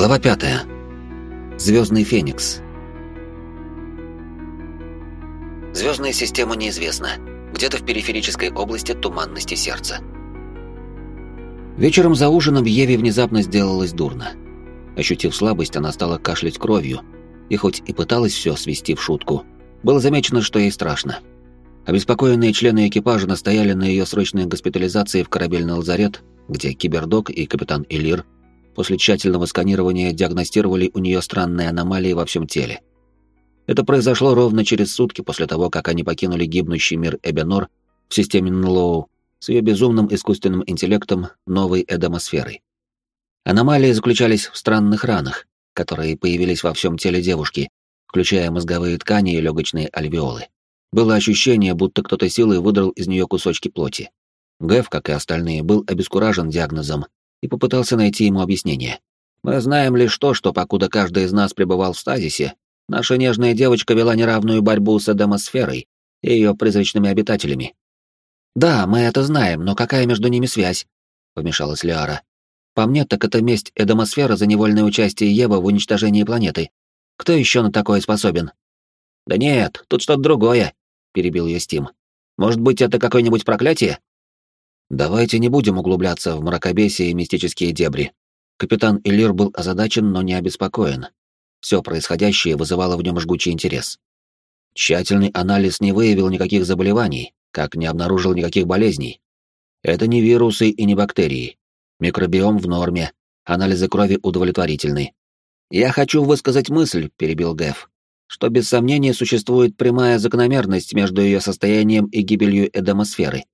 Глава 5. Звездный Феникс. Звездная система неизвестна. Где-то в периферической области туманности сердца. Вечером за ужином Еве внезапно сделалось дурно. Ощутив слабость, она стала кашлять кровью, и хоть и пыталась все свести в шутку, было замечено, что ей страшно. Обеспокоенные члены экипажа настояли на ее срочной госпитализации в корабельный лазарет, где кибердок и капитан Элир после тщательного сканирования диагностировали у нее странные аномалии во всем теле. Это произошло ровно через сутки после того, как они покинули гибнущий мир Эбенор в системе Нлоу с ее безумным искусственным интеллектом новой эдемосферой. Аномалии заключались в странных ранах, которые появились во всем теле девушки, включая мозговые ткани и легочные альвеолы. Было ощущение, будто кто-то силой выдрал из нее кусочки плоти. Гэв, как и остальные, был обескуражен диагнозом и попытался найти ему объяснение. «Мы знаем лишь то, что покуда каждый из нас пребывал в стазисе, наша нежная девочка вела неравную борьбу с Эдемосферой и ее призрачными обитателями». «Да, мы это знаем, но какая между ними связь?» — вмешалась Лиара. «По мне, так это месть Эдемосферы за невольное участие Евы в уничтожении планеты. Кто еще на такое способен?» «Да нет, тут что-то другое», — перебил ее Стим. «Может быть, это какое-нибудь проклятие?» Давайте не будем углубляться в мракобесие и мистические дебри. Капитан Элир был озадачен, но не обеспокоен. Все происходящее вызывало в нем жгучий интерес. Тщательный анализ не выявил никаких заболеваний, как не обнаружил никаких болезней. Это не вирусы и не бактерии. Микробиом в норме, анализы крови удовлетворительны. «Я хочу высказать мысль», — перебил Гэв, что без сомнения существует прямая закономерность между ее состоянием и гибелью эдемосферы.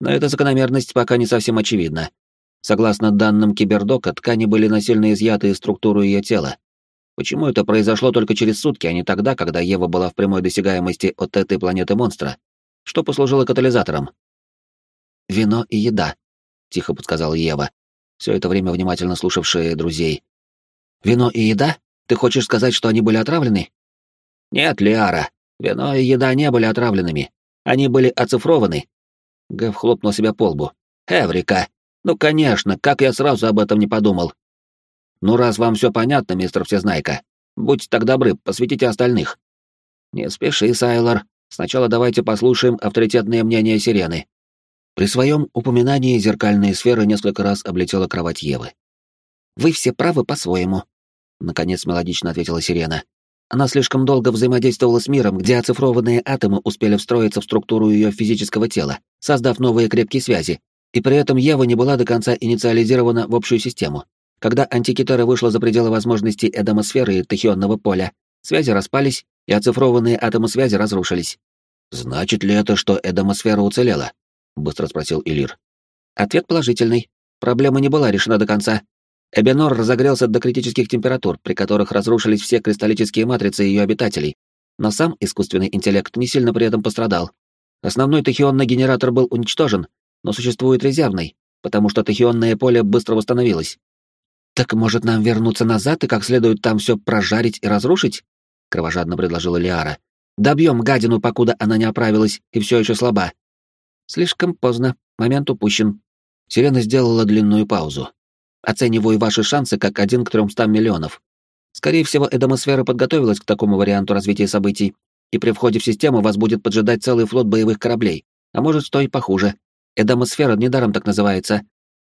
Но эта закономерность пока не совсем очевидна. Согласно данным Кибердока, ткани были насильно изъяты из структуры ее тела. Почему это произошло только через сутки, а не тогда, когда Ева была в прямой досягаемости от этой планеты монстра? Что послужило катализатором? «Вино и еда», — тихо подсказала Ева, все это время внимательно слушавшая друзей. «Вино и еда? Ты хочешь сказать, что они были отравлены?» «Нет, Лиара, вино и еда не были отравленными. Они были оцифрованы, Гэв хлопнул себя по лбу. «Эврика! Ну, конечно, как я сразу об этом не подумал!» «Ну, раз вам все понятно, мистер Всезнайка, будьте так добры, посвятите остальных». «Не спеши, Сайлор. Сначала давайте послушаем авторитетное мнение Сирены». При своем упоминании зеркальные сферы несколько раз облетела кровать Евы. «Вы все правы по-своему», — наконец мелодично ответила Сирена. Она слишком долго взаимодействовала с миром, где оцифрованные атомы успели встроиться в структуру ее физического тела, создав новые крепкие связи, и при этом Ева не была до конца инициализирована в общую систему. Когда антикитера вышла за пределы возможностей эдомосферы и тахионного поля, связи распались, и оцифрованные атомы связи разрушились. «Значит ли это, что эдомосфера уцелела?» — быстро спросил Илир. Ответ положительный. Проблема не была решена до конца, Эбенор разогрелся до критических температур, при которых разрушились все кристаллические матрицы ее обитателей, но сам искусственный интеллект не сильно при этом пострадал. Основной тахионный генератор был уничтожен, но существует резервный, потому что тахионное поле быстро восстановилось. «Так, может, нам вернуться назад и как следует там все прожарить и разрушить?» — кровожадно предложила Лиара. «Добьем гадину, покуда она не оправилась и все еще слаба». «Слишком поздно, момент упущен». Сирена сделала длинную паузу. Оцениваю ваши шансы как один к 300 миллионов. Скорее всего, Эдемосфера подготовилась к такому варианту развития событий, и при входе в систему вас будет поджидать целый флот боевых кораблей, а может, что и похуже. Эдемосфера недаром так называется.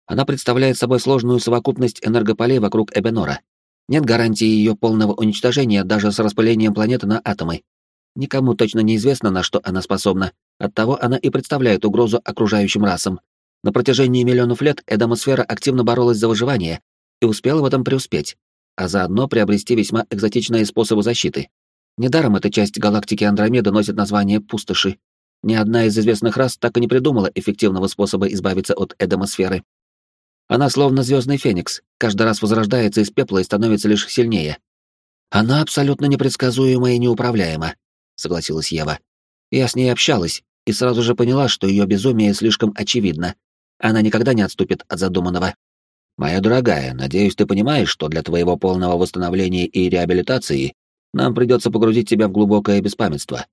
Она представляет собой сложную совокупность энергополей вокруг Эбенора. Нет гарантии ее полного уничтожения даже с распылением планеты на атомы. Никому точно неизвестно, на что она способна, оттого она и представляет угрозу окружающим расам. На протяжении миллионов лет Эдамосфера активно боролась за выживание и успела в этом преуспеть, а заодно приобрести весьма экзотичные способы защиты. Недаром эта часть галактики Андромеда носит название «пустоши». Ни одна из известных рас так и не придумала эффективного способа избавиться от Эдамосферы. Она словно звездный феникс, каждый раз возрождается из пепла и становится лишь сильнее. Она абсолютно непредсказуема и неуправляема, согласилась Ева. Я с ней общалась и сразу же поняла, что ее безумие слишком очевидно, она никогда не отступит от задуманного. Моя дорогая, надеюсь, ты понимаешь, что для твоего полного восстановления и реабилитации нам придется погрузить тебя в глубокое беспамятство.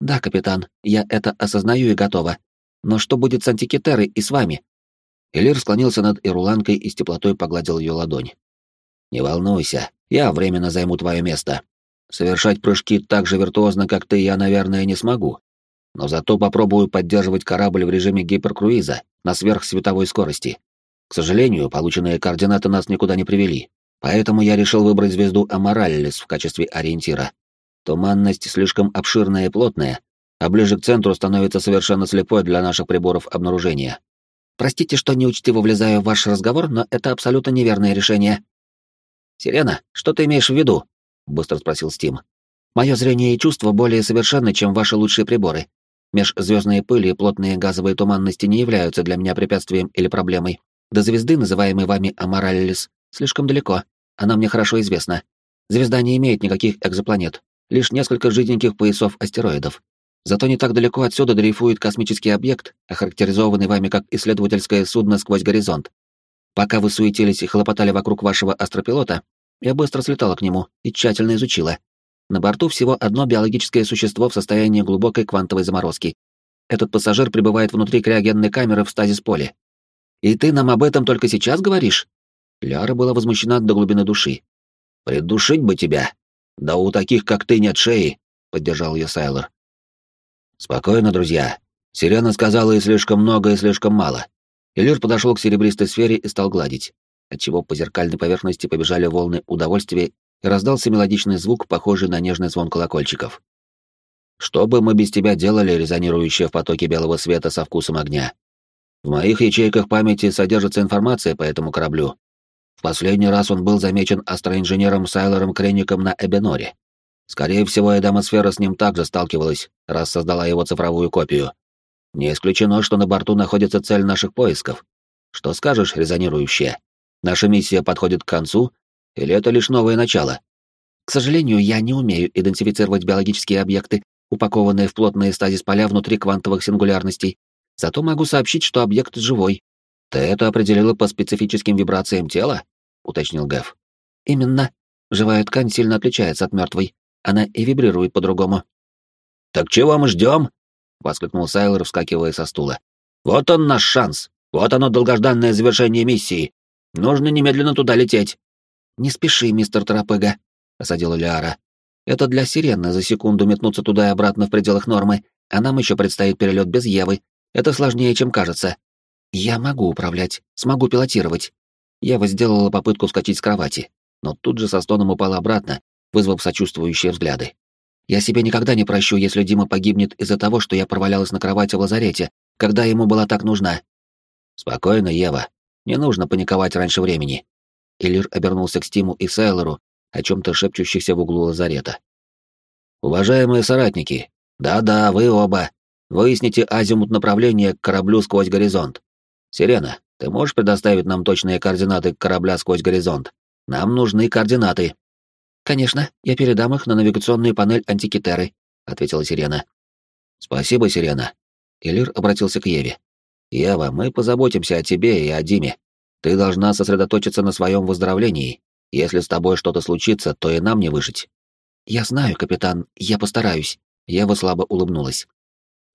Да, капитан, я это осознаю и готова. Но что будет с антикитерой и с вами? Элир склонился над Ируланкой и с теплотой погладил ее ладонь. Не волнуйся, я временно займу твое место. Совершать прыжки так же виртуозно, как ты, я, наверное, не смогу. Но зато попробую поддерживать корабль в режиме гиперкруиза на сверхсветовой скорости. К сожалению, полученные координаты нас никуда не привели, поэтому я решил выбрать звезду Амараллис в качестве ориентира. Туманность слишком обширная и плотная, а ближе к центру становится совершенно слепой для наших приборов обнаружения. Простите, что неучтиво влезаю в ваш разговор, но это абсолютно неверное решение. Сирена, что ты имеешь в виду? быстро спросил Стим. Мое зрение и чувство более совершенны, чем ваши лучшие приборы. Межзвездные пыли и плотные газовые туманности не являются для меня препятствием или проблемой. До звезды, называемой вами Амараллис, слишком далеко. Она мне хорошо известна. Звезда не имеет никаких экзопланет, лишь несколько жиденьких поясов астероидов. Зато не так далеко отсюда дрейфует космический объект, охарактеризованный вами как исследовательское судно сквозь горизонт. Пока вы суетились и хлопотали вокруг вашего астропилота, я быстро слетала к нему и тщательно изучила. На борту всего одно биологическое существо в состоянии глубокой квантовой заморозки. Этот пассажир пребывает внутри криогенной камеры в стазис-поле. И ты нам об этом только сейчас говоришь? Ляра была возмущена до глубины души. «Придушить бы тебя! Да у таких, как ты, нет шеи!» — поддержал ее Сайлор. «Спокойно, друзья. Сирена сказала и слишком много, и слишком мало». Элир подошел к серебристой сфере и стал гладить, отчего по зеркальной поверхности побежали волны удовольствия и раздался мелодичный звук, похожий на нежный звон колокольчиков. «Что бы мы без тебя делали, резонирующее в потоке белого света со вкусом огня? В моих ячейках памяти содержится информация по этому кораблю. В последний раз он был замечен астроинженером Сайлором Кренником на Эбеноре. Скорее всего, Эдамосфера с ним также сталкивалась, раз создала его цифровую копию. Не исключено, что на борту находится цель наших поисков. Что скажешь, резонирующее? Наша миссия подходит к концу, или это лишь новое начало? К сожалению, я не умею идентифицировать биологические объекты, упакованные в плотные стазис поля внутри квантовых сингулярностей. Зато могу сообщить, что объект живой. Ты это определила по специфическим вибрациям тела? уточнил Гэв. Именно. Живая ткань сильно отличается от мертвой. Она и вибрирует по-другому. «Так чего мы ждем?» — воскликнул Сайлор, вскакивая со стула. «Вот он наш шанс! Вот оно долгожданное завершение миссии! Нужно немедленно туда лететь!» «Не спеши, мистер Тарапега», — осадила Лиара. «Это для сирены за секунду метнуться туда и обратно в пределах нормы, а нам еще предстоит перелет без Евы. Это сложнее, чем кажется. Я могу управлять, смогу пилотировать». Ева сделала попытку вскочить с кровати, но тут же со стоном упала обратно, вызвав сочувствующие взгляды. Я себе никогда не прощу, если Дима погибнет из-за того, что я провалялась на кровати в лазарете, когда ему была так нужна. Спокойно, Ева. Не нужно паниковать раньше времени. Элир обернулся к Стиму и Сайлору, о чем-то шепчущихся в углу лазарета. Уважаемые соратники, да-да, вы оба. Выясните азимут направления к кораблю сквозь горизонт. Сирена, ты можешь предоставить нам точные координаты корабля сквозь горизонт? Нам нужны координаты. «Конечно, я передам их на навигационную панель антикитеры», — ответила Сирена. «Спасибо, Сирена». Элир обратился к Еве. «Ева, мы позаботимся о тебе и о Диме. Ты должна сосредоточиться на своем выздоровлении. Если с тобой что-то случится, то и нам не выжить». «Я знаю, капитан, я постараюсь», — Ева слабо улыбнулась.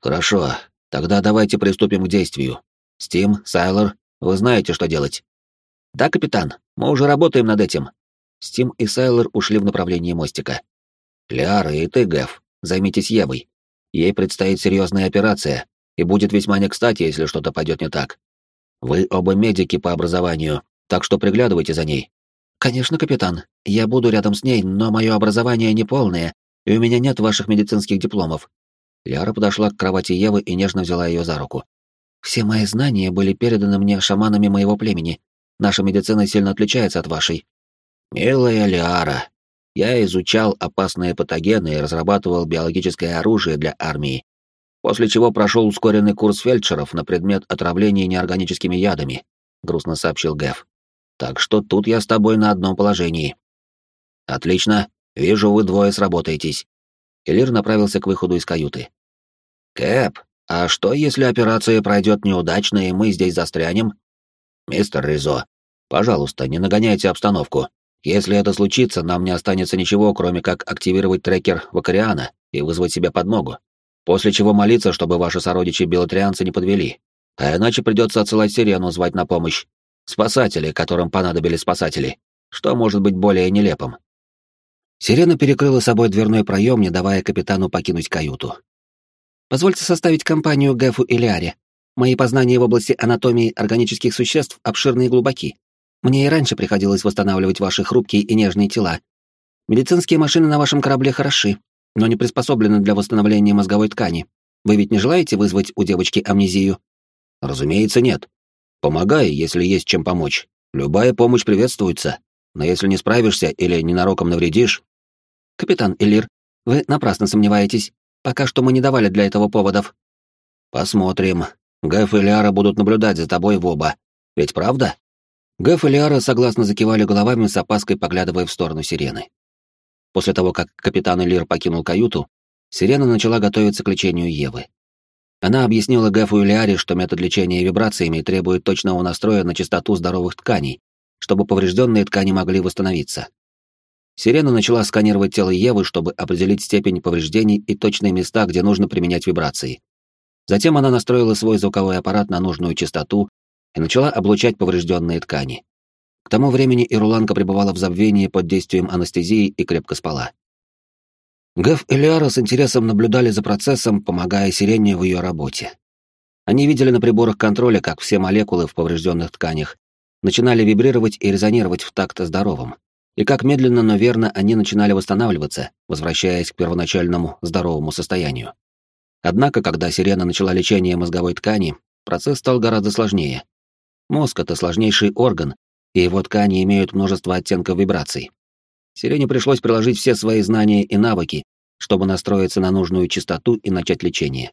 «Хорошо, тогда давайте приступим к действию. Стим, Сайлор, вы знаете, что делать?» «Да, капитан, мы уже работаем над этим», Стим и Сайлор ушли в направлении мостика. «Ляра и ты, Гэв, займитесь Евой. Ей предстоит серьезная операция, и будет весьма не кстати, если что-то пойдет не так. Вы оба медики по образованию, так что приглядывайте за ней». «Конечно, капитан. Я буду рядом с ней, но мое образование неполное, и у меня нет ваших медицинских дипломов». Ляра подошла к кровати Евы и нежно взяла ее за руку. «Все мои знания были переданы мне шаманами моего племени. Наша медицина сильно отличается от вашей. «Милая Лиара, я изучал опасные патогены и разрабатывал биологическое оружие для армии, после чего прошел ускоренный курс фельдшеров на предмет отравления неорганическими ядами», — грустно сообщил Гэв. «Так что тут я с тобой на одном положении». «Отлично, вижу, вы двое сработаетесь». Элир направился к выходу из каюты. «Кэп, а что, если операция пройдет неудачно, и мы здесь застрянем?» «Мистер Ризо, пожалуйста, не нагоняйте обстановку. Если это случится, нам не останется ничего, кроме как активировать трекер Вакариана и вызвать себя подмогу. После чего молиться, чтобы ваши сородичи-белотрианцы не подвели. А иначе придется отсылать сирену звать на помощь. Спасатели, которым понадобились спасатели. Что может быть более нелепым? Сирена перекрыла собой дверной проем, не давая капитану покинуть каюту. «Позвольте составить компанию Гэфу и Лиаре. Мои познания в области анатомии органических существ обширны и глубоки. Мне и раньше приходилось восстанавливать ваши хрупкие и нежные тела. Медицинские машины на вашем корабле хороши, но не приспособлены для восстановления мозговой ткани. Вы ведь не желаете вызвать у девочки амнезию? Разумеется, нет. Помогай, если есть чем помочь. Любая помощь приветствуется. Но если не справишься или ненароком навредишь... Капитан Элир, вы напрасно сомневаетесь. Пока что мы не давали для этого поводов. Посмотрим. Гэф и Лиара будут наблюдать за тобой в оба. Ведь правда? Гэф и Лиара согласно закивали головами с опаской, поглядывая в сторону сирены. После того, как капитан Элир покинул каюту, Сирена начала готовиться к лечению Евы. Она объяснила Гэфу и Лиаре, что метод лечения вибрациями требует точного настроя на частоту здоровых тканей, чтобы поврежденные ткани могли восстановиться. Сирена начала сканировать тело Евы, чтобы определить степень повреждений и точные места, где нужно применять вибрации. Затем она настроила свой звуковой аппарат на нужную частоту и начала облучать поврежденные ткани. К тому времени Ируланка пребывала в забвении под действием анестезии и крепко спала. Гэв и Лиара с интересом наблюдали за процессом, помогая Сирене в ее работе. Они видели на приборах контроля, как все молекулы в поврежденных тканях начинали вибрировать и резонировать в такт здоровым, и как медленно, но верно они начинали восстанавливаться, возвращаясь к первоначальному здоровому состоянию. Однако, когда Сирена начала лечение мозговой ткани, процесс стал гораздо сложнее. Мозг — это сложнейший орган, и его ткани имеют множество оттенков вибраций. Сирене пришлось приложить все свои знания и навыки, чтобы настроиться на нужную частоту и начать лечение.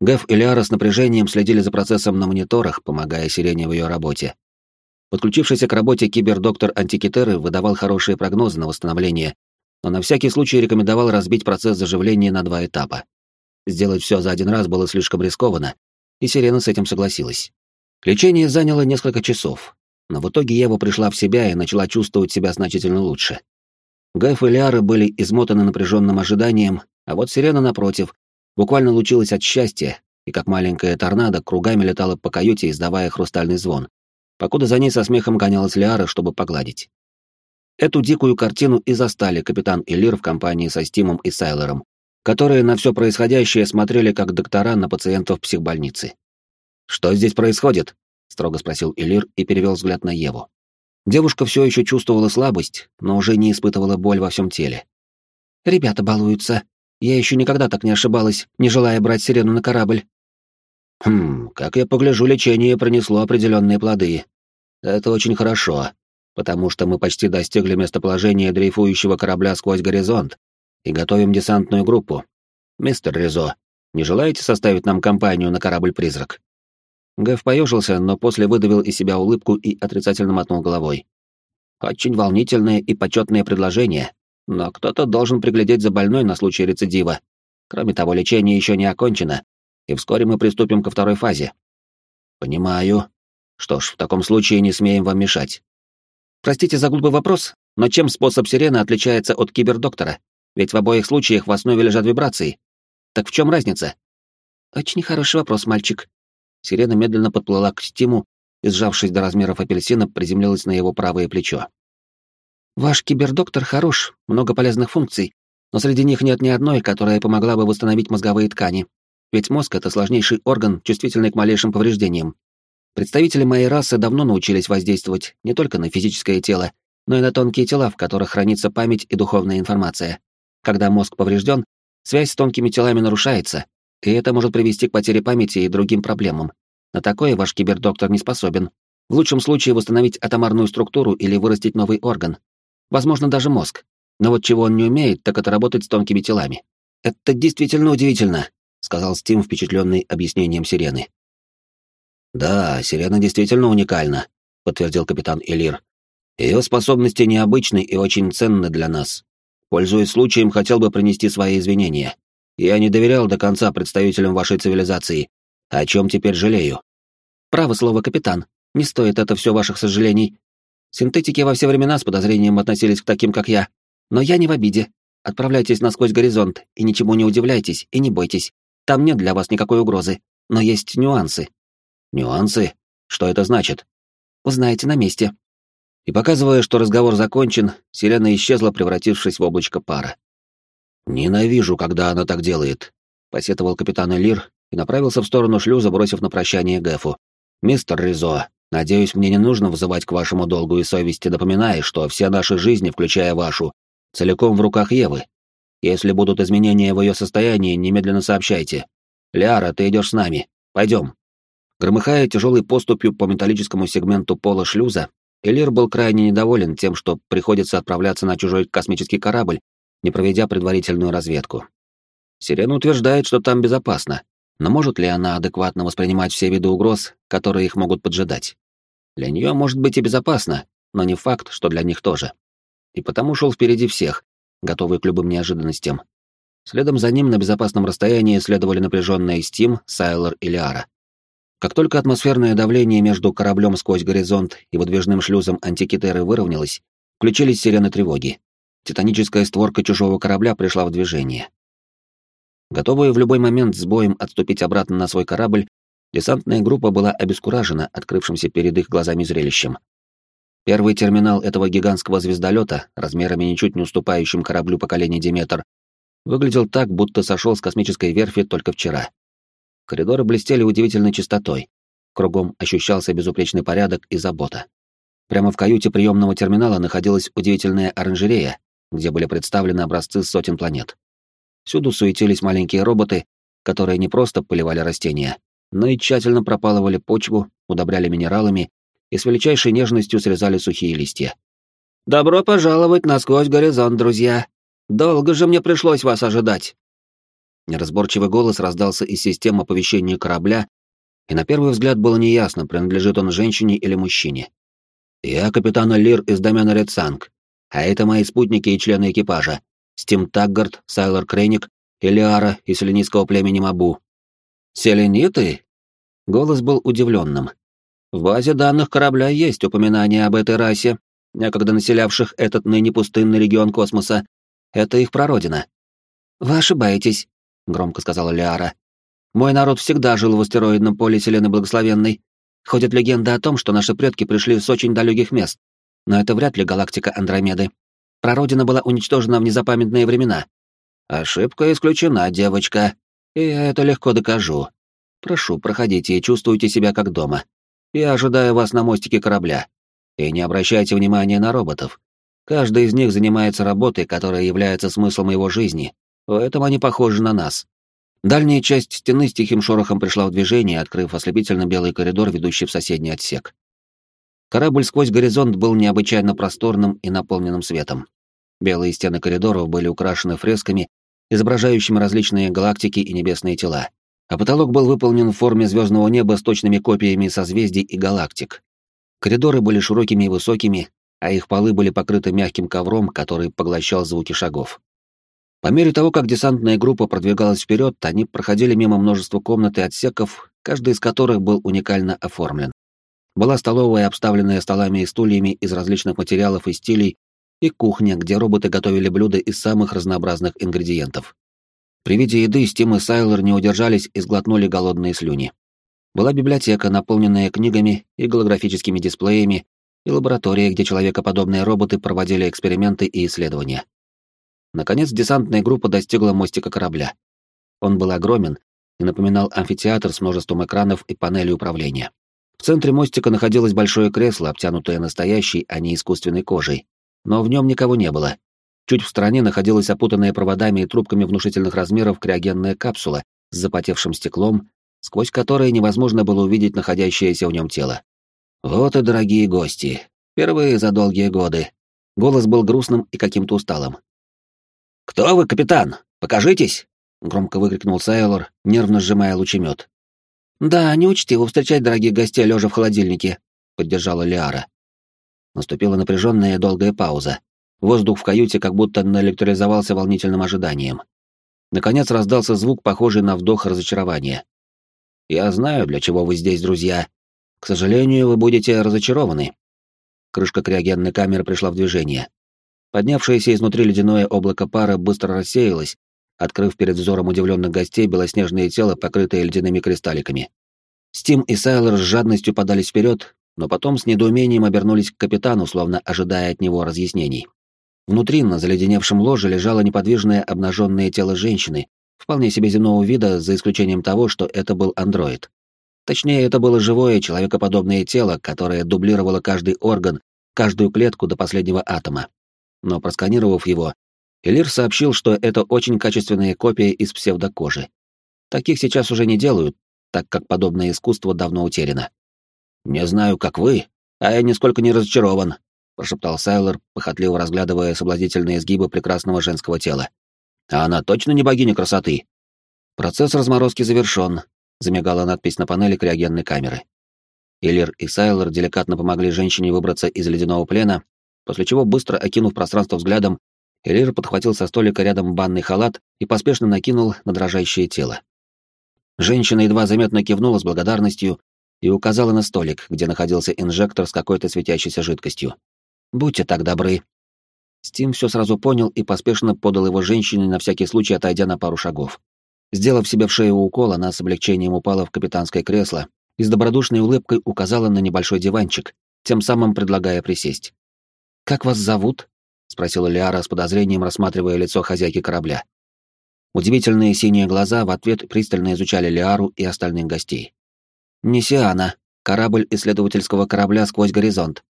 Гэв и Лиара с напряжением следили за процессом на мониторах, помогая Сирене в ее работе. Подключившийся к работе кибердоктор Антикитеры выдавал хорошие прогнозы на восстановление, но на всякий случай рекомендовал разбить процесс заживления на два этапа. Сделать все за один раз было слишком рискованно, и Сирена с этим согласилась. Лечение заняло несколько часов, но в итоге Ева пришла в себя и начала чувствовать себя значительно лучше. Гэф и Лиара были измотаны напряженным ожиданием, а вот Сирена, напротив, буквально лучилась от счастья и как маленькая торнадо кругами летала по каюте, издавая хрустальный звон, покуда за ней со смехом гонялась Лиара, чтобы погладить. Эту дикую картину и застали капитан Элир в компании со Стимом и Сайлером, которые на все происходящее смотрели как доктора на пациентов психбольницы. «Что здесь происходит?» Строго спросил Элир и перевел взгляд на Еву. Девушка все еще чувствовала слабость, но уже не испытывала боль во всем теле. «Ребята балуются. Я еще никогда так не ошибалась, не желая брать сирену на корабль». «Хм, как я погляжу, лечение принесло определенные плоды. Это очень хорошо, потому что мы почти достигли местоположения дрейфующего корабля сквозь горизонт и готовим десантную группу. Мистер Ризо, не желаете составить нам компанию на корабль-призрак?» Гэв поежился, но после выдавил из себя улыбку и отрицательно мотнул головой. Очень волнительное и почетное предложение, но кто-то должен приглядеть за больной на случай рецидива. Кроме того, лечение еще не окончено, и вскоре мы приступим ко второй фазе. Понимаю. Что ж, в таком случае не смеем вам мешать. Простите за глупый вопрос, но чем способ сирены отличается от кибердоктора? Ведь в обоих случаях в основе лежат вибрации. Так в чем разница? Очень хороший вопрос, мальчик. Сирена медленно подплыла к Стиму и, сжавшись до размеров апельсина, приземлилась на его правое плечо. «Ваш кибердоктор хорош, много полезных функций, но среди них нет ни одной, которая помогла бы восстановить мозговые ткани. Ведь мозг — это сложнейший орган, чувствительный к малейшим повреждениям. Представители моей расы давно научились воздействовать не только на физическое тело, но и на тонкие тела, в которых хранится память и духовная информация. Когда мозг поврежден, связь с тонкими телами нарушается, и это может привести к потере памяти и другим проблемам. На такое ваш кибердоктор не способен. В лучшем случае восстановить атомарную структуру или вырастить новый орган. Возможно, даже мозг. Но вот чего он не умеет, так это работать с тонкими телами. Это действительно удивительно, сказал Стим, впечатленный объяснением Сирены. Да, Сирена действительно уникальна, подтвердил капитан Элир. Ее способности необычны и очень ценны для нас. Пользуясь случаем, хотел бы принести свои извинения. Я не доверял до конца представителям вашей цивилизации, о чем теперь жалею. Право слово, капитан. Не стоит это все ваших сожалений. Синтетики во все времена с подозрением относились к таким, как я. Но я не в обиде. Отправляйтесь насквозь горизонт, и ничему не удивляйтесь, и не бойтесь. Там нет для вас никакой угрозы. Но есть нюансы. Нюансы? Что это значит? Узнаете на месте. И показывая, что разговор закончен, сирена исчезла, превратившись в облачко пара. «Ненавижу, когда она так делает», — посетовал капитан Элир и направился в сторону шлюза, бросив на прощание Гэфу. «Мистер Ризо, надеюсь, мне не нужно вызывать к вашему долгу и совести, напоминая, что все наши жизни, включая вашу, целиком в руках Евы. Если будут изменения в ее состоянии, немедленно сообщайте. Лиара, ты идешь с нами. Пойдем». Громыхая тяжелой поступью по металлическому сегменту пола шлюза, Элир был крайне недоволен тем, что приходится отправляться на чужой космический корабль, не проведя предварительную разведку. Сирена утверждает, что там безопасно, но может ли она адекватно воспринимать все виды угроз, которые их могут поджидать? Для нее может быть и безопасно, но не факт, что для них тоже. И потому шел впереди всех, готовый к любым неожиданностям. Следом за ним на безопасном расстоянии следовали напряженные Стим, Сайлор и Лиара. Как только атмосферное давление между кораблем сквозь горизонт и выдвижным шлюзом антикитеры выровнялось, включились сирены тревоги. Титаническая створка чужого корабля пришла в движение. Готовая в любой момент с боем отступить обратно на свой корабль, десантная группа была обескуражена открывшимся перед их глазами зрелищем. Первый терминал этого гигантского звездолета, размерами ничуть не уступающим кораблю поколения Диметр, выглядел так, будто сошел с космической верфи только вчера. Коридоры блестели удивительной чистотой. Кругом ощущался безупречный порядок и забота. Прямо в каюте приемного терминала находилась удивительная оранжерея, где были представлены образцы сотен планет. Всюду суетились маленькие роботы, которые не просто поливали растения, но и тщательно пропалывали почву, удобряли минералами и с величайшей нежностью срезали сухие листья. «Добро пожаловать на сквозь горизонт, друзья! Долго же мне пришлось вас ожидать!» Неразборчивый голос раздался из системы оповещения корабля, и на первый взгляд было неясно, принадлежит он женщине или мужчине. «Я капитан Лир из домена Редсанг, а это мои спутники и члены экипажа, Стим Таггард, Сайлор Крейник и Лиара из селенийского племени Мабу». «Селениты?» Голос был удивленным. «В базе данных корабля есть упоминание об этой расе, некогда населявших этот ныне пустынный регион космоса. Это их прародина». «Вы ошибаетесь», — громко сказала Лиара. «Мой народ всегда жил в астероидном поле Вселенной Благословенной. Ходит легенда о том, что наши предки пришли с очень далеких мест. Но это вряд ли галактика Андромеды. Прародина была уничтожена в незапамятные времена. Ошибка исключена, девочка. И я это легко докажу. Прошу, проходите и чувствуйте себя как дома. Я ожидаю вас на мостике корабля. И не обращайте внимания на роботов. Каждый из них занимается работой, которая является смыслом его жизни, в этом они похожи на нас. Дальняя часть стены с тихим шорохом пришла в движение, открыв ослепительно белый коридор, ведущий в соседний отсек. Корабль сквозь горизонт был необычайно просторным и наполненным светом. Белые стены коридоров были украшены фресками, изображающими различные галактики и небесные тела, а потолок был выполнен в форме звездного неба с точными копиями созвездий и галактик. Коридоры были широкими и высокими, а их полы были покрыты мягким ковром, который поглощал звуки шагов. По мере того, как десантная группа продвигалась вперед, они проходили мимо множества комнат и отсеков, каждый из которых был уникально оформлен. Была столовая, обставленная столами и стульями из различных материалов и стилей, и кухня, где роботы готовили блюда из самых разнообразных ингредиентов. При виде еды Стим и Сайлор не удержались и сглотнули голодные слюни. Была библиотека, наполненная книгами и голографическими дисплеями, и лаборатория, где человекоподобные роботы проводили эксперименты и исследования. Наконец десантная группа достигла мостика корабля. Он был огромен и напоминал амфитеатр с множеством экранов и панелей управления. В центре мостика находилось большое кресло, обтянутое настоящей, а не искусственной кожей, но в нем никого не было. Чуть в стороне находилась опутанная проводами и трубками внушительных размеров криогенная капсула с запотевшим стеклом, сквозь которое невозможно было увидеть находящееся в нем тело. Вот и дорогие гости. Впервые за долгие годы. Голос был грустным и каким-то усталым. «Кто вы, капитан? Покажитесь!» — громко выкрикнул Сайлор, нервно сжимая лучемет. «Да, не учтиво встречать дорогих гостей лежа в холодильнике», — поддержала Лиара. Наступила напряженная долгая пауза. Воздух в каюте как будто наэлектризовался волнительным ожиданием. Наконец раздался звук, похожий на вдох разочарования. «Я знаю, для чего вы здесь, друзья. К сожалению, вы будете разочарованы». Крышка криогенной камеры пришла в движение. Поднявшееся изнутри ледяное облако пара быстро рассеялось, открыв перед взором удивленных гостей белоснежное тело, покрытое ледяными кристалликами. Стим и Сайлор с жадностью подались вперед, но потом с недоумением обернулись к капитану, словно ожидая от него разъяснений. Внутри, на заледеневшем ложе, лежало неподвижное обнаженное тело женщины, вполне себе земного вида, за исключением того, что это был андроид. Точнее, это было живое, человекоподобное тело, которое дублировало каждый орган, каждую клетку до последнего атома. Но просканировав его, Элир сообщил, что это очень качественная копия из псевдокожи. Таких сейчас уже не делают, так как подобное искусство давно утеряно. «Не знаю, как вы, а я нисколько не разочарован», — прошептал Сайлор, похотливо разглядывая соблазнительные изгибы прекрасного женского тела. «А она точно не богиня красоты?» Процесс разморозки завершен, замигала надпись на панели криогенной камеры. Иллер и Сайлор деликатно помогли женщине выбраться из ледяного плена, после чего, быстро окинув пространство взглядом, Элир подхватил со столика рядом банный халат и поспешно накинул на дрожащее тело. Женщина едва заметно кивнула с благодарностью и указала на столик, где находился инжектор с какой-то светящейся жидкостью. «Будьте так добры». Стим все сразу понял и поспешно подал его женщине, на всякий случай отойдя на пару шагов. Сделав себе в шею укол, она с облегчением упала в капитанское кресло и с добродушной улыбкой указала на небольшой диванчик, тем самым предлагая присесть. «Как вас зовут?» — спросила Лиара с подозрением, рассматривая лицо хозяйки корабля. Удивительные синие глаза в ответ пристально изучали Лиару и остальных гостей. «Несиана, корабль исследовательского корабля сквозь горизонт».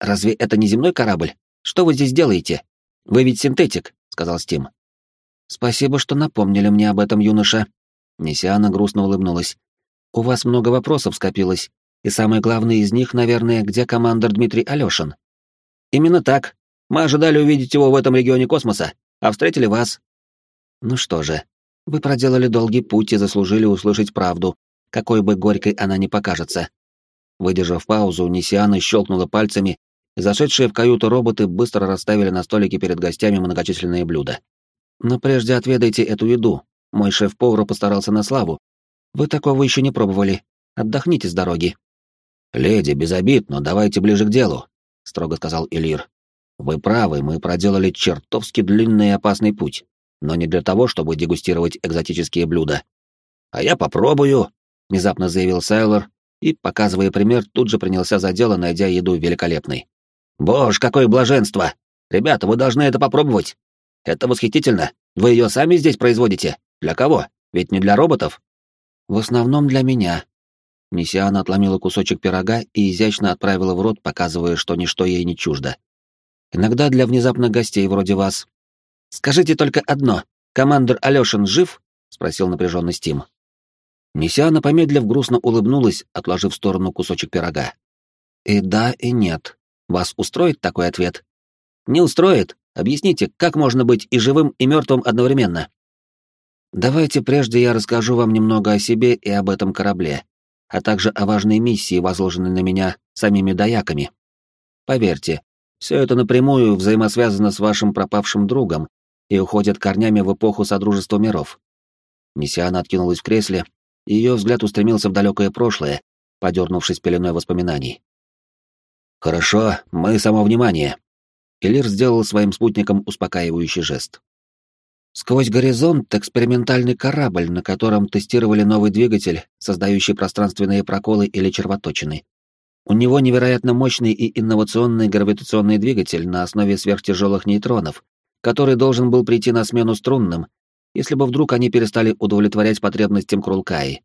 «Разве это не земной корабль? Что вы здесь делаете? Вы ведь синтетик», — сказал Стим. «Спасибо, что напомнили мне об этом, юноша». Несиана грустно улыбнулась. «У вас много вопросов скопилось, и самый главный из них, наверное, где командор Дмитрий Алёшин?» «Именно так. Мы ожидали увидеть его в этом регионе космоса, а встретили вас». «Ну что же, вы проделали долгий путь и заслужили услышать правду, какой бы горькой она ни покажется». Выдержав паузу, Несиана щелкнула пальцами, и зашедшие в каюту роботы быстро расставили на столике перед гостями многочисленные блюда. Но прежде отведайте эту еду. Мой шеф-повар постарался на славу. Вы такого еще не пробовали. Отдохните с дороги. Леди, без обид, но давайте ближе к делу, строго сказал Элир. Вы правы, мы проделали чертовски длинный и опасный путь, но не для того, чтобы дегустировать экзотические блюда. А я попробую, внезапно заявил Сайлор и, показывая пример, тут же принялся за дело, найдя еду великолепной. Боже, какое блаженство! Ребята, вы должны это попробовать. Это восхитительно. Вы ее сами здесь производите? Для кого? Ведь не для роботов. В основном для меня. Несиана отломила кусочек пирога и изящно отправила в рот, показывая, что ничто ей не чуждо. Иногда для внезапных гостей вроде вас. Скажите только одно. Командор Алёшин жив? спросил напряженный Стим. Несиана, помедлив, грустно улыбнулась, отложив в сторону кусочек пирога. И да, и нет. Вас устроит такой ответ? Не устроит, Объясните, как можно быть и живым, и мертвым одновременно? Давайте прежде я расскажу вам немного о себе и об этом корабле, а также о важной миссии, возложенной на меня самими дояками. Поверьте, все это напрямую взаимосвязано с вашим пропавшим другом и уходит корнями в эпоху Содружества миров. Мессиана откинулась в кресле, и ее взгляд устремился в далекое прошлое, подернувшись пеленой воспоминаний. «Хорошо, мы само внимание», Элир сделал своим спутникам успокаивающий жест. Сквозь горизонт экспериментальный корабль, на котором тестировали новый двигатель, создающий пространственные проколы или червоточины. У него невероятно мощный и инновационный гравитационный двигатель на основе сверхтяжелых нейтронов, который должен был прийти на смену струнным, если бы вдруг они перестали удовлетворять потребностям Крулкаи.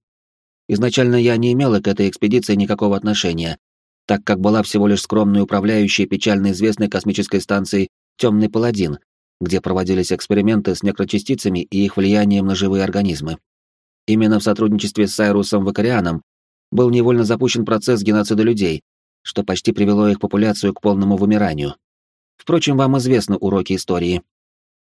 Изначально я не имела к этой экспедиции никакого отношения, так как была всего лишь скромной управляющей печально известной космической станцией «Темный паладин», где проводились эксперименты с микрочастицами и их влиянием на живые организмы. Именно в сотрудничестве с Сайрусом Вакарианом был невольно запущен процесс геноцида людей, что почти привело их популяцию к полному вымиранию. Впрочем, вам известны уроки истории.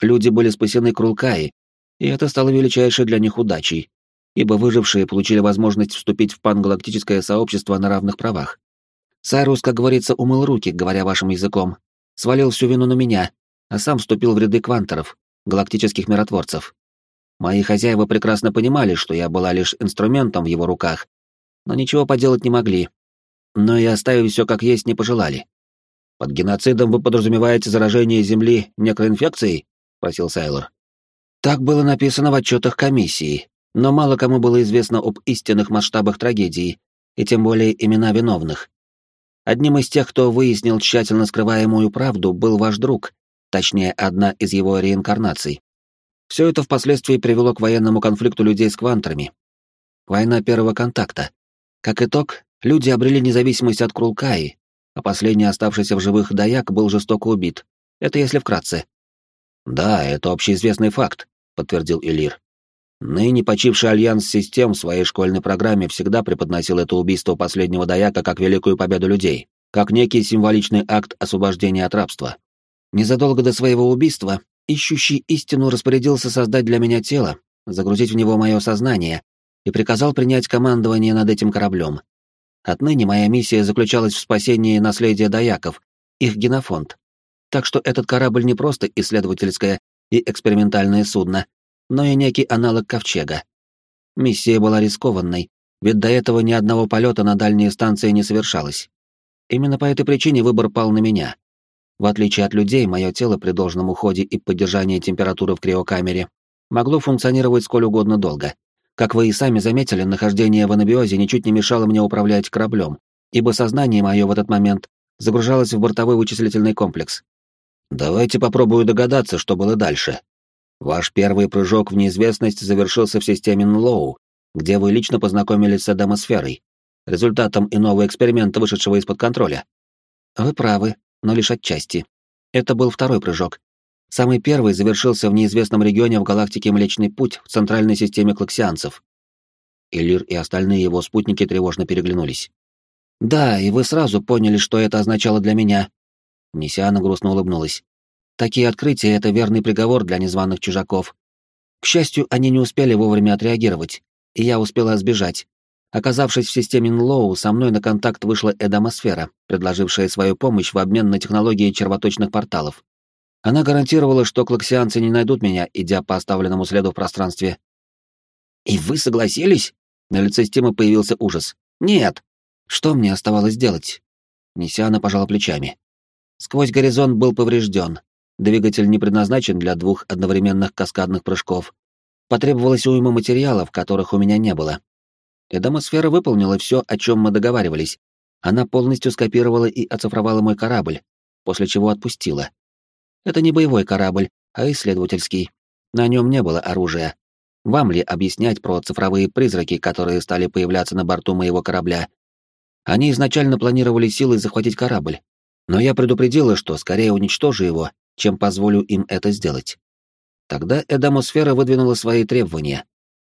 Люди были спасены Крулкаи, и это стало величайшей для них удачей, ибо выжившие получили возможность вступить в пангалактическое сообщество на равных правах. Сайрус, как говорится, умыл руки, говоря вашим языком, свалил всю вину на меня, а сам вступил в ряды кванторов, галактических миротворцев. Мои хозяева прекрасно понимали, что я была лишь инструментом в его руках, но ничего поделать не могли. Но и оставить все как есть не пожелали. «Под геноцидом вы подразумеваете заражение Земли некроинфекцией?» — спросил Сайлор. Так было написано в отчетах комиссии, но мало кому было известно об истинных масштабах трагедии, и тем более имена виновных. Одним из тех, кто выяснил тщательно скрываемую правду, был ваш друг, точнее, одна из его реинкарнаций. Все это впоследствии привело к военному конфликту людей с квантерами. Война первого контакта. Как итог, люди обрели независимость от Крулкаи, а последний оставшийся в живых даяк был жестоко убит. Это если вкратце. «Да, это общеизвестный факт», — подтвердил Элир. Ныне почивший альянс систем в своей школьной программе всегда преподносил это убийство последнего даяка как великую победу людей, как некий символичный акт освобождения от рабства. Незадолго до своего убийства ищущий истину распорядился создать для меня тело, загрузить в него мое сознание и приказал принять командование над этим кораблем. Отныне моя миссия заключалась в спасении наследия даяков, их генофонд. Так что этот корабль не просто исследовательское и экспериментальное судно, но и некий аналог ковчега. Миссия была рискованной, ведь до этого ни одного полета на дальние станции не совершалось. Именно по этой причине выбор пал на меня. В отличие от людей, мое тело при должном уходе и поддержании температуры в криокамере могло функционировать сколь угодно долго. Как вы и сами заметили, нахождение в анабиозе ничуть не мешало мне управлять кораблем, ибо сознание мое в этот момент загружалось в бортовой вычислительный комплекс. Давайте попробую догадаться, что было дальше, Ваш первый прыжок в неизвестность завершился в системе Нлоу, где вы лично познакомились с Эдемосферой, результатом иного эксперимента, вышедшего из-под контроля. Вы правы, но лишь отчасти. Это был второй прыжок. Самый первый завершился в неизвестном регионе в галактике Млечный Путь в центральной системе клаксианцев. Элир и остальные его спутники тревожно переглянулись. «Да, и вы сразу поняли, что это означало для меня». Несиана грустно улыбнулась. Такие открытия — это верный приговор для незваных чужаков. К счастью, они не успели вовремя отреагировать, и я успела сбежать. Оказавшись в системе Нлоу, со мной на контакт вышла Эдамосфера, предложившая свою помощь в обмен на технологии червоточных порталов. Она гарантировала, что клаксианцы не найдут меня, идя по оставленному следу в пространстве. «И вы согласились?» На лице Стима появился ужас. «Нет!» Что мне оставалось делать? Несиана пожала плечами. Сквозь горизонт был поврежден, Двигатель не предназначен для двух одновременных каскадных прыжков. Потребовалось уйма материалов, которых у меня не было. И домосфера выполнила все, о чем мы договаривались. Она полностью скопировала и оцифровала мой корабль, после чего отпустила. Это не боевой корабль, а исследовательский. На нем не было оружия. Вам ли объяснять про цифровые призраки, которые стали появляться на борту моего корабля? Они изначально планировали силой захватить корабль, но я предупредила, что скорее уничтожу его, чем позволю им это сделать. Тогда Эдамосфера выдвинула свои требования.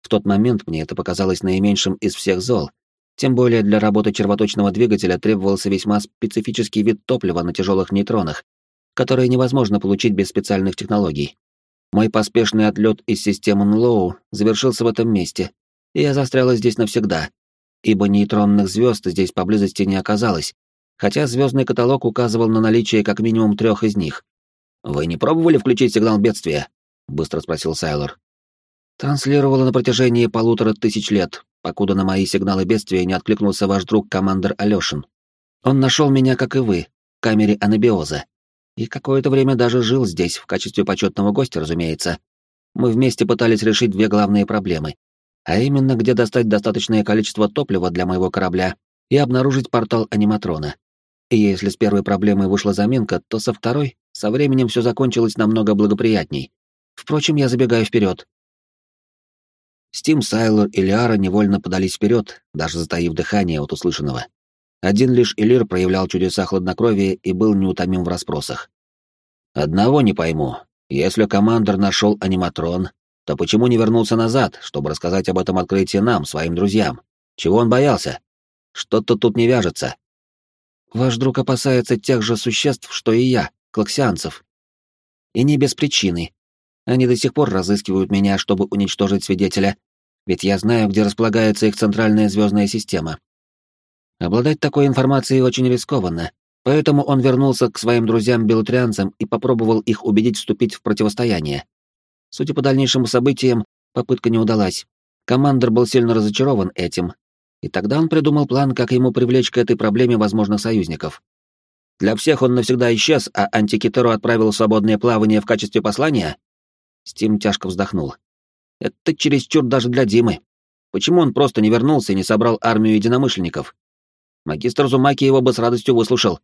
В тот момент мне это показалось наименьшим из всех зол, тем более для работы червоточного двигателя требовался весьма специфический вид топлива на тяжелых нейтронах, который невозможно получить без специальных технологий. Мой поспешный отлет из системы Нлоу завершился в этом месте, и я застряла здесь навсегда, ибо нейтронных звезд здесь поблизости не оказалось, хотя звездный каталог указывал на наличие как минимум трех из них. «Вы не пробовали включить сигнал бедствия?» — быстро спросил Сайлор. «Транслировало на протяжении полутора тысяч лет, покуда на мои сигналы бедствия не откликнулся ваш друг, командир Алёшин. Он нашел меня, как и вы, в камере анабиоза. И какое-то время даже жил здесь, в качестве почетного гостя, разумеется. Мы вместе пытались решить две главные проблемы, а именно, где достать достаточное количество топлива для моего корабля и обнаружить портал аниматрона. И если с первой проблемой вышла заминка, то со второй со временем все закончилось намного благоприятней. Впрочем, я забегаю вперед. Стим, Сайлор и Лиара невольно подались вперед, даже затаив дыхание от услышанного. Один лишь Элир проявлял чудеса хладнокровия и был неутомим в расспросах. «Одного не пойму. Если командор нашел аниматрон, то почему не вернулся назад, чтобы рассказать об этом открытии нам, своим друзьям? Чего он боялся? Что-то тут не вяжется». «Ваш друг опасается тех же существ, что и я», клаксианцев. И не без причины. Они до сих пор разыскивают меня, чтобы уничтожить свидетеля, ведь я знаю, где располагается их центральная звездная система. Обладать такой информацией очень рискованно, поэтому он вернулся к своим друзьям-белотрианцам и попробовал их убедить вступить в противостояние. Судя по дальнейшим событиям, попытка не удалась. Командор был сильно разочарован этим, и тогда он придумал план, как ему привлечь к этой проблеме возможных союзников. Для всех он навсегда исчез, а Антикитеру отправил свободное плавание в качестве послания? Стим тяжко вздохнул. Это чересчур даже для Димы. Почему он просто не вернулся и не собрал армию единомышленников? Магистр Зумаки его бы с радостью выслушал.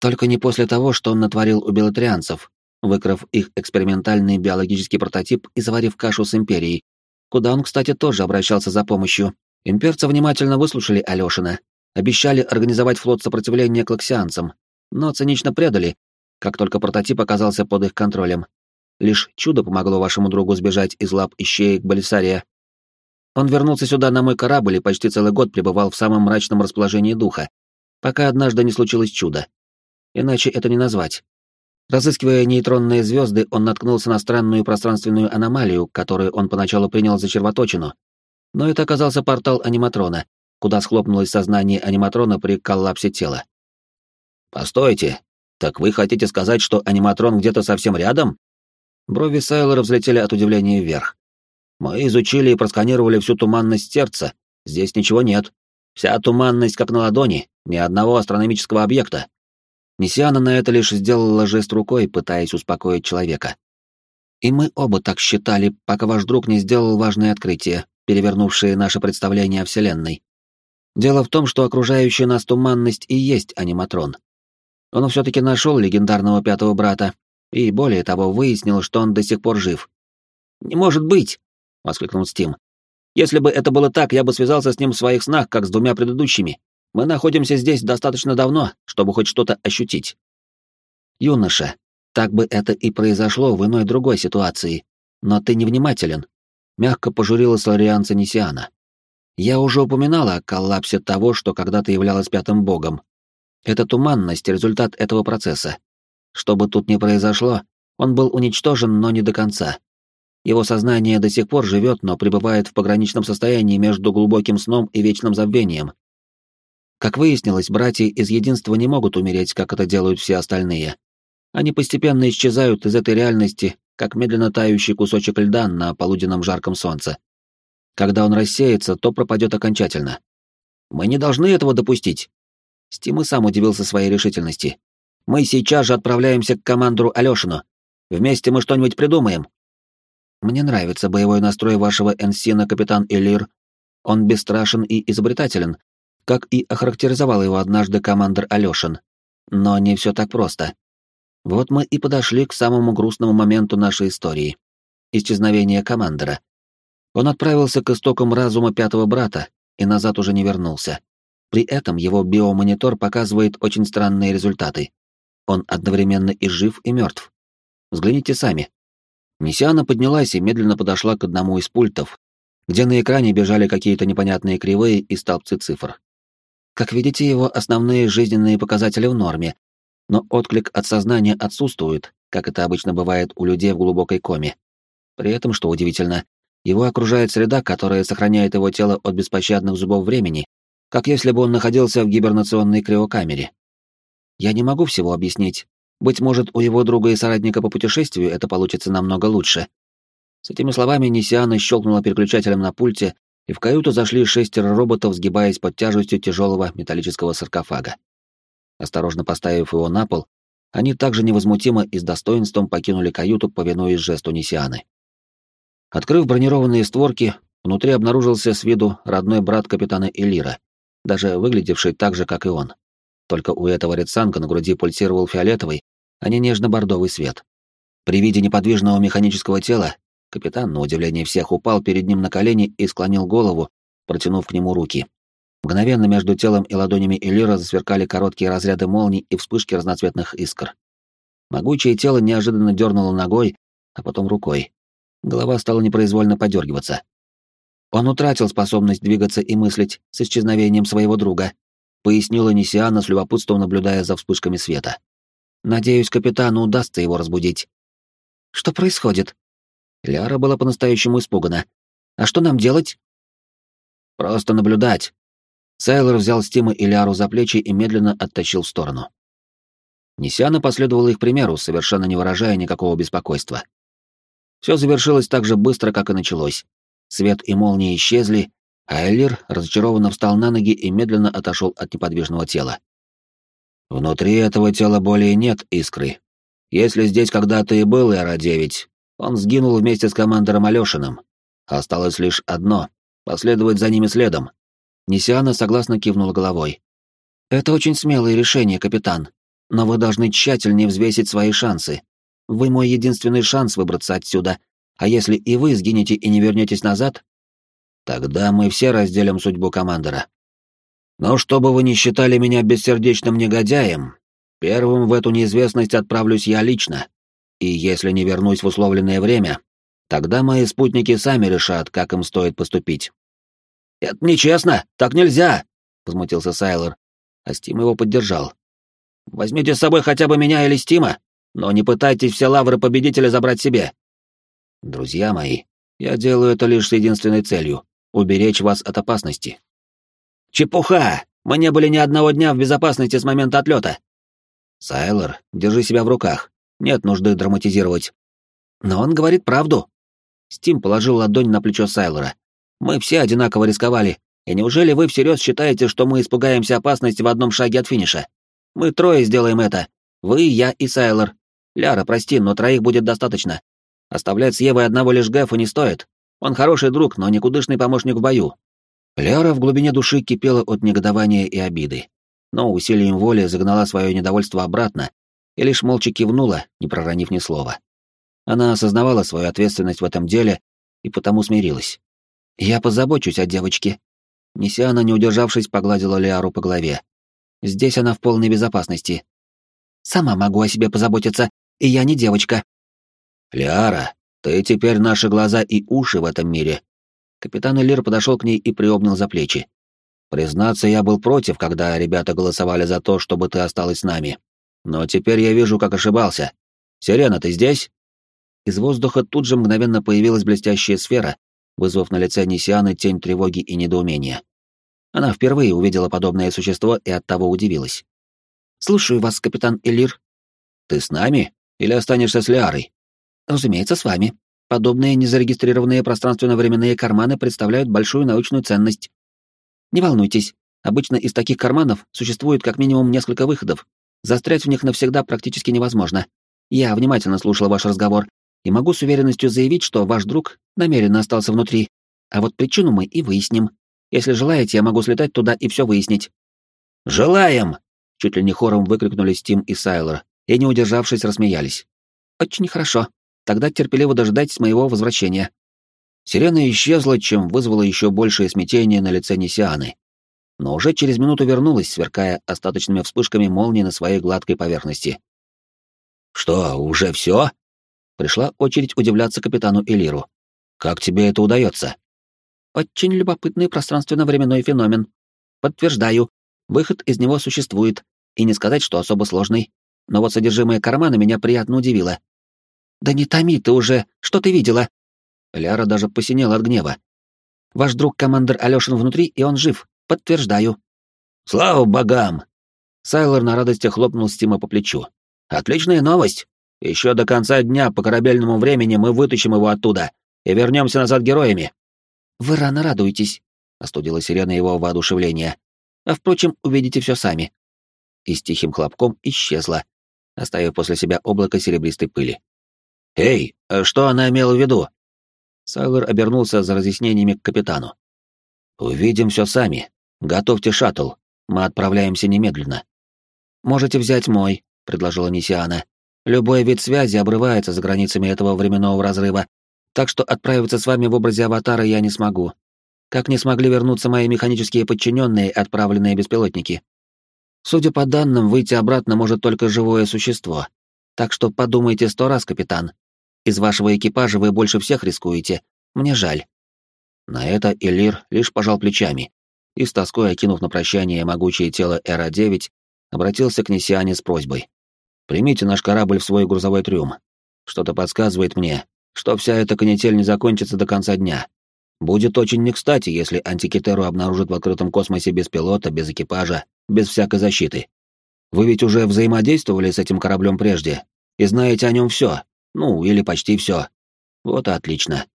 Только не после того, что он натворил у белотрианцев, выкрав их экспериментальный биологический прототип и заварив кашу с Империей, куда он, кстати, тоже обращался за помощью. Имперцы внимательно выслушали Алешина, обещали организовать флот сопротивления клаксианцам, но цинично предали, как только прототип оказался под их контролем. Лишь чудо помогло вашему другу сбежать из лап ищеек Балисария. Он вернулся сюда на мой корабль и почти целый год пребывал в самом мрачном расположении духа, пока однажды не случилось чудо. Иначе это не назвать. Разыскивая нейтронные звезды, он наткнулся на странную пространственную аномалию, которую он поначалу принял за червоточину. Но это оказался портал аниматрона, куда схлопнулось сознание аниматрона при коллапсе тела. «Постойте, так вы хотите сказать, что аниматрон где-то совсем рядом?» Брови Сайлора взлетели от удивления вверх. «Мы изучили и просканировали всю туманность сердца. Здесь ничего нет. Вся туманность как на ладони, ни одного астрономического объекта». Несиана на это лишь сделала жест рукой, пытаясь успокоить человека. «И мы оба так считали, пока ваш друг не сделал важное открытие, перевернувшее наше представление о Вселенной. Дело в том, что окружающая нас туманность и есть аниматрон. Он все-таки нашел легендарного пятого брата, и, более того, выяснил, что он до сих пор жив. «Не может быть!» — воскликнул Стим. «Если бы это было так, я бы связался с ним в своих снах, как с двумя предыдущими. Мы находимся здесь достаточно давно, чтобы хоть что-то ощутить». «Юноша, так бы это и произошло в иной другой ситуации, но ты невнимателен», — мягко пожурила сларианца Нисиана. Я уже упоминала о коллапсе того, что когда-то являлось пятым богом. Это туманность — результат этого процесса. Что бы тут ни произошло, он был уничтожен, но не до конца. Его сознание до сих пор живет, но пребывает в пограничном состоянии между глубоким сном и вечным забвением. Как выяснилось, братья из единства не могут умереть, как это делают все остальные. Они постепенно исчезают из этой реальности, как медленно тающий кусочек льда на полуденном жарком солнце. Когда он рассеется, то пропадет окончательно. Мы не должны этого допустить. Стим сам удивился своей решительности. Мы сейчас же отправляемся к командору Алешину. Вместе мы что-нибудь придумаем. Мне нравится боевой настрой вашего энсина, капитан Элир. Он бесстрашен и изобретателен, как и охарактеризовал его однажды командор Алешин. Но не все так просто. Вот мы и подошли к самому грустному моменту нашей истории. Исчезновение командора. Он отправился к истокам разума пятого брата и назад уже не вернулся. При этом его биомонитор показывает очень странные результаты. Он одновременно и жив, и мертв. Взгляните сами. Мессиана поднялась и медленно подошла к одному из пультов, где на экране бежали какие-то непонятные кривые и столбцы цифр. Как видите, его основные жизненные показатели в норме, но отклик от сознания отсутствует, как это обычно бывает у людей в глубокой коме. При этом, что удивительно, его окружает среда, которая сохраняет его тело от беспощадных зубов времени, как если бы он находился в гибернационной криокамере. Я не могу всего объяснить. Быть может, у его друга и соратника по путешествию это получится намного лучше. С этими словами Нисиана щелкнула переключателем на пульте, и в каюту зашли шестеро роботов, сгибаясь под тяжестью тяжелого металлического саркофага. Осторожно поставив его на пол, они также невозмутимо и с достоинством покинули каюту, повинуясь жесту Нисианы. Открыв бронированные створки, внутри обнаружился с виду родной брат капитана Элира, даже выглядевший так же, как и он. Только у этого редсанга на груди пульсировал фиолетовый, а не нежно-бордовый свет. При виде неподвижного механического тела капитан, на удивление всех, упал перед ним на колени и склонил голову, протянув к нему руки. Мгновенно между телом и ладонями Элира засверкали короткие разряды молний и вспышки разноцветных искр. Могучее тело неожиданно дернуло ногой, а потом рукой. Голова стала непроизвольно подергиваться. Он утратил способность двигаться и мыслить с исчезновением своего друга, пояснила Нисиана с любопытством, наблюдая за вспышками света. Надеюсь, капитану удастся его разбудить. Что происходит? Ляра была по-настоящему испугана. А что нам делать? Просто наблюдать. Сейлор взял Стима и Ляру за плечи и медленно оттащил в сторону. Нисиана последовала их примеру, совершенно не выражая никакого беспокойства. Все завершилось так же быстро, как и началось. Свет и молнии исчезли, а Эллир разочарованно встал на ноги и медленно отошел от неподвижного тела. «Внутри этого тела более нет искры. Если здесь когда-то и был Эра-9, он сгинул вместе с командором Алешиным. Осталось лишь одно последовать за ними следом. Несиана согласно кивнула головой. Это очень смелое решение, капитан, но вы должны тщательнее взвесить свои шансы. Вы мой единственный шанс выбраться отсюда, а если и вы сгинете и не вернетесь назад, тогда мы все разделим судьбу командора. Но чтобы вы не считали меня бессердечным негодяем, первым в эту неизвестность отправлюсь я лично. И если не вернусь в условленное время, тогда мои спутники сами решат, как им стоит поступить. «Это нечестно! Так нельзя!» — возмутился Сайлор, а Стим его поддержал. «Возьмите с собой хотя бы меня или Стима, но не пытайтесь все лавры победителя забрать себе». «Друзья мои, я делаю это лишь с единственной целью — уберечь вас от опасности». «Чепуха! Мы не были ни одного дня в безопасности с момента отлета!» «Сайлор, держи себя в руках. Нет нужды драматизировать». «Но он говорит правду». Стим положил ладонь на плечо Сайлора. «Мы все одинаково рисковали, и неужели вы всерьез считаете, что мы испугаемся опасности в одном шаге от финиша? Мы трое сделаем это. Вы, я и Сайлор. Ляра, прости, но троих будет достаточно. Оставлять с Евой одного лишь Гэфа не стоит. Он хороший друг, но никудышный помощник в бою. Ляра в глубине души кипела от негодования и обиды, но усилием воли загнала свое недовольство обратно и лишь молча кивнула, не проронив ни слова. Она осознавала свою ответственность в этом деле и потому смирилась. «Я позабочусь о девочке». Несиана, не удержавшись, погладила Лиару по голове. «Здесь она в полной безопасности. Сама могу о себе позаботиться, и я не девочка». «Лиара, ты теперь наши глаза и уши в этом мире», Капитан Элир подошел к ней и приобнял за плечи. «Признаться, я был против, когда ребята голосовали за то, чтобы ты осталась с нами. Но теперь я вижу, как ошибался. Сирена, ты здесь?» Из воздуха тут же мгновенно появилась блестящая сфера, вызвав на лице Нисианы тень тревоги и недоумения. Она впервые увидела подобное существо и оттого удивилась. «Слушаю вас, капитан Элир». «Ты с нами? Или останешься с Лиарой?» «Разумеется, с вами», Подобные незарегистрированные пространственно-временные карманы представляют большую научную ценность. Не волнуйтесь, обычно из таких карманов существует как минимум несколько выходов. Застрять в них навсегда практически невозможно. Я внимательно слушал ваш разговор и могу с уверенностью заявить, что ваш друг намеренно остался внутри. А вот причину мы и выясним. Если желаете, я могу слетать туда и все выяснить. «Желаем!» — чуть ли не хором выкрикнули Стим и Сайлор, и, не удержавшись, рассмеялись. «Очень хорошо. Тогда терпеливо дождайтесь моего возвращения». Сирена исчезла, чем вызвало еще большее смятение на лице Несианы. Но уже через минуту вернулась, сверкая остаточными вспышками молнии на своей гладкой поверхности. «Что, уже все?» Пришла очередь удивляться капитану Элиру. «Как тебе это удается?» «Очень любопытный пространственно-временной феномен. Подтверждаю, выход из него существует, и не сказать, что особо сложный. Но вот содержимое кармана меня приятно удивило. «Да не томи ты уже! Что ты видела?» Ляра даже посинела от гнева. «Ваш друг командир Алёшин внутри, и он жив. Подтверждаю». «Слава богам!» Сайлор на радости хлопнул Стима по плечу. «Отличная новость! Еще до конца дня по корабельному времени мы вытащим его оттуда и вернемся назад героями». «Вы рано радуетесь», — остудила сирена его воодушевление. «А впрочем, увидите все сами». И с тихим хлопком исчезла, оставив после себя облако серебристой пыли. «Эй, а что она имела в виду?» Сайлор обернулся за разъяснениями к капитану. «Увидим все сами. Готовьте шаттл. Мы отправляемся немедленно». «Можете взять мой», — предложила Нисиана. «Любой вид связи обрывается за границами этого временного разрыва, так что отправиться с вами в образе аватара я не смогу. Как не смогли вернуться мои механические подчиненные, отправленные беспилотники. Судя по данным, выйти обратно может только живое существо. Так что подумайте сто раз, капитан, из вашего экипажа вы больше всех рискуете. Мне жаль». На это Элир лишь пожал плечами и, с тоской окинув на прощание могучее тело Эра-9, обратился к Несиане с просьбой. «Примите наш корабль в свой грузовой трюм. Что-то подсказывает мне, что вся эта канитель не закончится до конца дня. Будет очень не кстати, если антикитеру обнаружат в открытом космосе без пилота, без экипажа, без всякой защиты. Вы ведь уже взаимодействовали с этим кораблем прежде и знаете о нем все, ну, или почти все. Вот и отлично.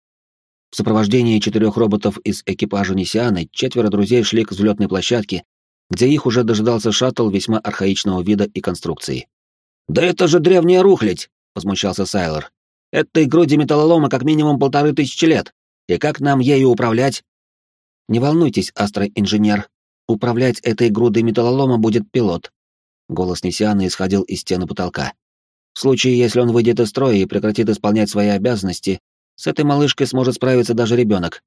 В сопровождении четырех роботов из экипажа Несианы четверо друзей шли к взлетной площадке, где их уже дожидался шаттл весьма архаичного вида и конструкции. «Да это же древняя рухлядь!» — возмущался Сайлор. «Этой груди металлолома как минимум полторы тысячи лет. И как нам ею управлять?» Не волнуйтесь, астроинженер. Управлять этой грудой металлолома будет пилот. Голос Несиана исходил из стены потолка. В случае, если он выйдет из строя и прекратит исполнять свои обязанности, с этой малышкой сможет справиться даже ребенок.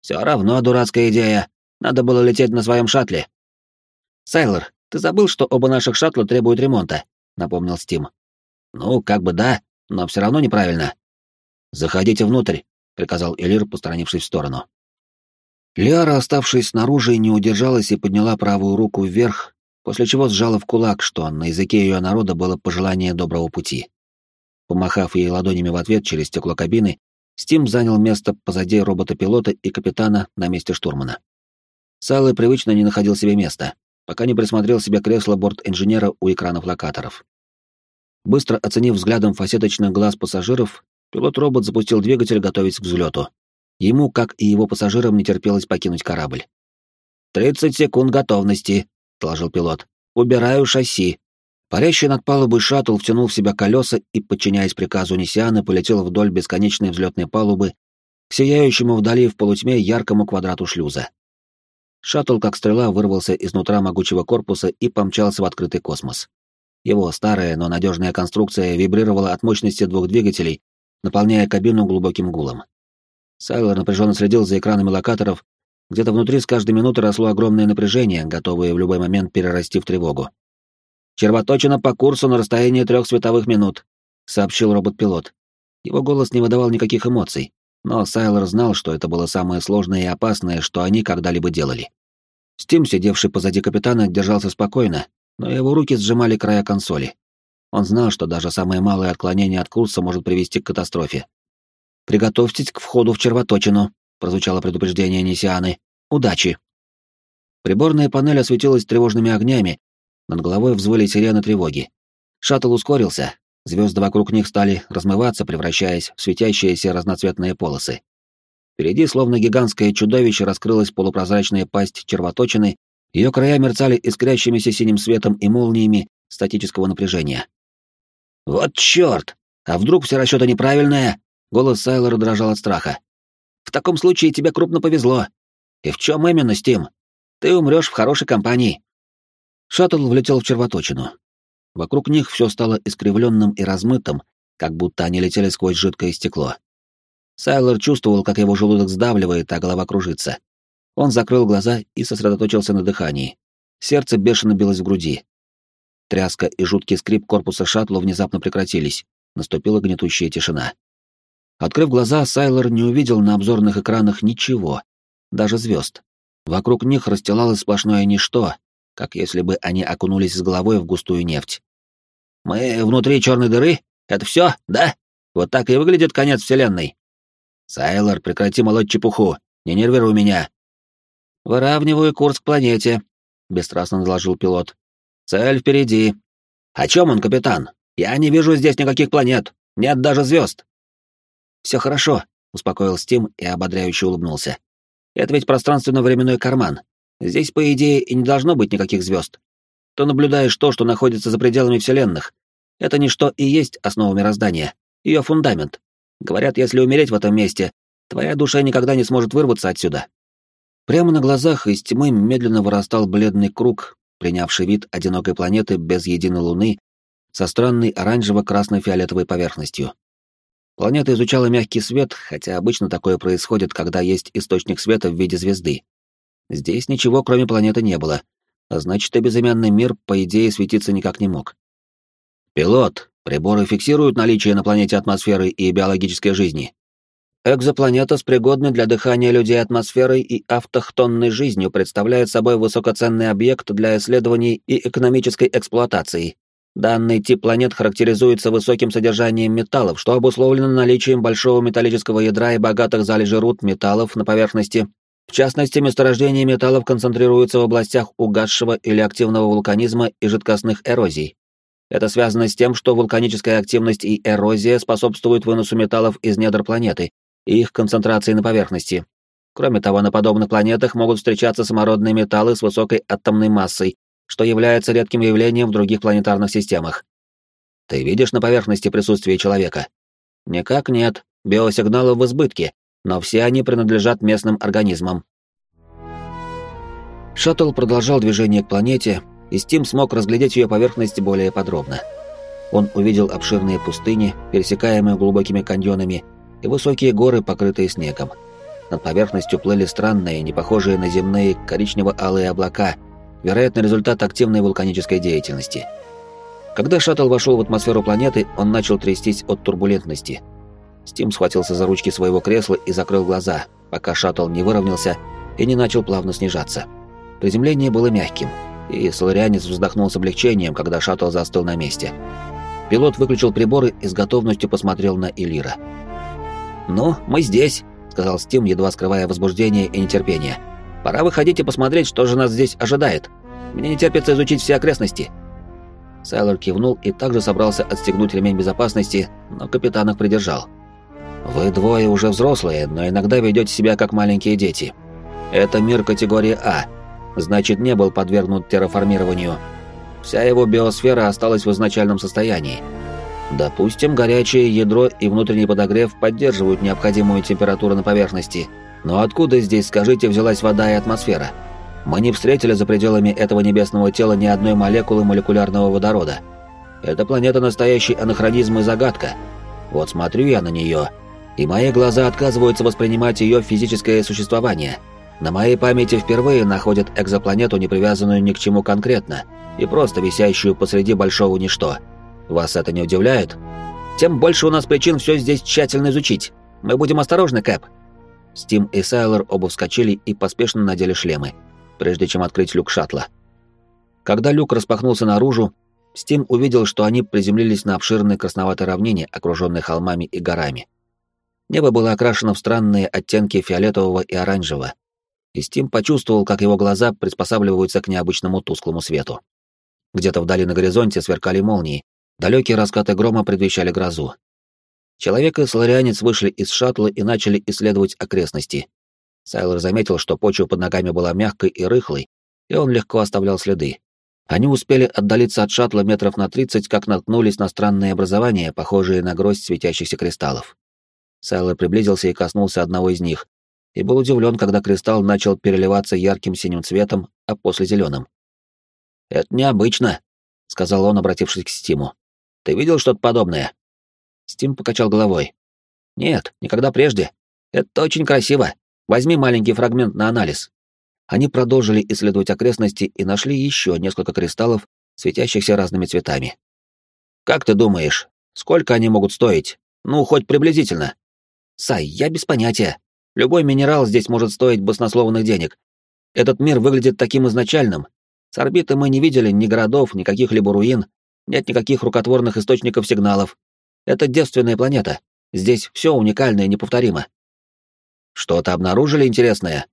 Все равно дурацкая идея. Надо было лететь на своем шаттле. Сайлор, ты забыл, что оба наших шаттла требуют ремонта? напомнил Стим. Ну, как бы да, но все равно неправильно. Заходите внутрь, приказал Элир, посторонившись в сторону. Лиара, оставшись снаружи, не удержалась и подняла правую руку вверх, после чего сжала в кулак, что на языке ее народа было пожелание доброго пути. Помахав ей ладонями в ответ через стекло кабины, Стим занял место позади робота-пилота и капитана на месте штурмана. Сайлы привычно не находил себе места, пока не присмотрел себе кресло борт-инженера у экранов локаторов. Быстро оценив взглядом фасеточных глаз пассажиров, пилот-робот запустил двигатель, готовясь к взлету. Ему, как и его пассажирам, не терпелось покинуть корабль. «Тридцать секунд готовности», — доложил пилот. «Убираю шасси». Парящий над палубой шаттл втянул в себя колеса и, подчиняясь приказу Несиана, полетел вдоль бесконечной взлетной палубы к сияющему вдали в полутьме яркому квадрату шлюза. Шаттл, как стрела, вырвался изнутра могучего корпуса и помчался в открытый космос. Его старая, но надежная конструкция вибрировала от мощности двух двигателей, наполняя кабину глубоким гулом. Сайлор напряженно следил за экранами локаторов, где-то внутри с каждой минуты росло огромное напряжение, готовое в любой момент перерасти в тревогу. «Червоточина по курсу на расстоянии трех световых минут», — сообщил робот-пилот. Его голос не выдавал никаких эмоций, но Сайлор знал, что это было самое сложное и опасное, что они когда-либо делали. Стим, сидевший позади капитана, держался спокойно, но его руки сжимали края консоли. Он знал, что даже самое малое отклонение от курса может привести к катастрофе. «Приготовьтесь к входу в червоточину», — прозвучало предупреждение Несианы. «Удачи!» Приборная панель осветилась тревожными огнями, над головой взвыли сирены тревоги. Шаттл ускорился, звезды вокруг них стали размываться, превращаясь в светящиеся разноцветные полосы. Впереди, словно гигантское чудовище, раскрылась полупрозрачная пасть червоточины, ее края мерцали искрящимися синим светом и молниями статического напряжения. «Вот черт! А вдруг все расчеты неправильные?» Голос Сайлора дрожал от страха. «В таком случае тебе крупно повезло. И в чем именно, Стим? Ты умрешь в хорошей компании. Шаттл влетел в червоточину. Вокруг них все стало искривленным и размытым, как будто они летели сквозь жидкое стекло. Сайлор чувствовал, как его желудок сдавливает, а голова кружится. Он закрыл глаза и сосредоточился на дыхании. Сердце бешено билось в груди. Тряска и жуткий скрип корпуса шаттла внезапно прекратились. Наступила гнетущая тишина. Открыв глаза, Сайлор не увидел на обзорных экранах ничего, даже звезд. Вокруг них расстилалось сплошное ничто, как если бы они окунулись с головой в густую нефть. «Мы внутри черной дыры? Это все, да? Вот так и выглядит конец Вселенной». «Сайлор, прекрати молоть чепуху, не нервируй меня». «Выравниваю курс к планете», — бесстрастно доложил пилот. «Цель впереди». «О чем он, капитан? Я не вижу здесь никаких планет, нет даже звезд». «Все хорошо», — успокоил Стим и ободряюще улыбнулся. «Это ведь пространственно-временной карман. Здесь, по идее, и не должно быть никаких звезд. Ты наблюдаешь то, что находится за пределами вселенных. Это ничто и есть основа мироздания, ее фундамент. Говорят, если умереть в этом месте, твоя душа никогда не сможет вырваться отсюда. Прямо на глазах из тьмы медленно вырастал бледный круг, принявший вид одинокой планеты без единой луны, со странной оранжево-красно-фиолетовой поверхностью. Планета изучала мягкий свет, хотя обычно такое происходит, когда есть источник света в виде звезды. Здесь ничего, кроме планеты, не было, а значит, и безымянный мир, по идее, светиться никак не мог. «Пилот, приборы фиксируют наличие на планете атмосферы и биологической жизни?» Экзопланета с пригодной для дыхания людей атмосферой и автохтонной жизнью представляет собой высокоценный объект для исследований и экономической эксплуатации. Данный тип планет характеризуется высоким содержанием металлов, что обусловлено наличием большого металлического ядра и богатых залежей руд металлов на поверхности, в частности, месторождения металлов концентрируются в областях угасшего или активного вулканизма и жидкостных эрозий. Это связано с тем, что вулканическая активность и эрозия способствуют выносу металлов из недр планеты и их концентрации на поверхности. Кроме того, на подобных планетах могут встречаться самородные металлы с высокой атомной массой, что является редким явлением в других планетарных системах. Ты видишь на поверхности присутствие человека? Никак нет. Биосигналы в избытке, но все они принадлежат местным организмам. Шаттл продолжал движение к планете, и Стим смог разглядеть ее поверхность более подробно. Он увидел обширные пустыни, пересекаемые глубокими каньонами, и высокие горы, покрытые снегом. Над поверхностью плыли странные, не похожие на земные, коричнево-алые облака, вероятно, результат активной вулканической деятельности. Когда шаттл вошел в атмосферу планеты, он начал трястись от турбулентности. Стим схватился за ручки своего кресла и закрыл глаза, пока шаттл не выровнялся и не начал плавно снижаться. Приземление было мягким, и соларианец вздохнул с облегчением, когда шаттл застыл на месте. Пилот выключил приборы и с готовностью посмотрел на Элира. «Ну, мы здесь», — сказал Стим, едва скрывая возбуждение и нетерпение. «Пора выходить и посмотреть, что же нас здесь ожидает. Мне не терпится изучить все окрестности». Сайлор кивнул и также собрался отстегнуть ремень безопасности, но капитан их придержал. «Вы двое уже взрослые, но иногда ведете себя как маленькие дети. Это мир категории А, значит, не был подвергнут терраформированию. Вся его биосфера осталась в изначальном состоянии. Допустим, горячее ядро и внутренний подогрев поддерживают необходимую температуру на поверхности. Но откуда здесь, скажите, взялась вода и атмосфера? Мы не встретили за пределами этого небесного тела ни одной молекулы молекулярного водорода. Эта планета настоящий анахронизм и загадка. Вот смотрю я на нее, и мои глаза отказываются воспринимать ее физическое существование — на моей памяти впервые находят экзопланету, не привязанную ни к чему конкретно, и просто висящую посреди большого ничто. Вас это не удивляет? Тем больше у нас причин все здесь тщательно изучить. Мы будем осторожны, Кэп. Стим и Сайлор оба вскочили и поспешно надели шлемы, прежде чем открыть люк шаттла. Когда люк распахнулся наружу, Стим увидел, что они приземлились на обширной красноватой равнине, окруженной холмами и горами. Небо было окрашено в странные оттенки фиолетового и оранжевого, и Стим почувствовал, как его глаза приспосабливаются к необычному тусклому свету. Где-то вдали на горизонте сверкали молнии, далекие раскаты грома предвещали грозу. Человек и соларианец вышли из шаттла и начали исследовать окрестности. Сайлор заметил, что почва под ногами была мягкой и рыхлой, и он легко оставлял следы. Они успели отдалиться от шаттла метров на 30, как наткнулись на странные образования, похожие на гроздь светящихся кристаллов. Сайлор приблизился и коснулся одного из них, и был удивлен, когда кристалл начал переливаться ярким синим цветом, а после зеленым. «Это необычно», — сказал он, обратившись к Стиму. «Ты видел что-то подобное?» Стим покачал головой. «Нет, никогда прежде. Это очень красиво. Возьми маленький фрагмент на анализ». Они продолжили исследовать окрестности и нашли еще несколько кристаллов, светящихся разными цветами. «Как ты думаешь, сколько они могут стоить? Ну, хоть приблизительно?» «Сай, я без понятия», Любой минерал здесь может стоить баснословных денег. Этот мир выглядит таким изначальным. С орбиты мы не видели ни городов, ни каких-либо руин, нет никаких рукотворных источников сигналов. Это девственная планета. Здесь все уникально и неповторимо. Что-то обнаружили интересное?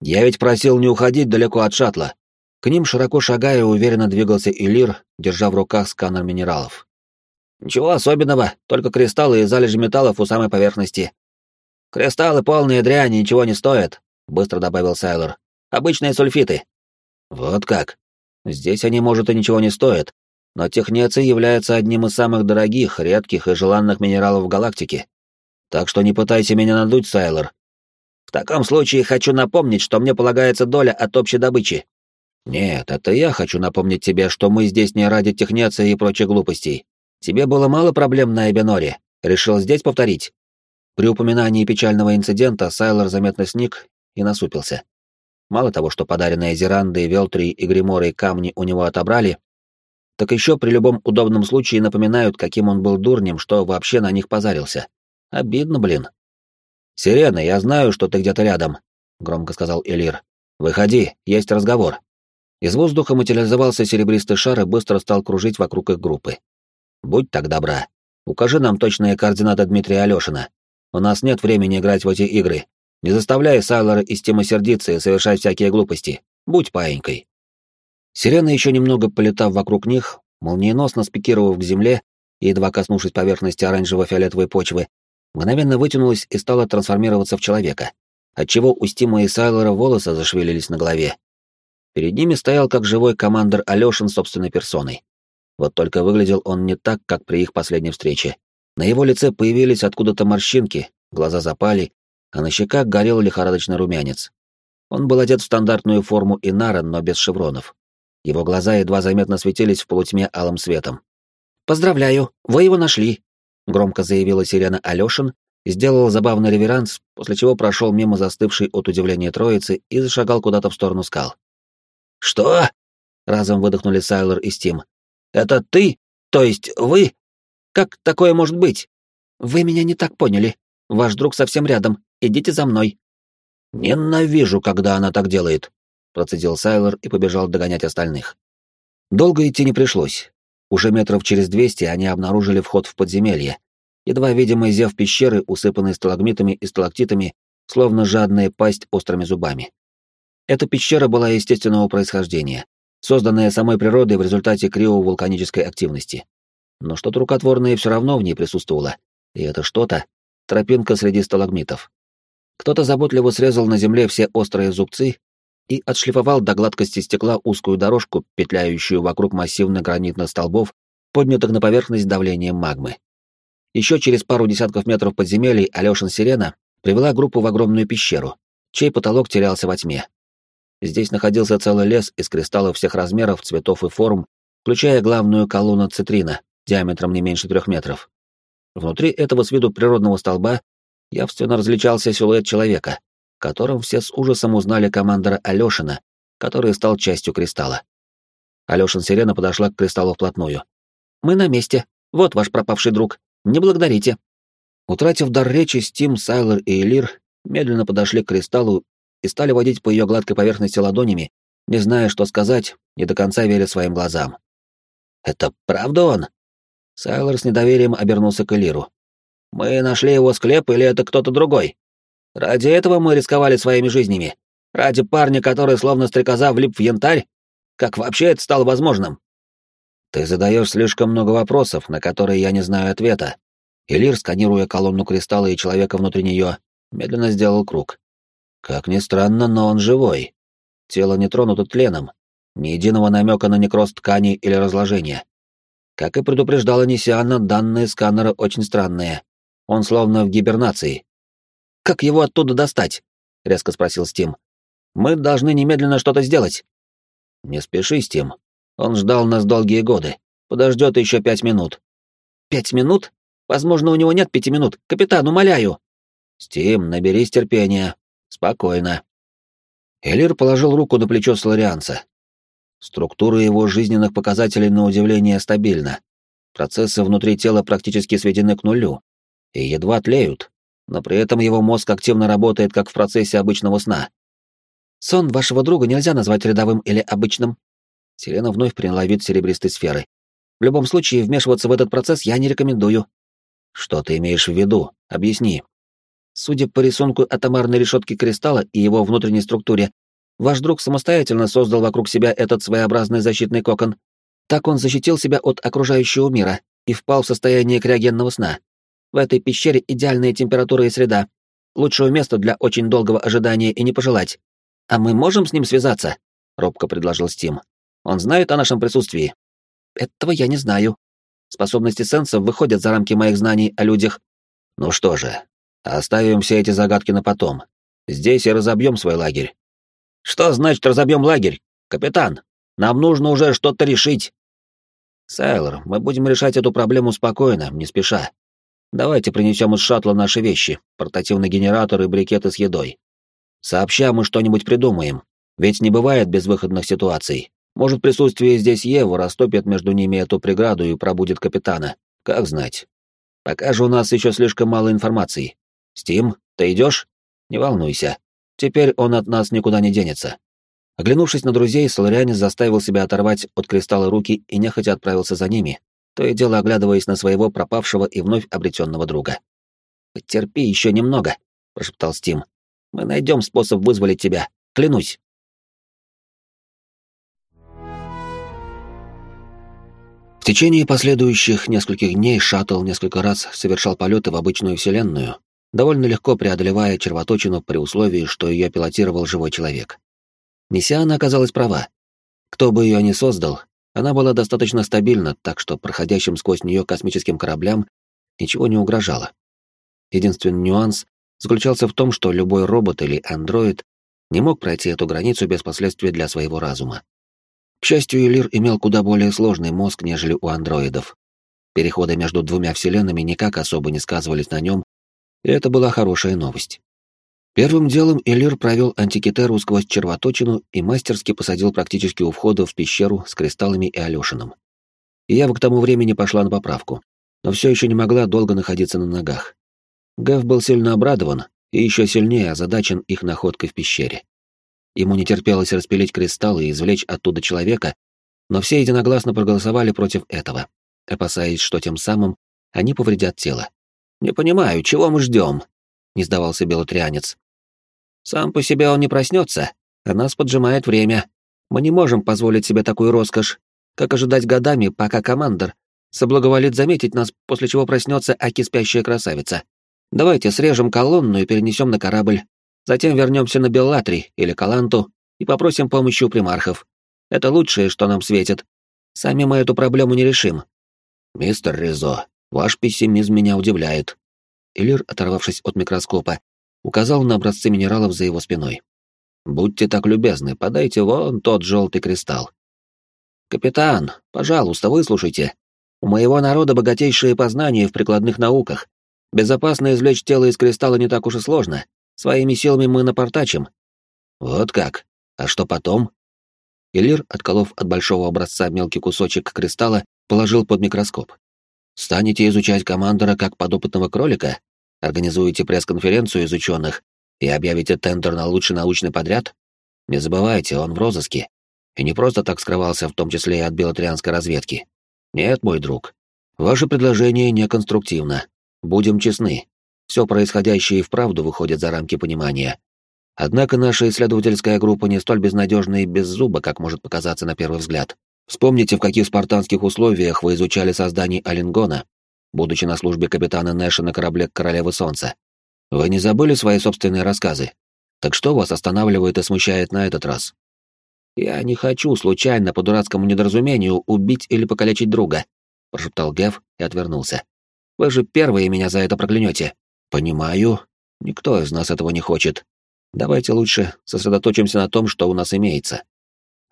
Я ведь просил не уходить далеко от шаттла. К ним, широко шагая, уверенно двигался Илир, держа в руках сканер минералов. Ничего особенного, только кристаллы и залежи металлов у самой поверхности. «Кристаллы полные дряни ничего не стоят», — быстро добавил Сайлор. «Обычные сульфиты». «Вот как. Здесь они, может, и ничего не стоят, но технеций является одним из самых дорогих, редких и желанных минералов в галактике. Так что не пытайся меня надуть, Сайлор. В таком случае хочу напомнить, что мне полагается доля от общей добычи». «Нет, это я хочу напомнить тебе, что мы здесь не ради технеции и прочих глупостей. Тебе было мало проблем на Эбеноре. Решил здесь повторить?» При упоминании печального инцидента Сайлор заметно сник и насупился. Мало того, что подаренные Зеранды, Велтри и Гриморы камни у него отобрали, так еще при любом удобном случае напоминают, каким он был дурнем, что вообще на них позарился. Обидно, блин. «Сирена, я знаю, что ты где-то рядом», — громко сказал Элир. «Выходи, есть разговор». Из воздуха материализовался серебристый шар и быстро стал кружить вокруг их группы. «Будь так добра. Укажи нам точные координаты Дмитрия Алешина. У нас нет времени играть в эти игры. Не заставляй Сайлора из темы сердиться и совершать всякие глупости. Будь паинькой. Сирена, еще немного полетав вокруг них, молниеносно спикировав к земле и едва коснувшись поверхности оранжево-фиолетовой почвы, мгновенно вытянулась и стала трансформироваться в человека, отчего у Стима и Сайлора волосы зашевелились на голове. Перед ними стоял как живой командир Алешин собственной персоной. Вот только выглядел он не так, как при их последней встрече. На его лице появились откуда-то морщинки, глаза запали, а на щеках горел лихорадочный румянец. Он был одет в стандартную форму Инара, но без шевронов. Его глаза едва заметно светились в полутьме алым светом. «Поздравляю, вы его нашли», — громко заявила сирена Алёшин, сделал забавный реверанс, после чего прошел мимо застывшей от удивления троицы и зашагал куда-то в сторону скал. «Что?» — разом выдохнули Сайлор и Стим. «Это ты? То есть вы? Как такое может быть?» «Вы меня не так поняли. Ваш друг совсем рядом. Идите за мной». «Ненавижу, когда она так делает», — процедил Сайлор и побежал догонять остальных. Долго идти не пришлось. Уже метров через двести они обнаружили вход в подземелье. Едва видимый зев пещеры, усыпанный сталагмитами и сталактитами, словно жадная пасть острыми зубами. Эта пещера была естественного происхождения, созданная самой природой в результате криовулканической активности. Но что-то рукотворное все равно в ней присутствовало, и это что-то — тропинка среди сталагмитов. Кто-то заботливо срезал на земле все острые зубцы и отшлифовал до гладкости стекла узкую дорожку, петляющую вокруг массивных гранитных столбов, поднятых на поверхность давлением магмы. Еще через пару десятков метров подземелий Алешин Сирена привела группу в огромную пещеру, чей потолок терялся во тьме. Здесь находился целый лес из кристаллов всех размеров, цветов и форм, включая главную колонну цитрина, диаметром не меньше трех метров. Внутри этого с виду природного столба явственно различался силуэт человека, которым все с ужасом узнали командора Алёшина, который стал частью кристалла. Алёшин Сирена подошла к кристаллу вплотную. «Мы на месте. Вот ваш пропавший друг. Не благодарите». Утратив дар речи, Стим, Сайлор и Элир медленно подошли к кристаллу и стали водить по ее гладкой поверхности ладонями, не зная, что сказать, не до конца веря своим глазам. «Это правда он?» Сайлор с недоверием обернулся к Элиру. Мы нашли его склеп или это кто-то другой? Ради этого мы рисковали своими жизнями. Ради парня, который словно стрекоза влип в янтарь? Как вообще это стало возможным? Ты задаешь слишком много вопросов, на которые я не знаю ответа. Элир, сканируя колонну кристалла и человека внутри нее, медленно сделал круг. Как ни странно, но он живой. Тело не тронуто тленом, ни единого намека на некроз ткани или разложение. Как и предупреждала Нисиана, данные сканера очень странные. Он словно в гибернации. «Как его оттуда достать?» — резко спросил Стим. «Мы должны немедленно что-то сделать». «Не спеши, Стим. Он ждал нас долгие годы. Подождет еще пять минут». «Пять минут? Возможно, у него нет пяти минут. Капитан, умоляю!» «Стим, наберись терпения. Спокойно». Элир положил руку на плечо Соларианца. Структура его жизненных показателей на удивление стабильна. Процессы внутри тела практически сведены к нулю и едва тлеют, но при этом его мозг активно работает, как в процессе обычного сна. «Сон вашего друга нельзя назвать рядовым или обычным». Селена вновь приняла вид серебристой сферы. «В любом случае, вмешиваться в этот процесс я не рекомендую». «Что ты имеешь в виду? Объясни». Судя по рисунку атомарной решетки кристалла и его внутренней структуре, ваш друг самостоятельно создал вокруг себя этот своеобразный защитный кокон. Так он защитил себя от окружающего мира и впал в состояние криогенного сна. В этой пещере идеальная температура и среда. Лучшего места для очень долгого ожидания и не пожелать. А мы можем с ним связаться? Робко предложил Стим. Он знает о нашем присутствии. Этого я не знаю. Способности сенса выходят за рамки моих знаний о людях. Ну что же, оставим все эти загадки на потом. Здесь и разобьем свой лагерь. Что значит разобьем лагерь? Капитан, нам нужно уже что-то решить. Сайлор, мы будем решать эту проблему спокойно, не спеша. Давайте принесем из шаттла наши вещи, портативный генератор и брикеты с едой. Сообща мы что-нибудь придумаем, ведь не бывает безвыходных ситуаций. Может, присутствие здесь Еву растопит между ними эту преграду и пробудет капитана. Как знать. Пока же у нас еще слишком мало информации. Стим, ты идешь? Не волнуйся. Теперь он от нас никуда не денется. Оглянувшись на друзей, Соларианец заставил себя оторвать от кристалла руки и нехотя отправился за ними, то и дело оглядываясь на своего пропавшего и вновь обретенного друга. «Потерпи еще немного», — прошептал Стим. «Мы найдем способ вызволить тебя, клянусь». В течение последующих нескольких дней шаттл несколько раз совершал полеты в обычную Вселенную, довольно легко преодолевая червоточину при условии, что ее пилотировал живой человек. Мессиана оказалась права. Кто бы ее ни создал, она была достаточно стабильна, так что проходящим сквозь нее космическим кораблям ничего не угрожало. Единственный нюанс заключался в том, что любой робот или андроид не мог пройти эту границу без последствий для своего разума. К счастью, Элир имел куда более сложный мозг, нежели у андроидов. Переходы между двумя вселенными никак особо не сказывались на нем, и это была хорошая новость. Первым делом Элир провел антикитеру сквозь червоточину и мастерски посадил практически у входа в пещеру с кристаллами и Алешиным. И Ява к тому времени пошла на поправку, но все еще не могла долго находиться на ногах. Гэв был сильно обрадован и еще сильнее озадачен их находкой в пещере. Ему не терпелось распилить кристаллы и извлечь оттуда человека, но все единогласно проголосовали против этого, опасаясь, что тем самым они повредят тело. «Не понимаю, чего мы ждем?» — не сдавался белотрианец. «Сам по себе он не проснется, а нас поджимает время. Мы не можем позволить себе такую роскошь, как ожидать годами, пока командор соблаговолит заметить нас, после чего проснется Аки спящая красавица. Давайте срежем колонну и перенесем на корабль. Затем вернемся на Беллатри или Каланту и попросим помощи у примархов. Это лучшее, что нам светит. Сами мы эту проблему не решим. Мистер Ризо, ваш пессимизм меня удивляет. Элир, оторвавшись от микроскопа, указал на образцы минералов за его спиной. Будьте так любезны, подайте вон тот желтый кристалл. Капитан, пожалуйста, выслушайте. У моего народа богатейшие познания в прикладных науках. Безопасно извлечь тело из кристалла не так уж и сложно. Своими силами мы напортачим. Вот как? А что потом? Элир, отколов от большого образца мелкий кусочек кристалла, положил под микроскоп. Станете изучать командора как подопытного кролика? Организуете пресс-конференцию из ученых и объявите тендер на лучший научный подряд? Не забывайте, он в розыске. И не просто так скрывался, в том числе и от белотрианской разведки. Нет, мой друг. Ваше предложение неконструктивно. Будем честны. Все происходящее и вправду выходит за рамки понимания. Однако наша исследовательская группа не столь безнадежна и беззуба, как может показаться на первый взгляд. Вспомните, в каких спартанских условиях вы изучали создание Алингона, будучи на службе капитана Нэша на корабле Королевы Солнца. Вы не забыли свои собственные рассказы? Так что вас останавливает и смущает на этот раз? Я не хочу случайно по дурацкому недоразумению убить или покалечить друга, прошептал Гев и отвернулся. Вы же первые меня за это проклянете. Понимаю. Никто из нас этого не хочет. Давайте лучше сосредоточимся на том, что у нас имеется.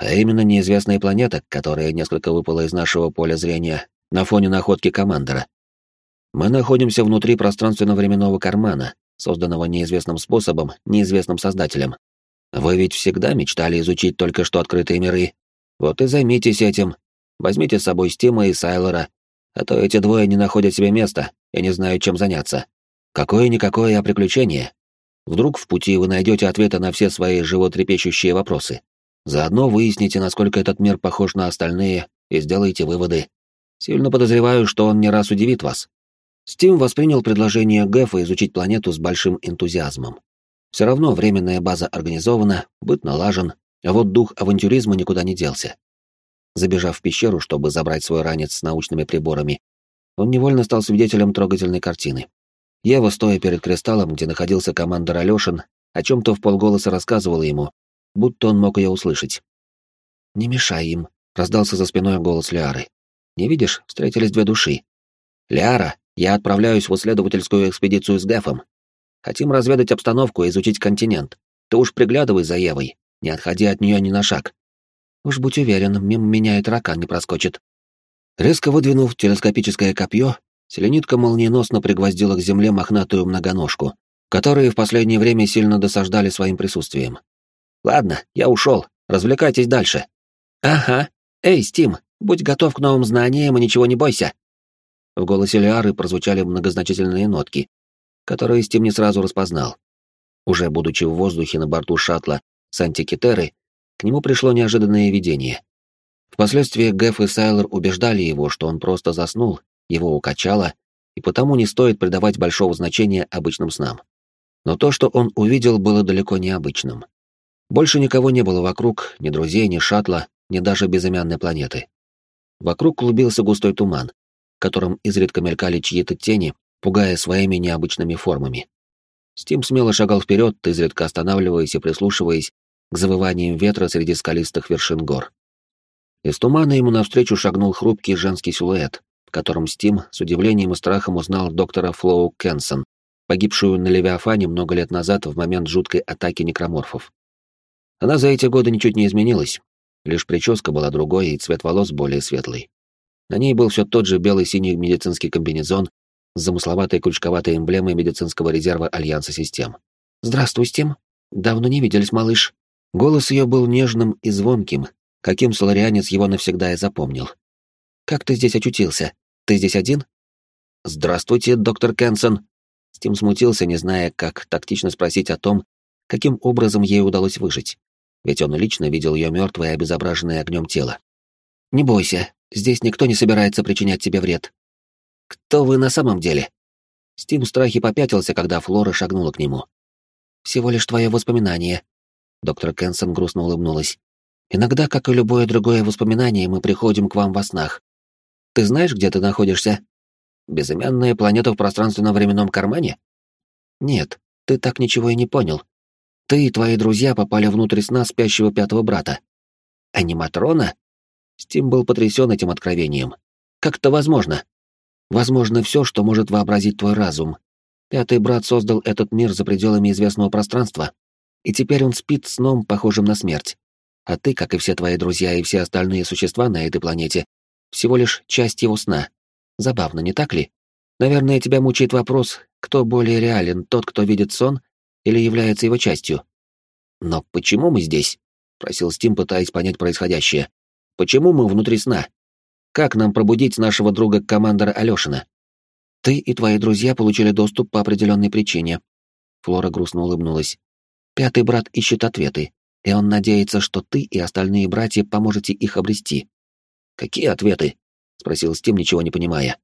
А именно неизвестная планета, которая несколько выпала из нашего поля зрения на фоне находки командора. Мы находимся внутри пространственно-временного кармана, созданного неизвестным способом, неизвестным создателем. Вы ведь всегда мечтали изучить только что открытые миры. Вот и займитесь этим. Возьмите с собой Стима и Сайлора, а то эти двое не находят себе места и не знают, чем заняться. Какое-никакое а приключение. Вдруг в пути вы найдете ответы на все свои животрепещущие вопросы. Заодно выясните, насколько этот мир похож на остальные, и сделайте выводы. Сильно подозреваю, что он не раз удивит вас. Стим воспринял предложение Гэфа изучить планету с большим энтузиазмом. Все равно временная база организована, быт налажен, а вот дух авантюризма никуда не делся. Забежав в пещеру, чтобы забрать свой ранец с научными приборами, он невольно стал свидетелем трогательной картины. Ева, стоя перед кристаллом, где находился командор Алёшин, о чем-то в полголоса рассказывала ему, будто он мог ее услышать. «Не мешай им», — раздался за спиной голос Лиары. «Не видишь, встретились две души. Лиара, я отправляюсь в исследовательскую экспедицию с Гэфом. Хотим разведать обстановку и изучить континент. Ты уж приглядывай за Евой, не отходи от нее ни на шаг. Уж будь уверен, мимо меня и таракан не проскочит. Резко выдвинув телескопическое копье, селенитка молниеносно пригвоздила к земле мохнатую многоножку, которые в последнее время сильно досаждали своим присутствием. «Ладно, я ушел. Развлекайтесь дальше». «Ага. Эй, Стим, будь готов к новым знаниям и ничего не бойся». В голосе Лиары прозвучали многозначительные нотки, которые Стим не сразу распознал. Уже будучи в воздухе на борту шаттла с к нему пришло неожиданное видение. Впоследствии Гэф и Сайлор убеждали его, что он просто заснул, его укачало, и потому не стоит придавать большого значения обычным снам. Но то, что он увидел, было далеко не обычным. Больше никого не было вокруг, ни друзей, ни шаттла, ни даже безымянной планеты. Вокруг клубился густой туман, в котором изредка мелькали чьи-то тени, пугая своими необычными формами. Стим смело шагал вперед, изредка останавливаясь и прислушиваясь к завываниям ветра среди скалистых вершин гор. Из тумана ему навстречу шагнул хрупкий женский силуэт, в котором Стим с удивлением и страхом узнал доктора Флоу Кенсон, погибшую на Левиафане много лет назад в момент жуткой атаки некроморфов. Она за эти годы ничуть не изменилась. Лишь прическа была другой и цвет волос более светлый. На ней был все тот же белый-синий медицинский комбинезон с замысловатой крючковатой эмблемой медицинского резерва Альянса систем. «Здравствуй, Стим. Давно не виделись, малыш». Голос ее был нежным и звонким, каким соларианец его навсегда и запомнил. «Как ты здесь очутился? Ты здесь один?» «Здравствуйте, доктор Кенсон». Стим смутился, не зная, как тактично спросить о том, каким образом ей удалось выжить. Ведь он лично видел ее мертвое, обезображенное огнем тело. «Не бойся, здесь никто не собирается причинять тебе вред». «Кто вы на самом деле?» Стим в страхе попятился, когда Флора шагнула к нему. «Всего лишь твое воспоминание». Доктор Кенсон грустно улыбнулась. «Иногда, как и любое другое воспоминание, мы приходим к вам во снах. Ты знаешь, где ты находишься?» «Безымянная планета в пространственно-временном кармане?» «Нет, ты так ничего и не понял. Ты и твои друзья попали внутрь сна спящего пятого брата». «Аниматрона?» Стим был потрясен этим откровением. «Как это возможно?» «Возможно все, что может вообразить твой разум. Пятый брат создал этот мир за пределами известного пространства, и теперь он спит сном, похожим на смерть. А ты, как и все твои друзья и все остальные существа на этой планете, всего лишь часть его сна. Забавно, не так ли? Наверное, тебя мучает вопрос, кто более реален, тот, кто видит сон, или является его частью. Но почему мы здесь? просил Стим, пытаясь понять происходящее. Почему мы внутри сна? Как нам пробудить нашего друга командора Алёшина? Ты и твои друзья получили доступ по определенной причине. Флора грустно улыбнулась. Пятый брат ищет ответы, и он надеется, что ты и остальные братья поможете их обрести. Какие ответы? спросил Стим, ничего не понимая.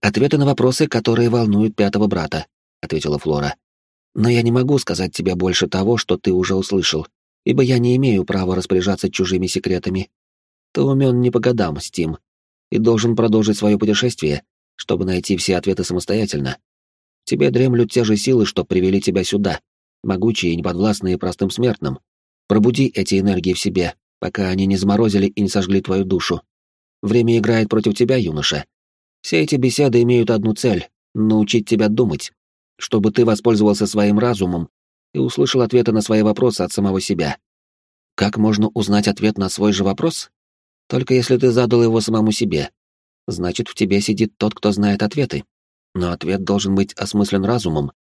Ответы на вопросы, которые волнуют пятого брата, ответила Флора. Но я не могу сказать тебе больше того, что ты уже услышал, ибо я не имею права распоряжаться чужими секретами. Ты умен не по годам, Стим, и должен продолжить свое путешествие, чтобы найти все ответы самостоятельно. Тебе дремлют те же силы, что привели тебя сюда, могучие и неподвластные простым смертным. Пробуди эти энергии в себе, пока они не заморозили и не сожгли твою душу. Время играет против тебя, юноша. Все эти беседы имеют одну цель — научить тебя думать, чтобы ты воспользовался своим разумом и услышал ответы на свои вопросы от самого себя. Как можно узнать ответ на свой же вопрос? Только если ты задал его самому себе. Значит, в тебе сидит тот, кто знает ответы. Но ответ должен быть осмыслен разумом.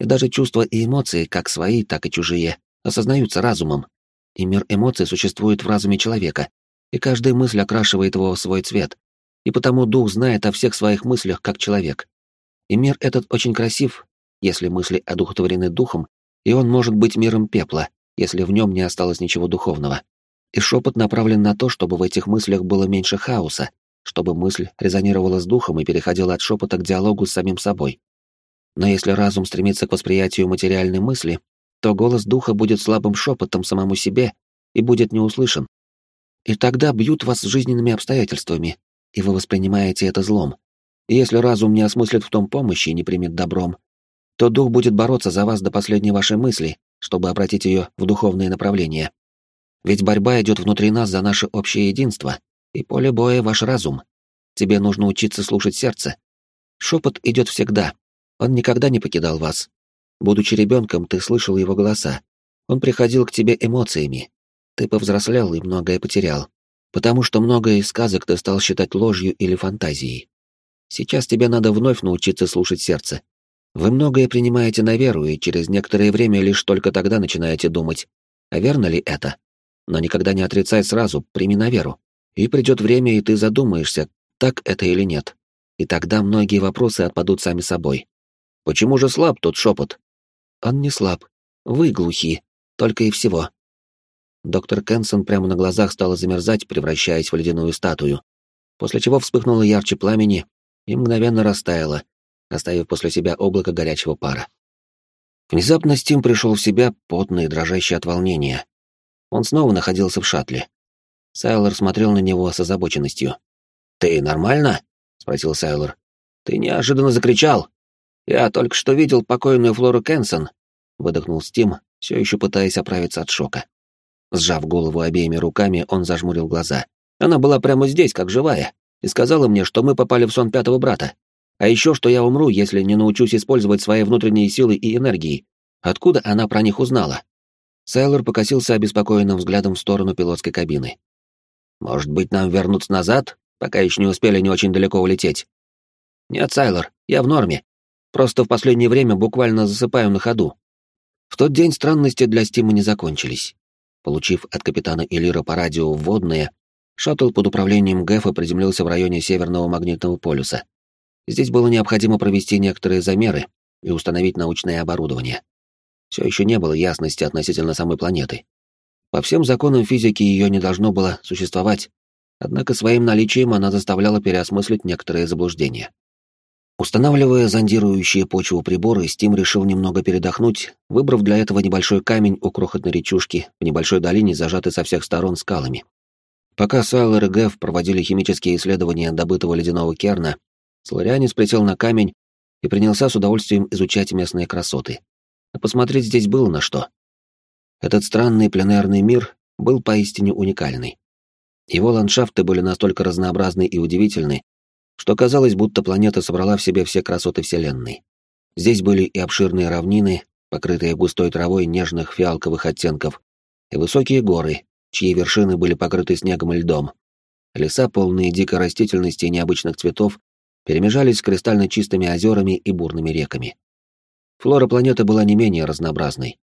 И даже чувства и эмоции, как свои, так и чужие, осознаются разумом. И мир эмоций существует в разуме человека, и каждая мысль окрашивает его в свой цвет, и потому дух знает о всех своих мыслях как человек. И мир этот очень красив, если мысли одухотворены духом, и он может быть миром пепла, если в нем не осталось ничего духовного. И шепот направлен на то, чтобы в этих мыслях было меньше хаоса, чтобы мысль резонировала с духом и переходила от шепота к диалогу с самим собой. Но если разум стремится к восприятию материальной мысли, то голос духа будет слабым шепотом самому себе и будет не услышан, и тогда бьют вас жизненными обстоятельствами, и вы воспринимаете это злом. И если разум не осмыслит в том помощи и не примет добром, то дух будет бороться за вас до последней вашей мысли, чтобы обратить ее в духовное направление. Ведь борьба идет внутри нас за наше общее единство, и поле боя — ваш разум. Тебе нужно учиться слушать сердце. Шепот идет всегда. Он никогда не покидал вас. Будучи ребенком, ты слышал его голоса. Он приходил к тебе эмоциями, ты повзрослел и многое потерял, потому что многое из сказок ты стал считать ложью или фантазией. Сейчас тебе надо вновь научиться слушать сердце. Вы многое принимаете на веру, и через некоторое время лишь только тогда начинаете думать, а верно ли это? Но никогда не отрицай сразу, прими на веру. И придет время, и ты задумаешься, так это или нет. И тогда многие вопросы отпадут сами собой. Почему же слаб тот шепот? Он не слаб. Вы глухи. Только и всего. Доктор Кенсон прямо на глазах стала замерзать, превращаясь в ледяную статую, после чего вспыхнуло ярче пламени и мгновенно растаяло, оставив после себя облако горячего пара. Внезапно Стим пришел в себя, потный и дрожащий от волнения. Он снова находился в шаттле. Сайлор смотрел на него с озабоченностью. «Ты нормально?» — спросил Сайлор. «Ты неожиданно закричал. Я только что видел покойную Флору Кенсон», — выдохнул Стим, все еще пытаясь оправиться от шока. Сжав голову обеими руками, он зажмурил глаза. Она была прямо здесь, как живая, и сказала мне, что мы попали в сон пятого брата. А еще, что я умру, если не научусь использовать свои внутренние силы и энергии. Откуда она про них узнала? Сайлор покосился обеспокоенным взглядом в сторону пилотской кабины. «Может быть, нам вернуться назад, пока еще не успели не очень далеко улететь?» «Нет, Сайлор, я в норме. Просто в последнее время буквально засыпаю на ходу». В тот день странности для Стима не закончились. Получив от капитана Элира по радио вводные, шаттл под управлением Гэфа приземлился в районе Северного магнитного полюса. Здесь было необходимо провести некоторые замеры и установить научное оборудование. Все еще не было ясности относительно самой планеты. По всем законам физики ее не должно было существовать, однако своим наличием она заставляла переосмыслить некоторые заблуждения. Устанавливая зондирующие почву приборы, Стим решил немного передохнуть, выбрав для этого небольшой камень у крохотной речушки в небольшой долине, зажатой со всех сторон скалами. Пока Сайлор и Гэв проводили химические исследования добытого ледяного керна, Сларианец присел на камень и принялся с удовольствием изучать местные красоты. А посмотреть здесь было на что. Этот странный пленерный мир был поистине уникальный. Его ландшафты были настолько разнообразны и удивительны, что казалось, будто планета собрала в себе все красоты Вселенной. Здесь были и обширные равнины, покрытые густой травой нежных фиалковых оттенков, и высокие горы, чьи вершины были покрыты снегом и льдом. Леса, полные дикой растительности и необычных цветов, перемежались с кристально чистыми озерами и бурными реками. Флора планеты была не менее разнообразной.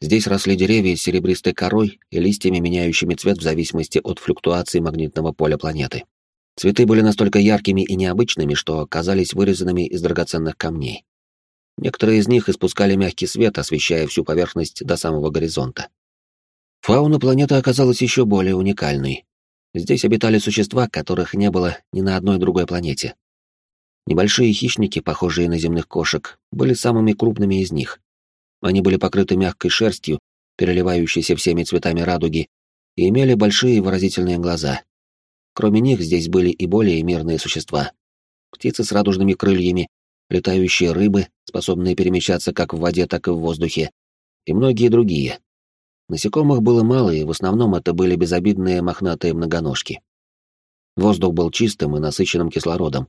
Здесь росли деревья с серебристой корой и листьями, меняющими цвет в зависимости от флуктуации магнитного поля планеты. Цветы были настолько яркими и необычными, что казались вырезанными из драгоценных камней. Некоторые из них испускали мягкий свет, освещая всю поверхность до самого горизонта. Фауна планеты оказалась еще более уникальной. Здесь обитали существа, которых не было ни на одной другой планете. Небольшие хищники, похожие на земных кошек, были самыми крупными из них. Они были покрыты мягкой шерстью, переливающейся всеми цветами радуги, и имели большие выразительные глаза, Кроме них здесь были и более мирные существа. Птицы с радужными крыльями, летающие рыбы, способные перемещаться как в воде, так и в воздухе, и многие другие. Насекомых было мало, и в основном это были безобидные мохнатые многоножки. Воздух был чистым и насыщенным кислородом,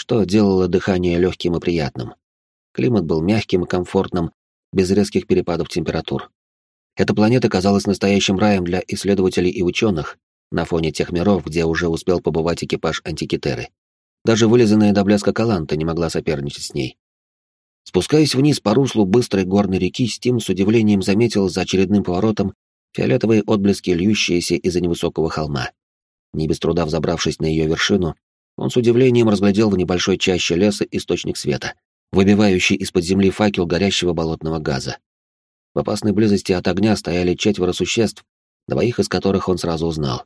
что делало дыхание легким и приятным. Климат был мягким и комфортным, без резких перепадов температур. Эта планета казалась настоящим раем для исследователей и ученых, на фоне тех миров, где уже успел побывать экипаж антикитеры. Даже вылизанная до блеска Каланта не могла соперничать с ней. Спускаясь вниз по руслу быстрой горной реки, Стим с удивлением заметил за очередным поворотом фиолетовые отблески, льющиеся из-за невысокого холма. Не без труда взобравшись на ее вершину, он с удивлением разглядел в небольшой чаще леса источник света, выбивающий из-под земли факел горящего болотного газа. В опасной близости от огня стояли четверо существ, двоих из которых он сразу узнал.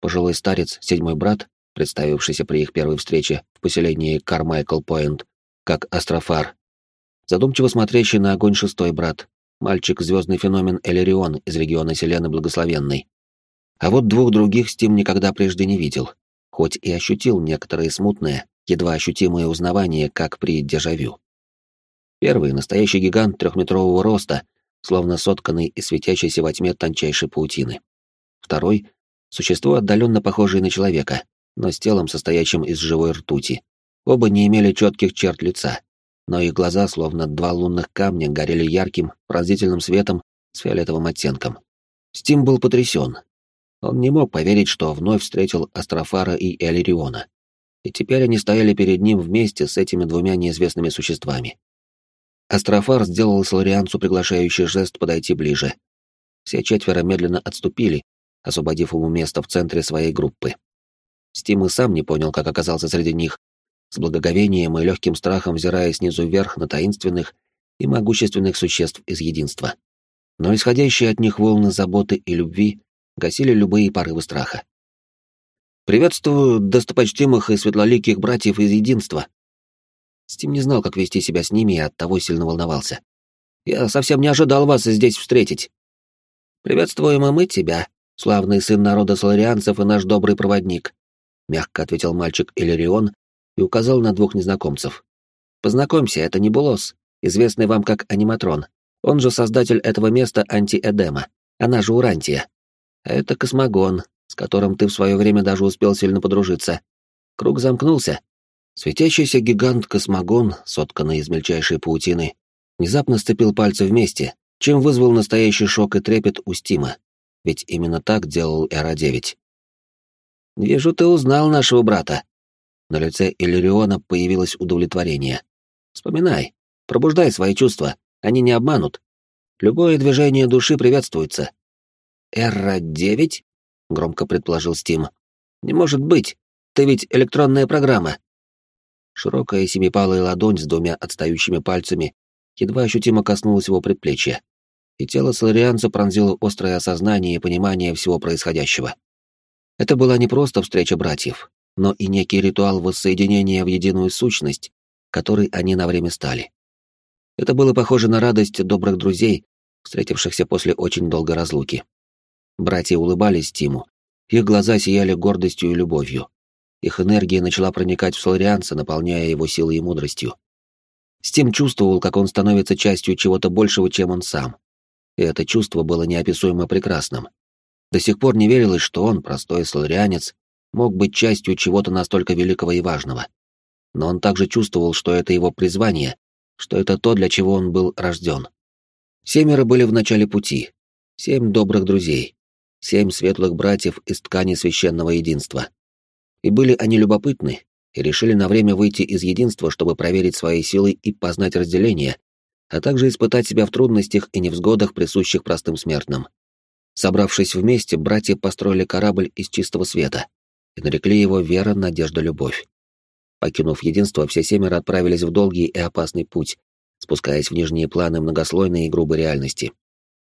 Пожилой старец, седьмой брат, представившийся при их первой встрече в поселении Кармайкл-Пойнт, как Астрофар. Задумчиво смотрящий на огонь шестой брат, мальчик звездный феномен Элерион из региона Селены Благословенной. А вот двух других Стим никогда прежде не видел, хоть и ощутил некоторые смутные, едва ощутимые узнавания, как при дежавю. Первый — настоящий гигант трехметрового роста, словно сотканный из светящейся во тьме тончайшей паутины. Второй Существо, отдаленно похожее на человека, но с телом, состоящим из живой ртути. Оба не имели четких черт лица, но их глаза, словно два лунных камня, горели ярким, пронзительным светом с фиолетовым оттенком. Стим был потрясен. Он не мог поверить, что вновь встретил Астрофара и Элириона. И теперь они стояли перед ним вместе с этими двумя неизвестными существами. Астрофар сделал Соларианцу приглашающий жест подойти ближе. Все четверо медленно отступили, освободив ему место в центре своей группы. Стим и сам не понял, как оказался среди них, с благоговением и легким страхом взирая снизу вверх на таинственных и могущественных существ из единства. Но исходящие от них волны заботы и любви гасили любые порывы страха. «Приветствую достопочтимых и светлоликих братьев из единства!» Стим не знал, как вести себя с ними и оттого сильно волновался. «Я совсем не ожидал вас здесь встретить». «Приветствуем и мы тебя, славный сын народа соларианцев и наш добрый проводник», — мягко ответил мальчик Иллирион и указал на двух незнакомцев. «Познакомься, это Небулос, известный вам как Аниматрон. Он же создатель этого места Антиэдема, она же Урантия. Это Космогон, с которым ты в свое время даже успел сильно подружиться. Круг замкнулся. Светящийся гигант Космогон, сотканный из мельчайшей паутины, внезапно сцепил пальцы вместе, чем вызвал настоящий шок и трепет у Стима, ведь именно так делал Эра-9. «Вижу, ты узнал нашего брата». На лице Иллириона появилось удовлетворение. «Вспоминай, пробуждай свои чувства, они не обманут. Любое движение души приветствуется». «Эра-9?» — громко предположил Стим. «Не может быть, ты ведь электронная программа». Широкая семипалая ладонь с двумя отстающими пальцами едва ощутимо коснулась его предплечья, и тело Соларианца пронзило острое осознание и понимание всего происходящего. Это была не просто встреча братьев, но и некий ритуал воссоединения в единую сущность, которой они на время стали. Это было похоже на радость добрых друзей, встретившихся после очень долгой разлуки. Братья улыбались Тиму, их глаза сияли гордостью и любовью. Их энергия начала проникать в Соларианца, наполняя его силой и мудростью. Стим чувствовал, как он становится частью чего-то большего, чем он сам. И это чувство было неописуемо прекрасным. До сих пор не верилось, что он, простой соларианец, мог быть частью чего-то настолько великого и важного. Но он также чувствовал, что это его призвание, что это то, для чего он был рожден. Семеро были в начале пути. Семь добрых друзей. Семь светлых братьев из ткани священного единства. И были они любопытны, и решили на время выйти из единства, чтобы проверить свои силы и познать разделение, а также испытать себя в трудностях и невзгодах, присущих простым смертным. Собравшись вместе, братья построили корабль из чистого света и нарекли его «Вера, надежда, любовь». Покинув единство, все семеро отправились в долгий и опасный путь, спускаясь в нижние планы многослойной и грубой реальности.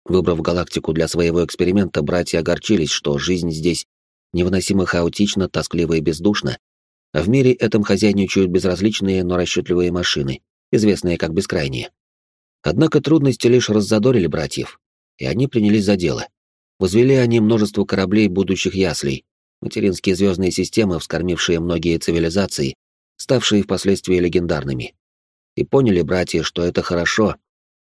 Выбрав галактику для своего эксперимента, братья огорчились, что жизнь здесь невыносимо хаотично, тоскливо и бездушно, а в мире этом хозяйничают безразличные, но расчетливые машины, известные как бескрайние. Однако трудности лишь раззадорили братьев, и они принялись за дело. Возвели они множество кораблей будущих яслей, материнские звездные системы, вскормившие многие цивилизации, ставшие впоследствии легендарными. И поняли братья, что это хорошо,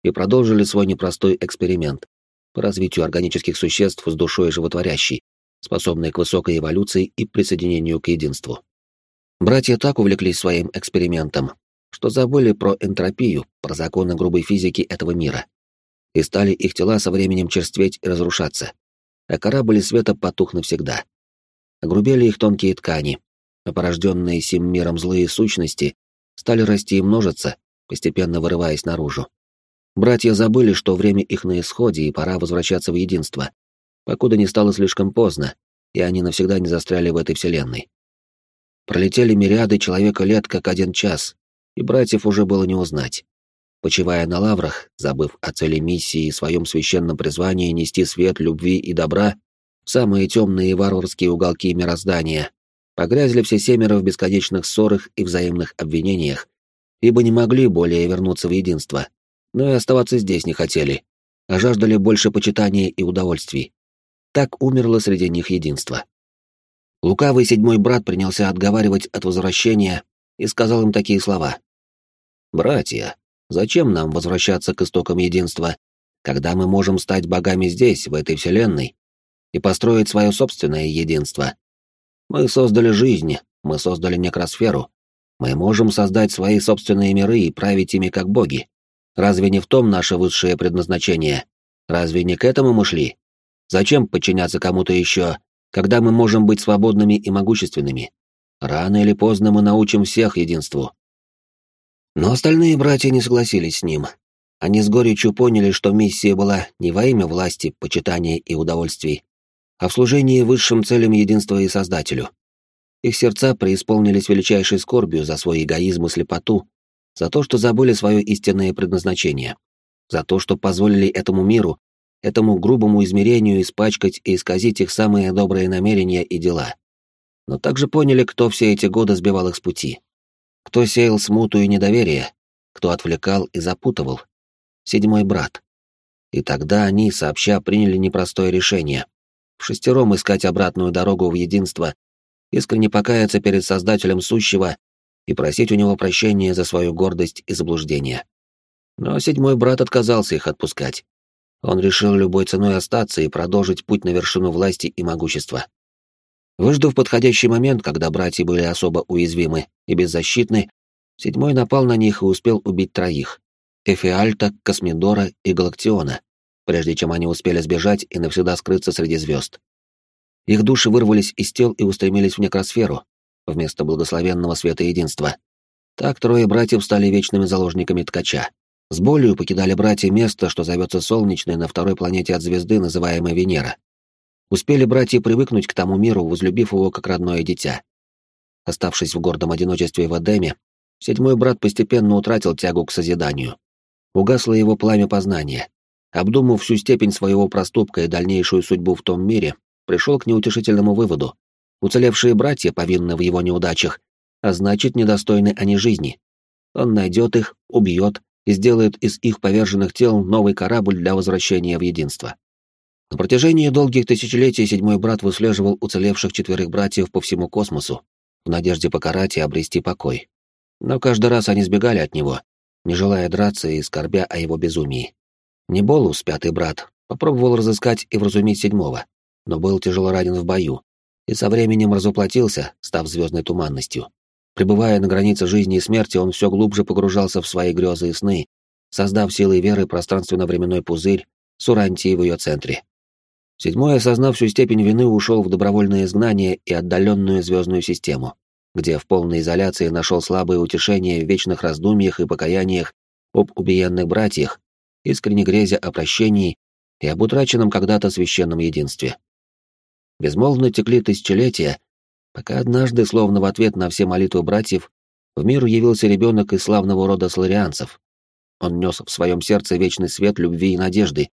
и продолжили свой непростой эксперимент по развитию органических существ с душой животворящей, способные к высокой эволюции и присоединению к единству. Братья так увлеклись своим экспериментом, что забыли про энтропию, про законы грубой физики этого мира. И стали их тела со временем черстветь и разрушаться, а корабль света потух навсегда. Огрубели их тонкие ткани, а порожденные сим миром злые сущности стали расти и множиться, постепенно вырываясь наружу. Братья забыли, что время их на исходе и пора возвращаться в единство, покуда не стало слишком поздно, и они навсегда не застряли в этой вселенной. Пролетели мириады человека лет как один час, и братьев уже было не узнать. Почивая на лаврах, забыв о цели миссии и своем священном призвании нести свет любви и добра в самые темные и варварские уголки мироздания, погрязли все семеро в бесконечных ссорах и взаимных обвинениях, ибо не могли более вернуться в единство, но и оставаться здесь не хотели, а жаждали больше почитания и удовольствий. Так умерло среди них единство. Лукавый седьмой брат принялся отговаривать от возвращения и сказал им такие слова. «Братья, зачем нам возвращаться к истокам единства, когда мы можем стать богами здесь, в этой вселенной, и построить свое собственное единство? Мы создали жизнь, мы создали некросферу, мы можем создать свои собственные миры и править ими как боги. Разве не в том наше высшее предназначение? Разве не к этому мы шли? Зачем подчиняться кому-то еще, когда мы можем быть свободными и могущественными? Рано или поздно мы научим всех единству. Но остальные братья не согласились с ним. Они с горечью поняли, что миссия была не во имя власти, почитания и удовольствий, а в служении высшим целям единства и Создателю. Их сердца преисполнились величайшей скорбью за свой эгоизм и слепоту, за то, что забыли свое истинное предназначение, за то, что позволили этому миру этому грубому измерению испачкать и исказить их самые добрые намерения и дела. Но также поняли, кто все эти годы сбивал их с пути. Кто сеял смуту и недоверие, кто отвлекал и запутывал. Седьмой брат. И тогда они, сообща, приняли непростое решение. В шестером искать обратную дорогу в единство, искренне покаяться перед Создателем Сущего и просить у него прощения за свою гордость и заблуждение. Но седьмой брат отказался их отпускать. Он решил любой ценой остаться и продолжить путь на вершину власти и могущества. Выждав подходящий момент, когда братья были особо уязвимы и беззащитны, седьмой напал на них и успел убить троих — Эфиальта, Космидора и Галактиона, прежде чем они успели сбежать и навсегда скрыться среди звезд. Их души вырвались из тел и устремились в некросферу, вместо благословенного света единства. Так трое братьев стали вечными заложниками ткача. С болью покидали братья место, что зовется Солнечной на второй планете от звезды, называемой Венера. Успели братья привыкнуть к тому миру, возлюбив его как родное дитя. Оставшись в гордом одиночестве в Эдеме, седьмой брат постепенно утратил тягу к созиданию. Угасло его пламя познания. Обдумав всю степень своего проступка и дальнейшую судьбу в том мире, пришел к неутешительному выводу. Уцелевшие братья повинны в его неудачах, а значит, недостойны они жизни. Он найдет их, убьет и сделает из их поверженных тел новый корабль для возвращения в единство. На протяжении долгих тысячелетий седьмой брат выслеживал уцелевших четверых братьев по всему космосу, в надежде покарать и обрести покой. Но каждый раз они сбегали от него, не желая драться и скорбя о его безумии. Неболус, пятый брат, попробовал разыскать и вразумить седьмого, но был тяжело ранен в бою, и со временем разуплотился, став звездной туманностью. Пребывая на границе жизни и смерти, он все глубже погружался в свои грезы и сны, создав силой веры пространственно-временной пузырь с Урантией в ее центре. Седьмой, осознав всю степень вины, ушел в добровольное изгнание и отдаленную звездную систему, где в полной изоляции нашел слабое утешение в вечных раздумьях и покаяниях об убиенных братьях, искренне грезя о прощении и об утраченном когда-то священном единстве. Безмолвно текли тысячелетия, пока однажды, словно в ответ на все молитвы братьев, в мир явился ребенок из славного рода сларианцев. Он нес в своем сердце вечный свет любви и надежды,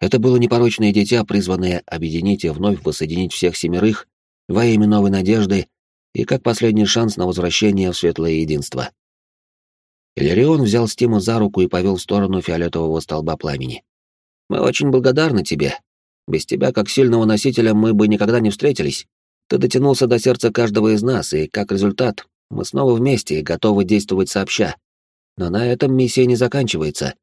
это было непорочное дитя, призванное объединить и вновь воссоединить всех семерых во имя новой надежды и как последний шанс на возвращение в светлое единство. Иллирион взял Стиму за руку и повел в сторону фиолетового столба пламени. «Мы очень благодарны тебе. Без тебя, как сильного носителя, мы бы никогда не встретились. Ты дотянулся до сердца каждого из нас, и, как результат, мы снова вместе и готовы действовать сообща. Но на этом миссия не заканчивается.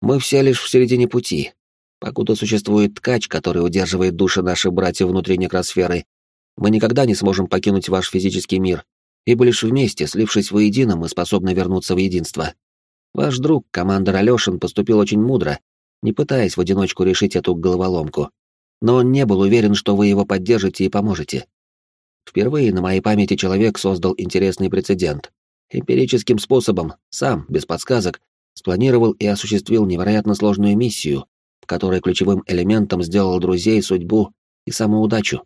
Мы все лишь в середине пути, Покуда существует ткач, который удерживает души наших братьев внутри некросферы, мы никогда не сможем покинуть ваш физический мир, ибо лишь вместе, слившись воедино, мы способны вернуться в единство. Ваш друг, командор Алёшин, поступил очень мудро, не пытаясь в одиночку решить эту головоломку. Но он не был уверен, что вы его поддержите и поможете. Впервые на моей памяти человек создал интересный прецедент. Эмпирическим способом, сам, без подсказок, спланировал и осуществил невероятно сложную миссию, который ключевым элементом сделал друзей, судьбу и самоудачу.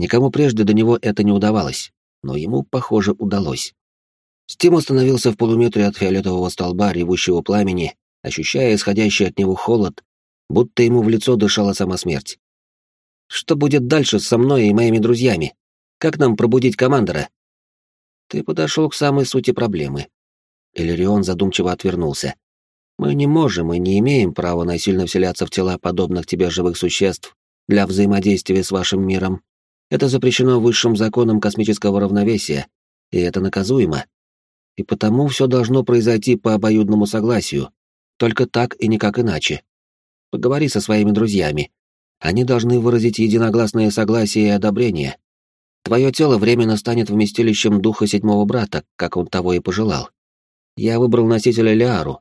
Никому прежде до него это не удавалось, но ему, похоже, удалось. Стим остановился в полуметре от фиолетового столба ревущего пламени, ощущая исходящий от него холод, будто ему в лицо дышала сама смерть. «Что будет дальше со мной и моими друзьями? Как нам пробудить командора?» «Ты подошел к самой сути проблемы». Иллирион задумчиво отвернулся. Мы не можем и не имеем права насильно вселяться в тела подобных тебе живых существ для взаимодействия с вашим миром. Это запрещено высшим законом космического равновесия, и это наказуемо. И потому все должно произойти по обоюдному согласию, только так и никак иначе. Поговори со своими друзьями. Они должны выразить единогласное согласие и одобрение. Твое тело временно станет вместилищем духа седьмого брата, как он того и пожелал. Я выбрал носителя Лиару,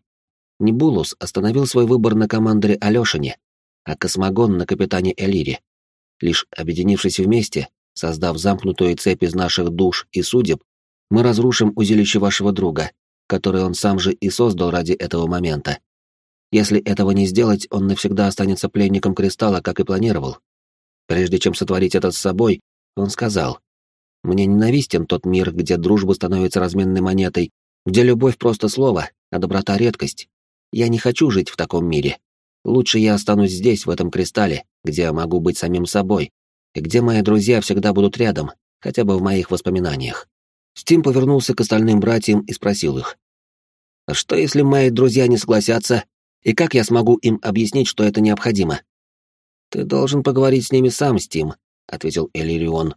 Небулус остановил свой выбор на командоре Алёшине, а Космогон на капитане Элире. Лишь объединившись вместе, создав замкнутую цепь из наших душ и судеб, мы разрушим узилище вашего друга, которое он сам же и создал ради этого момента. Если этого не сделать, он навсегда останется пленником кристалла, как и планировал. Прежде чем сотворить это с собой, он сказал, «Мне ненавистен тот мир, где дружба становится разменной монетой, где любовь просто слово, а доброта — редкость. Я не хочу жить в таком мире. Лучше я останусь здесь, в этом кристалле, где я могу быть самим собой, и где мои друзья всегда будут рядом, хотя бы в моих воспоминаниях. Стим повернулся к остальным братьям и спросил их. «А что, если мои друзья не согласятся, и как я смогу им объяснить, что это необходимо?» «Ты должен поговорить с ними сам, Стим», — ответил Элирион.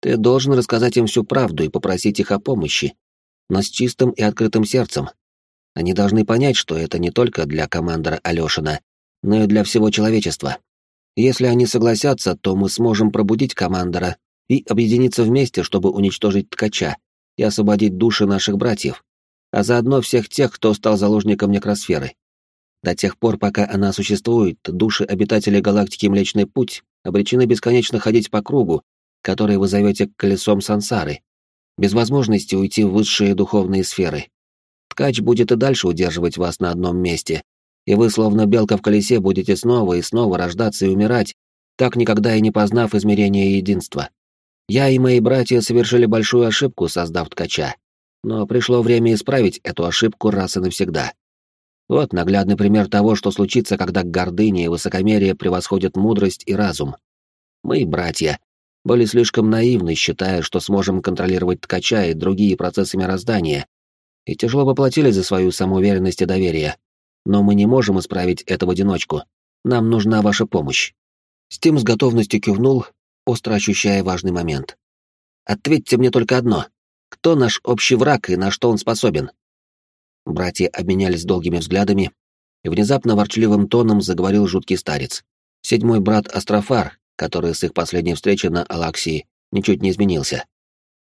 «Ты должен рассказать им всю правду и попросить их о помощи, но с чистым и открытым сердцем, они должны понять, что это не только для командора Алёшина, но и для всего человечества. Если они согласятся, то мы сможем пробудить командора и объединиться вместе, чтобы уничтожить ткача и освободить души наших братьев, а заодно всех тех, кто стал заложником некросферы. До тех пор, пока она существует, души обитателей галактики Млечный Путь обречены бесконечно ходить по кругу, который вы зовете колесом сансары, без возможности уйти в высшие духовные сферы. Ткач будет и дальше удерживать вас на одном месте, и вы, словно белка в колесе, будете снова и снова рождаться и умирать, так никогда и не познав измерения единства. Я и мои братья совершили большую ошибку, создав ткача. Но пришло время исправить эту ошибку раз и навсегда. Вот наглядный пример того, что случится, когда гордыня и высокомерие превосходят мудрость и разум. Мы, братья, были слишком наивны, считая, что сможем контролировать ткача и другие процессы мироздания, и тяжело поплатили за свою самоуверенность и доверие. Но мы не можем исправить это в одиночку. Нам нужна ваша помощь. Стим с готовностью кивнул, остро ощущая важный момент. Ответьте мне только одно. Кто наш общий враг и на что он способен? Братья обменялись долгими взглядами, и внезапно ворчливым тоном заговорил жуткий старец. Седьмой брат Астрофар, который с их последней встречи на Алаксии ничуть не изменился.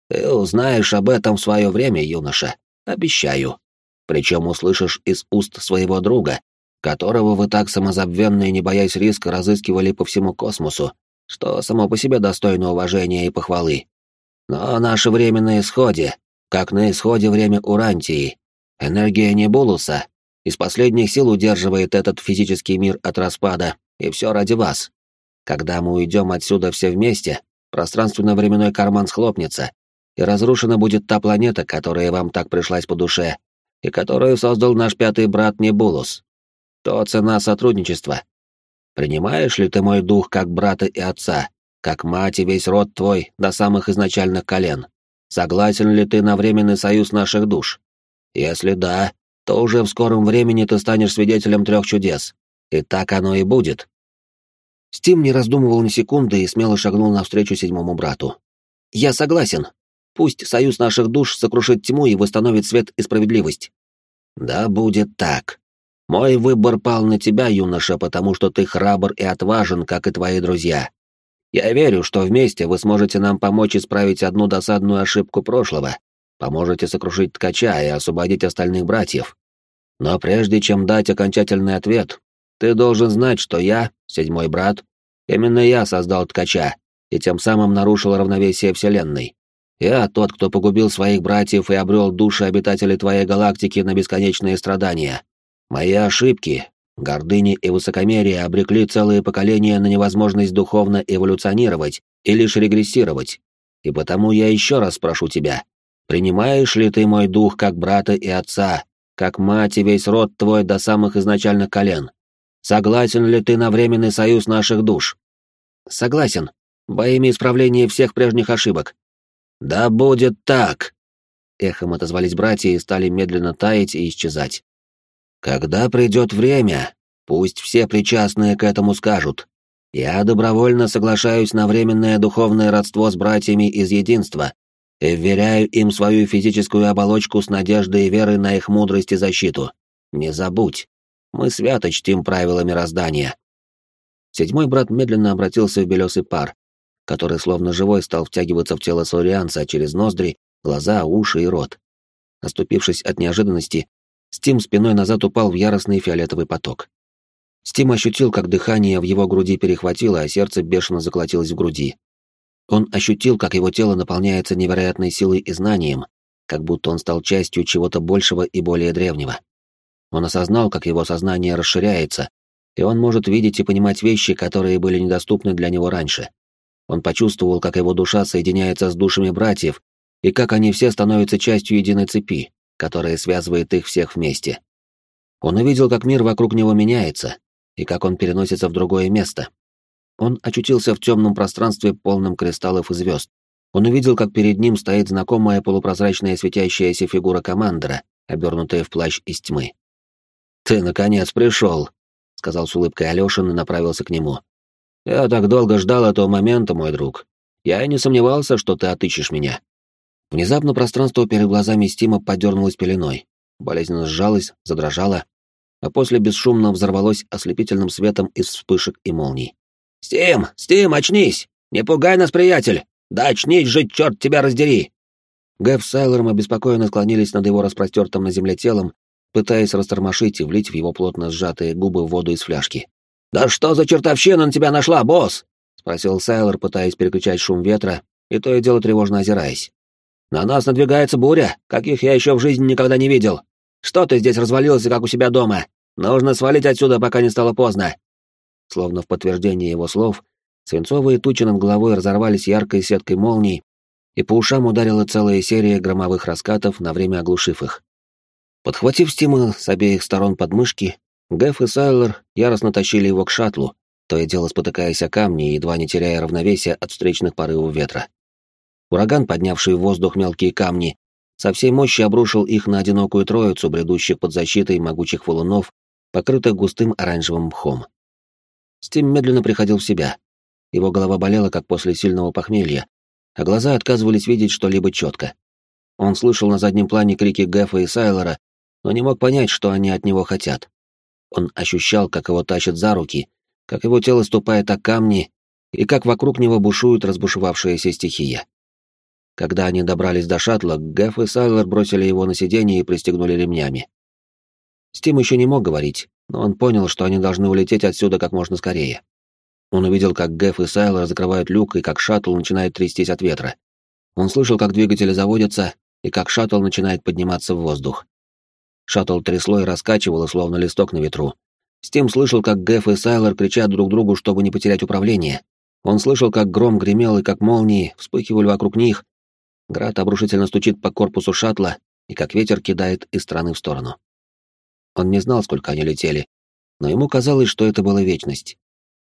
«Ты узнаешь об этом в свое время, юноша, обещаю. Причем услышишь из уст своего друга, которого вы так самозабвенно и не боясь риска разыскивали по всему космосу, что само по себе достойно уважения и похвалы. Но наше время на исходе, как на исходе время Урантии, Энергия Небулуса из последних сил удерживает этот физический мир от распада, и все ради вас. Когда мы уйдем отсюда все вместе, пространственно-временной карман схлопнется, и разрушена будет та планета, которая вам так пришлась по душе, и которую создал наш пятый брат Небулус. То цена сотрудничества. Принимаешь ли ты мой дух как брата и отца, как мать и весь род твой до самых изначальных колен? Согласен ли ты на временный союз наших душ? Если да, то уже в скором времени ты станешь свидетелем трех чудес. И так оно и будет. Стим не раздумывал ни секунды и смело шагнул навстречу седьмому брату. «Я согласен. Пусть союз наших душ сокрушит тьму и восстановит свет и справедливость». «Да будет так. Мой выбор пал на тебя, юноша, потому что ты храбр и отважен, как и твои друзья. Я верю, что вместе вы сможете нам помочь исправить одну досадную ошибку прошлого, поможете сокрушить ткача и освободить остальных братьев. Но прежде чем дать окончательный ответ, ты должен знать, что я, седьмой брат, именно я создал ткача и тем самым нарушил равновесие Вселенной. Я тот, кто погубил своих братьев и обрел души обитателей твоей галактики на бесконечные страдания. Мои ошибки, гордыни и высокомерие обрекли целые поколения на невозможность духовно эволюционировать и лишь регрессировать. И потому я еще раз прошу тебя, Принимаешь ли ты мой дух как брата и отца, как мать и весь род твой до самых изначальных колен? Согласен ли ты на временный союз наших душ? Согласен. Во имя исправления всех прежних ошибок. Да будет так. Эхом отозвались братья и стали медленно таять и исчезать. Когда придет время, пусть все причастные к этому скажут. Я добровольно соглашаюсь на временное духовное родство с братьями из единства, и вверяю им свою физическую оболочку с надеждой и верой на их мудрость и защиту. Не забудь, мы свято чтим правила мироздания. Седьмой брат медленно обратился в белесый пар, который словно живой стал втягиваться в тело саурианца через ноздри, глаза, уши и рот. Оступившись от неожиданности, Стим спиной назад упал в яростный фиолетовый поток. Стим ощутил, как дыхание в его груди перехватило, а сердце бешено заколотилось в груди. Он ощутил, как его тело наполняется невероятной силой и знанием, как будто он стал частью чего-то большего и более древнего. Он осознал, как его сознание расширяется, и он может видеть и понимать вещи, которые были недоступны для него раньше. Он почувствовал, как его душа соединяется с душами братьев, и как они все становятся частью единой цепи, которая связывает их всех вместе. Он увидел, как мир вокруг него меняется, и как он переносится в другое место, он очутился в темном пространстве, полном кристаллов и звезд. Он увидел, как перед ним стоит знакомая полупрозрачная светящаяся фигура командора, обернутая в плащ из тьмы. «Ты, наконец, пришел», — сказал с улыбкой Алешин и направился к нему. «Я так долго ждал этого момента, мой друг. Я и не сомневался, что ты отыщешь меня». Внезапно пространство перед глазами Стима подернулось пеленой, болезненно сжалось, задрожало, а после бесшумно взорвалось ослепительным светом из вспышек и молний. «Стим! Стим, очнись! Не пугай нас, приятель! Да очнись же, черт тебя раздери!» Гэв с Сайлором обеспокоенно склонились над его распростертым на земле телом пытаясь растормошить и влить в его плотно сжатые губы воду из фляжки. «Да что за чертовщина на тебя нашла, босс?» — спросил Сайлор, пытаясь переключать шум ветра, и то и дело тревожно озираясь. «На нас надвигается буря, каких я еще в жизни никогда не видел. Что ты здесь развалился, как у себя дома? Нужно свалить отсюда, пока не стало поздно!» Словно в подтверждение его слов, свинцовые тучи над головой разорвались яркой сеткой молний, и по ушам ударила целая серия громовых раскатов, на время оглушив их. Подхватив Стима с обеих сторон подмышки, Гэф и Сайлор яростно тащили его к шаттлу, то и дело спотыкаясь о камни едва не теряя равновесия от встречных порывов ветра. Ураган, поднявший в воздух мелкие камни, со всей мощи обрушил их на одинокую троицу, бредущих под защитой могучих валунов, покрытых густым оранжевым мхом. Стим медленно приходил в себя. Его голова болела, как после сильного похмелья, а глаза отказывались видеть что-либо четко. Он слышал на заднем плане крики Гэфа и Сайлора, но не мог понять, что они от него хотят. Он ощущал, как его тащат за руки, как его тело ступает о камни и как вокруг него бушует разбушевавшаяся стихия. Когда они добрались до шаттла, Гэф и Сайлор бросили его на сиденье и пристегнули ремнями. Стим еще не мог говорить, но он понял, что они должны улететь отсюда как можно скорее. Он увидел, как Гэф и Сайлор закрывают люк и как шаттл начинает трястись от ветра. Он слышал, как двигатели заводятся и как шаттл начинает подниматься в воздух. Шаттл трясло и раскачивало, словно листок на ветру. Стим слышал, как Гэф и Сайлор кричат друг другу, чтобы не потерять управление. Он слышал, как гром гремел и как молнии вспыхивали вокруг них. Град обрушительно стучит по корпусу шаттла и как ветер кидает из стороны в сторону. Он не знал, сколько они летели, но ему казалось, что это была вечность.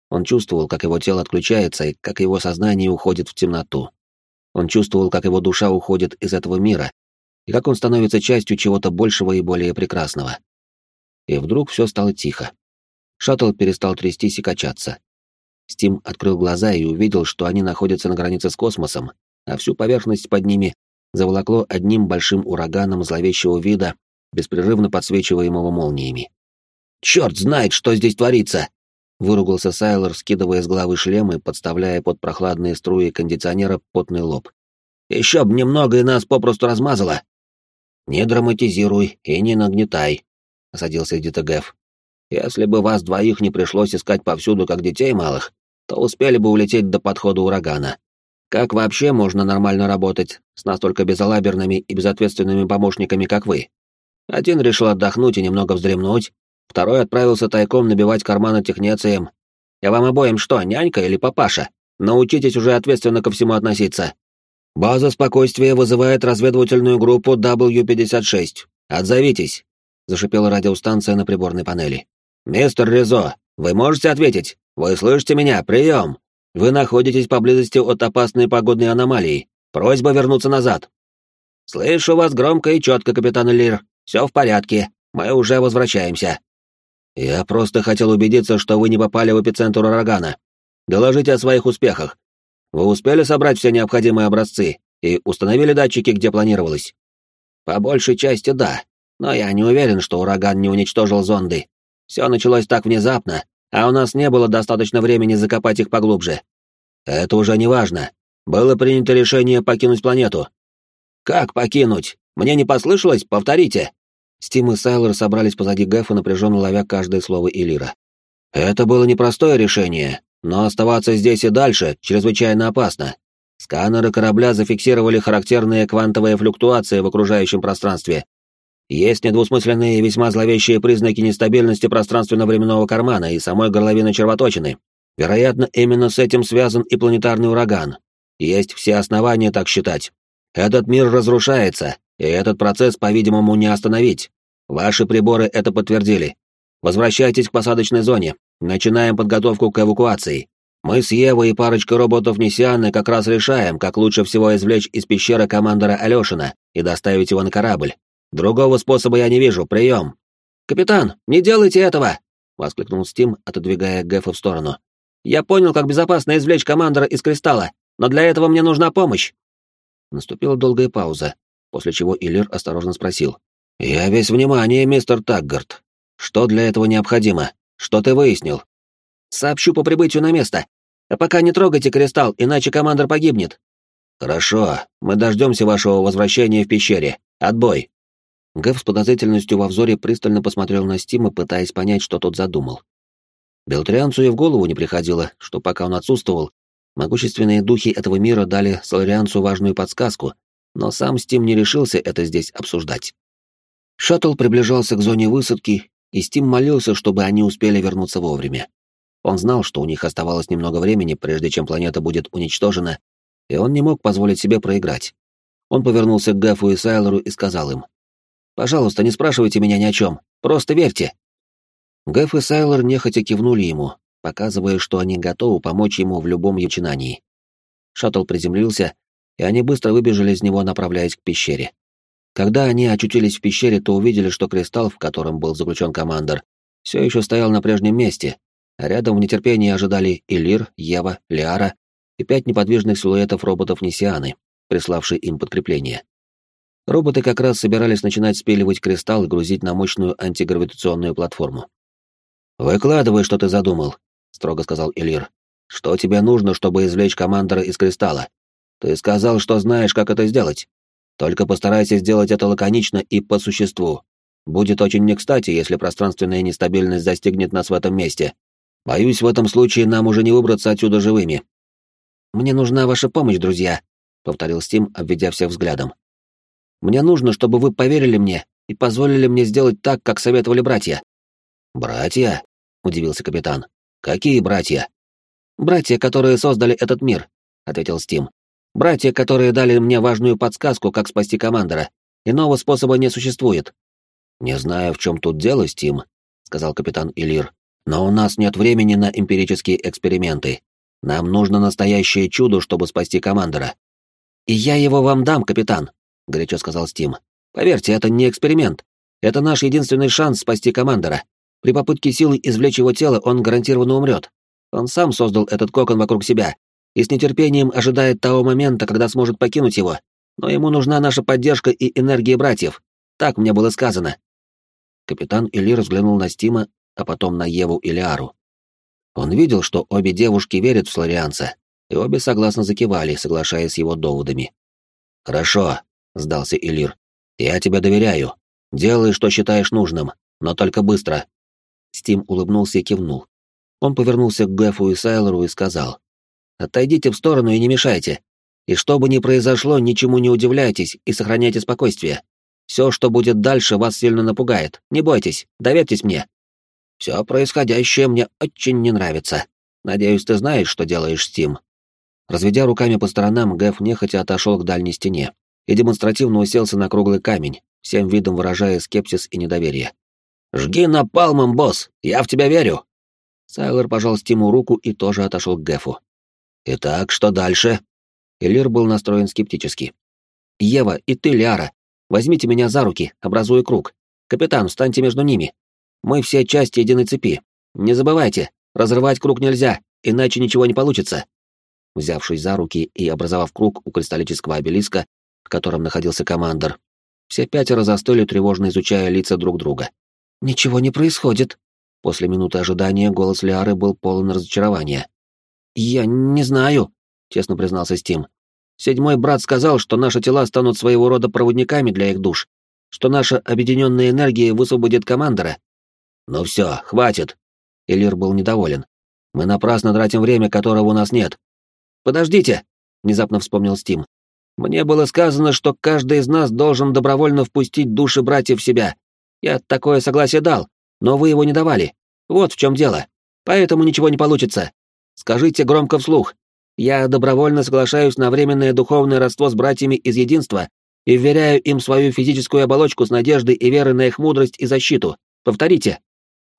Он чувствовал, как его тело отключается и как его сознание уходит в темноту. Он чувствовал, как его душа уходит из этого мира, и как он становится частью чего-то большего и более прекрасного. И вдруг все стало тихо. Шаттл перестал трястись и качаться. Стим открыл глаза и увидел, что они находятся на границе с космосом, а всю поверхность под ними заволокло одним большим ураганом зловещего вида, беспрерывно подсвечиваемого молниями. «Черт знает, что здесь творится!» Выругался Сайлор, скидывая с головы шлем и подставляя под прохладные струи кондиционера потный лоб. «Еще б немного и нас попросту размазало!» «Не драматизируй и не нагнетай», — осадился Дитагеф. «Если бы вас двоих не пришлось искать повсюду, как детей малых, то успели бы улететь до подхода урагана. Как вообще можно нормально работать с настолько безалаберными и безответственными помощниками, как вы? Один решил отдохнуть и немного вздремнуть, Второй отправился тайком набивать карманы технецием. Я вам обоим что, нянька или папаша? Научитесь уже ответственно ко всему относиться. База спокойствия вызывает разведывательную группу W56. Отзовитесь, зашипела радиостанция на приборной панели. Мистер Ризо, вы можете ответить? Вы слышите меня? Прием! Вы находитесь поблизости от опасной погодной аномалии. Просьба вернуться назад. Слышу вас громко и четко, капитан Лир. Все в порядке. Мы уже возвращаемся. «Я просто хотел убедиться, что вы не попали в эпицентр урагана. Доложите о своих успехах. Вы успели собрать все необходимые образцы и установили датчики, где планировалось?» «По большей части да, но я не уверен, что ураган не уничтожил зонды. Все началось так внезапно, а у нас не было достаточно времени закопать их поглубже. Это уже не важно. Было принято решение покинуть планету. Как покинуть? Мне не послышалось? Повторите. Стим и Сайлор собрались позади Гэфа, напряженно ловя каждое слово Элира. «Это было непростое решение, но оставаться здесь и дальше чрезвычайно опасно. Сканеры корабля зафиксировали характерные квантовые флюктуации в окружающем пространстве. Есть недвусмысленные и весьма зловещие признаки нестабильности пространственно-временного кармана и самой горловины червоточины. Вероятно, именно с этим связан и планетарный ураган. Есть все основания так считать. Этот мир разрушается, и этот процесс, по-видимому, не остановить. Ваши приборы это подтвердили. Возвращайтесь к посадочной зоне. Начинаем подготовку к эвакуации. Мы с Евой и парочкой роботов Несианы как раз решаем, как лучше всего извлечь из пещеры командора Алешина и доставить его на корабль. Другого способа я не вижу. Прием. «Капитан, не делайте этого!» — воскликнул Стим, отодвигая Гэфа в сторону. «Я понял, как безопасно извлечь командора из кристалла, но для этого мне нужна помощь!» Наступила долгая пауза, после чего Иллир осторожно спросил. «Я весь внимание, мистер Таггарт. Что для этого необходимо? Что ты выяснил?» «Сообщу по прибытию на место. А пока не трогайте кристалл, иначе командор погибнет». «Хорошо, мы дождемся вашего возвращения в пещере. Отбой». Гэв с подозрительностью во взоре пристально посмотрел на Стима, пытаясь понять, что тот задумал. Белтрианцу и в голову не приходило, что пока он отсутствовал, могущественные духи этого мира дали Соларианцу важную подсказку, но сам Стим не решился это здесь обсуждать. Шаттл приближался к зоне высадки, и Стим молился, чтобы они успели вернуться вовремя. Он знал, что у них оставалось немного времени, прежде чем планета будет уничтожена, и он не мог позволить себе проиграть. Он повернулся к Гафу и Сайлору и сказал им, «Пожалуйста, не спрашивайте меня ни о чем, просто верьте». Гэф и Сайлор нехотя кивнули ему, показывая, что они готовы помочь ему в любом начинании. Шаттл приземлился, и они быстро выбежали из него, направляясь к пещере. Когда они очутились в пещере, то увидели, что кристалл, в котором был заключен командор, все еще стоял на прежнем месте, а рядом в нетерпении ожидали Илир, Ева, Лиара и пять неподвижных силуэтов роботов Несианы, приславшие им подкрепление. Роботы как раз собирались начинать спиливать кристалл и грузить на мощную антигравитационную платформу. «Выкладывай, что ты задумал», — строго сказал Элир. «Что тебе нужно, чтобы извлечь командора из кристалла? Ты сказал, что знаешь, как это сделать. Только постарайся сделать это лаконично и по существу. Будет очень не кстати, если пространственная нестабильность застигнет нас в этом месте. Боюсь, в этом случае нам уже не выбраться отсюда живыми». «Мне нужна ваша помощь, друзья», — повторил Стим, обведя всех взглядом. «Мне нужно, чтобы вы поверили мне и позволили мне сделать так, как советовали братья. «Братья?» — удивился капитан. «Какие братья?» «Братья, которые создали этот мир», — ответил Стим. «Братья, которые дали мне важную подсказку, как спасти командора. Иного способа не существует». «Не знаю, в чем тут дело, Стим», — сказал капитан Илир. «Но у нас нет времени на эмпирические эксперименты. Нам нужно настоящее чудо, чтобы спасти командора». «И я его вам дам, капитан», — горячо сказал Стим. «Поверьте, это не эксперимент. Это наш единственный шанс спасти командора. При попытке силой извлечь его тело он гарантированно умрет. Он сам создал этот кокон вокруг себя и с нетерпением ожидает того момента, когда сможет покинуть его. Но ему нужна наша поддержка и энергия братьев. Так мне было сказано. Капитан Или взглянул на Стима, а потом на Еву и Лиару. Он видел, что обе девушки верят в Сларианца, и обе согласно закивали, соглашаясь с его доводами. «Хорошо», — сдался Илир. «Я тебе доверяю. Делай, что считаешь нужным, но только быстро. Стим улыбнулся и кивнул. Он повернулся к Гэфу и Сайлору и сказал. «Отойдите в сторону и не мешайте. И что бы ни произошло, ничему не удивляйтесь и сохраняйте спокойствие. Все, что будет дальше, вас сильно напугает. Не бойтесь, доверьтесь мне. Все происходящее мне очень не нравится. Надеюсь, ты знаешь, что делаешь, Стим». Разведя руками по сторонам, Гэф нехотя отошел к дальней стене и демонстративно уселся на круглый камень, всем видом выражая скепсис и недоверие. «Жги напалмом, босс! Я в тебя верю!» Сайлор пожал Стиму руку и тоже отошел к Гефу. «Итак, что дальше?» Элир был настроен скептически. «Ева и ты, Лиара, возьмите меня за руки, образуя круг. Капитан, встаньте между ними. Мы все части единой цепи. Не забывайте, разрывать круг нельзя, иначе ничего не получится». Взявшись за руки и образовав круг у кристаллического обелиска, в котором находился командор, все пятеро застыли, тревожно изучая лица друг друга. «Ничего не происходит». После минуты ожидания голос Лиары был полон разочарования. «Я не знаю», — честно признался Стим. «Седьмой брат сказал, что наши тела станут своего рода проводниками для их душ, что наша объединенная энергия высвободит командора». «Ну все, хватит!» Элир был недоволен. «Мы напрасно тратим время, которого у нас нет». «Подождите!» — внезапно вспомнил Стим. «Мне было сказано, что каждый из нас должен добровольно впустить души братьев в себя. Я такое согласие дал, но вы его не давали. Вот в чем дело. Поэтому ничего не получится. Скажите громко вслух. Я добровольно соглашаюсь на временное духовное родство с братьями из единства и вверяю им свою физическую оболочку с надеждой и верой на их мудрость и защиту. Повторите.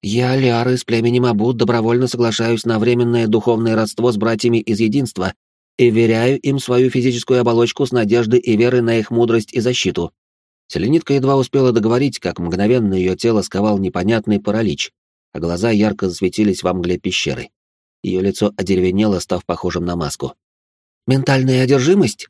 Я, Лиара из племени Мабу, добровольно соглашаюсь на временное духовное родство с братьями из единства и вверяю им свою физическую оболочку с надеждой и верой на их мудрость и защиту. Селенитка едва успела договорить, как мгновенно ее тело сковал непонятный паралич, а глаза ярко засветились во мгле пещеры. Ее лицо одеревенело, став похожим на маску. «Ментальная одержимость?»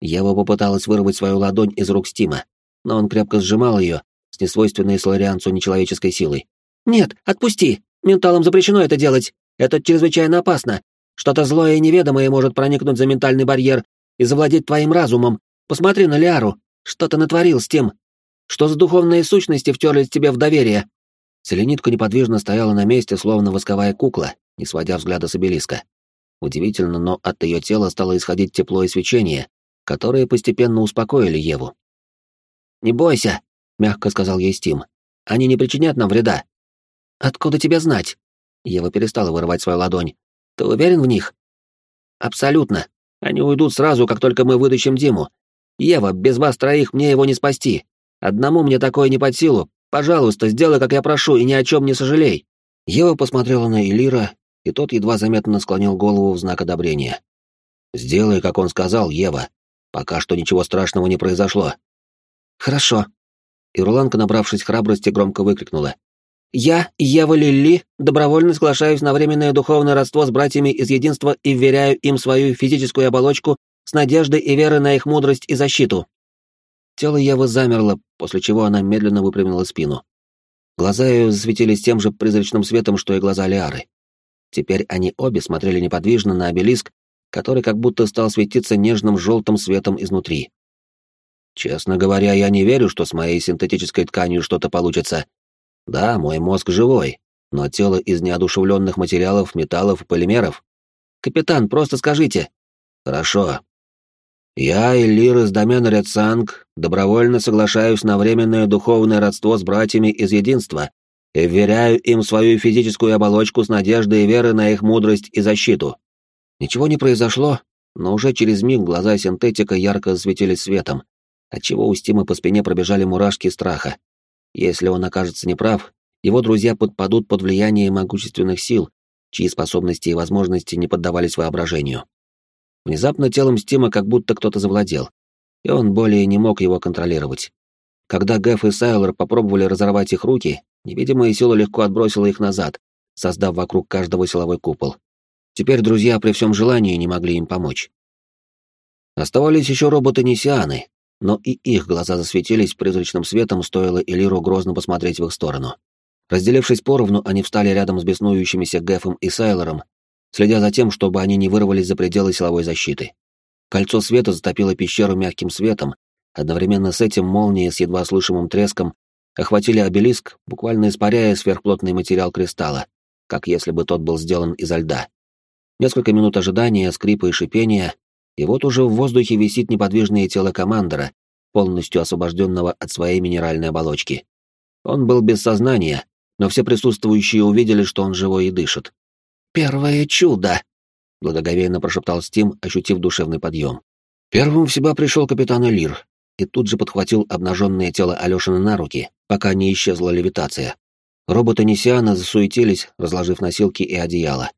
Ева попыталась вырвать свою ладонь из рук Стима, но он крепко сжимал ее с несвойственной сларианцу нечеловеческой силой. «Нет, отпусти! Менталам запрещено это делать! Это чрезвычайно опасно! Что-то злое и неведомое может проникнуть за ментальный барьер и завладеть твоим разумом! Посмотри на Лиару! Что ты натворил с тем? Что за духовные сущности втерлись тебе в доверие?» Селенитка неподвижно стояла на месте, словно восковая кукла, не сводя взгляда с обелиска. Удивительно, но от ее тела стало исходить тепло и свечение, которые постепенно успокоили Еву. «Не бойся», — мягко сказал ей Стим. «Они не причинят нам вреда». «Откуда тебе знать?» Ева перестала вырывать свою ладонь. «Ты уверен в них?» «Абсолютно. Они уйдут сразу, как только мы вытащим Диму. Ева, без вас троих мне его не спасти. Одному мне такое не под силу. Пожалуйста, сделай, как я прошу, и ни о чем не сожалей». Ева посмотрела на Элира, и тот едва заметно склонил голову в знак одобрения. «Сделай, как он сказал, Ева. Пока что ничего страшного не произошло». «Хорошо». Ирланка, набравшись храбрости, громко выкрикнула. «Я, Ева Лилли, добровольно соглашаюсь на временное духовное родство с братьями из единства и вверяю им свою физическую оболочку с надеждой и верой на их мудрость и защиту». Тело Евы замерло, после чего она медленно выпрямила спину. Глаза ее засветились тем же призрачным светом, что и глаза Лиары. Теперь они обе смотрели неподвижно на обелиск, который как будто стал светиться нежным желтым светом изнутри. Честно говоря, я не верю, что с моей синтетической тканью что-то получится. Да, мой мозг живой, но тело из неодушевленных материалов, металлов, полимеров. Капитан, просто скажите. Хорошо, я, Элир из домена Редсанг, добровольно соглашаюсь на временное духовное родство с братьями из единства и вверяю им свою физическую оболочку с надеждой и верой на их мудрость и защиту. Ничего не произошло, но уже через миг глаза синтетика ярко светились светом, отчего у Стима по спине пробежали мурашки страха. Если он окажется неправ, его друзья подпадут под влияние могущественных сил, чьи способности и возможности не поддавались воображению. Внезапно телом Стима как будто кто-то завладел, и он более не мог его контролировать. Когда Гэф и Сайлор попробовали разорвать их руки, невидимая сила легко отбросила их назад, создав вокруг каждого силовой купол. Теперь друзья при всем желании не могли им помочь. Оставались еще роботы-несианы, но и их глаза засветились призрачным светом, стоило Элиру грозно посмотреть в их сторону. Разделившись поровну, они встали рядом с беснующимися Гэфом и Сайлором следя за тем, чтобы они не вырвались за пределы силовой защиты. Кольцо света затопило пещеру мягким светом, одновременно с этим молнии с едва слышимым треском охватили обелиск, буквально испаряя сверхплотный материал кристалла, как если бы тот был сделан изо льда. Несколько минут ожидания, скрипа и шипения, и вот уже в воздухе висит неподвижное тело командора, полностью освобожденного от своей минеральной оболочки. Он был без сознания, но все присутствующие увидели, что он живой и дышит. «Первое чудо!» — благоговейно прошептал Стим, ощутив душевный подъем. Первым в себя пришел капитан Элир и тут же подхватил обнаженное тело Алешина на руки, пока не исчезла левитация. Роботы Несиана засуетились, разложив носилки и одеяло.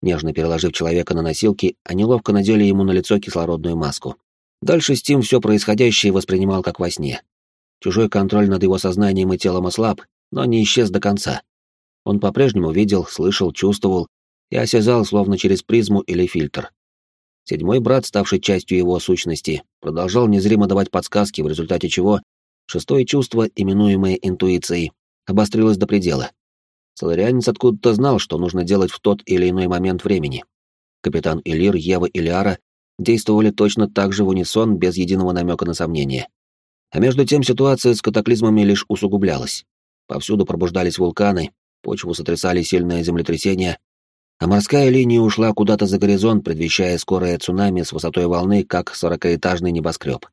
Нежно переложив человека на носилки, они ловко надели ему на лицо кислородную маску. Дальше Стим все происходящее воспринимал как во сне. Чужой контроль над его сознанием и телом ослаб, но не исчез до конца. Он по-прежнему видел, слышал, чувствовал и осязал словно через призму или фильтр. Седьмой брат, ставший частью его сущности, продолжал незримо давать подсказки, в результате чего шестое чувство, именуемое интуицией, обострилось до предела. Соларианец откуда-то знал, что нужно делать в тот или иной момент времени. Капитан Элир, Ева и Лиара действовали точно так же в унисон, без единого намека на сомнение. А между тем ситуация с катаклизмами лишь усугублялась. Повсюду пробуждались вулканы, почву сотрясали сильные землетрясения, а морская линия ушла куда-то за горизонт, предвещая скорое цунами с высотой волны, как сорокаэтажный небоскреб.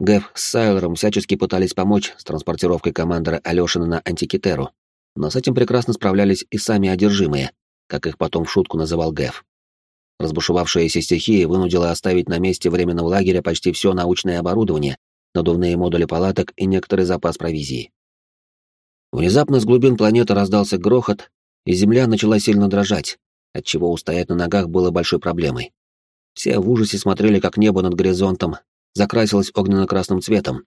Гэв с Сайлором всячески пытались помочь с транспортировкой командора Алешина на Антикитеру, но с этим прекрасно справлялись и сами одержимые, как их потом в шутку называл Гэв. Разбушевавшаяся стихия вынудила оставить на месте временного лагеря почти все научное оборудование, надувные модули палаток и некоторый запас провизии. Внезапно с глубин планеты раздался грохот, и земля начала сильно дрожать, отчего устоять на ногах было большой проблемой. Все в ужасе смотрели, как небо над горизонтом закрасилось огненно-красным цветом.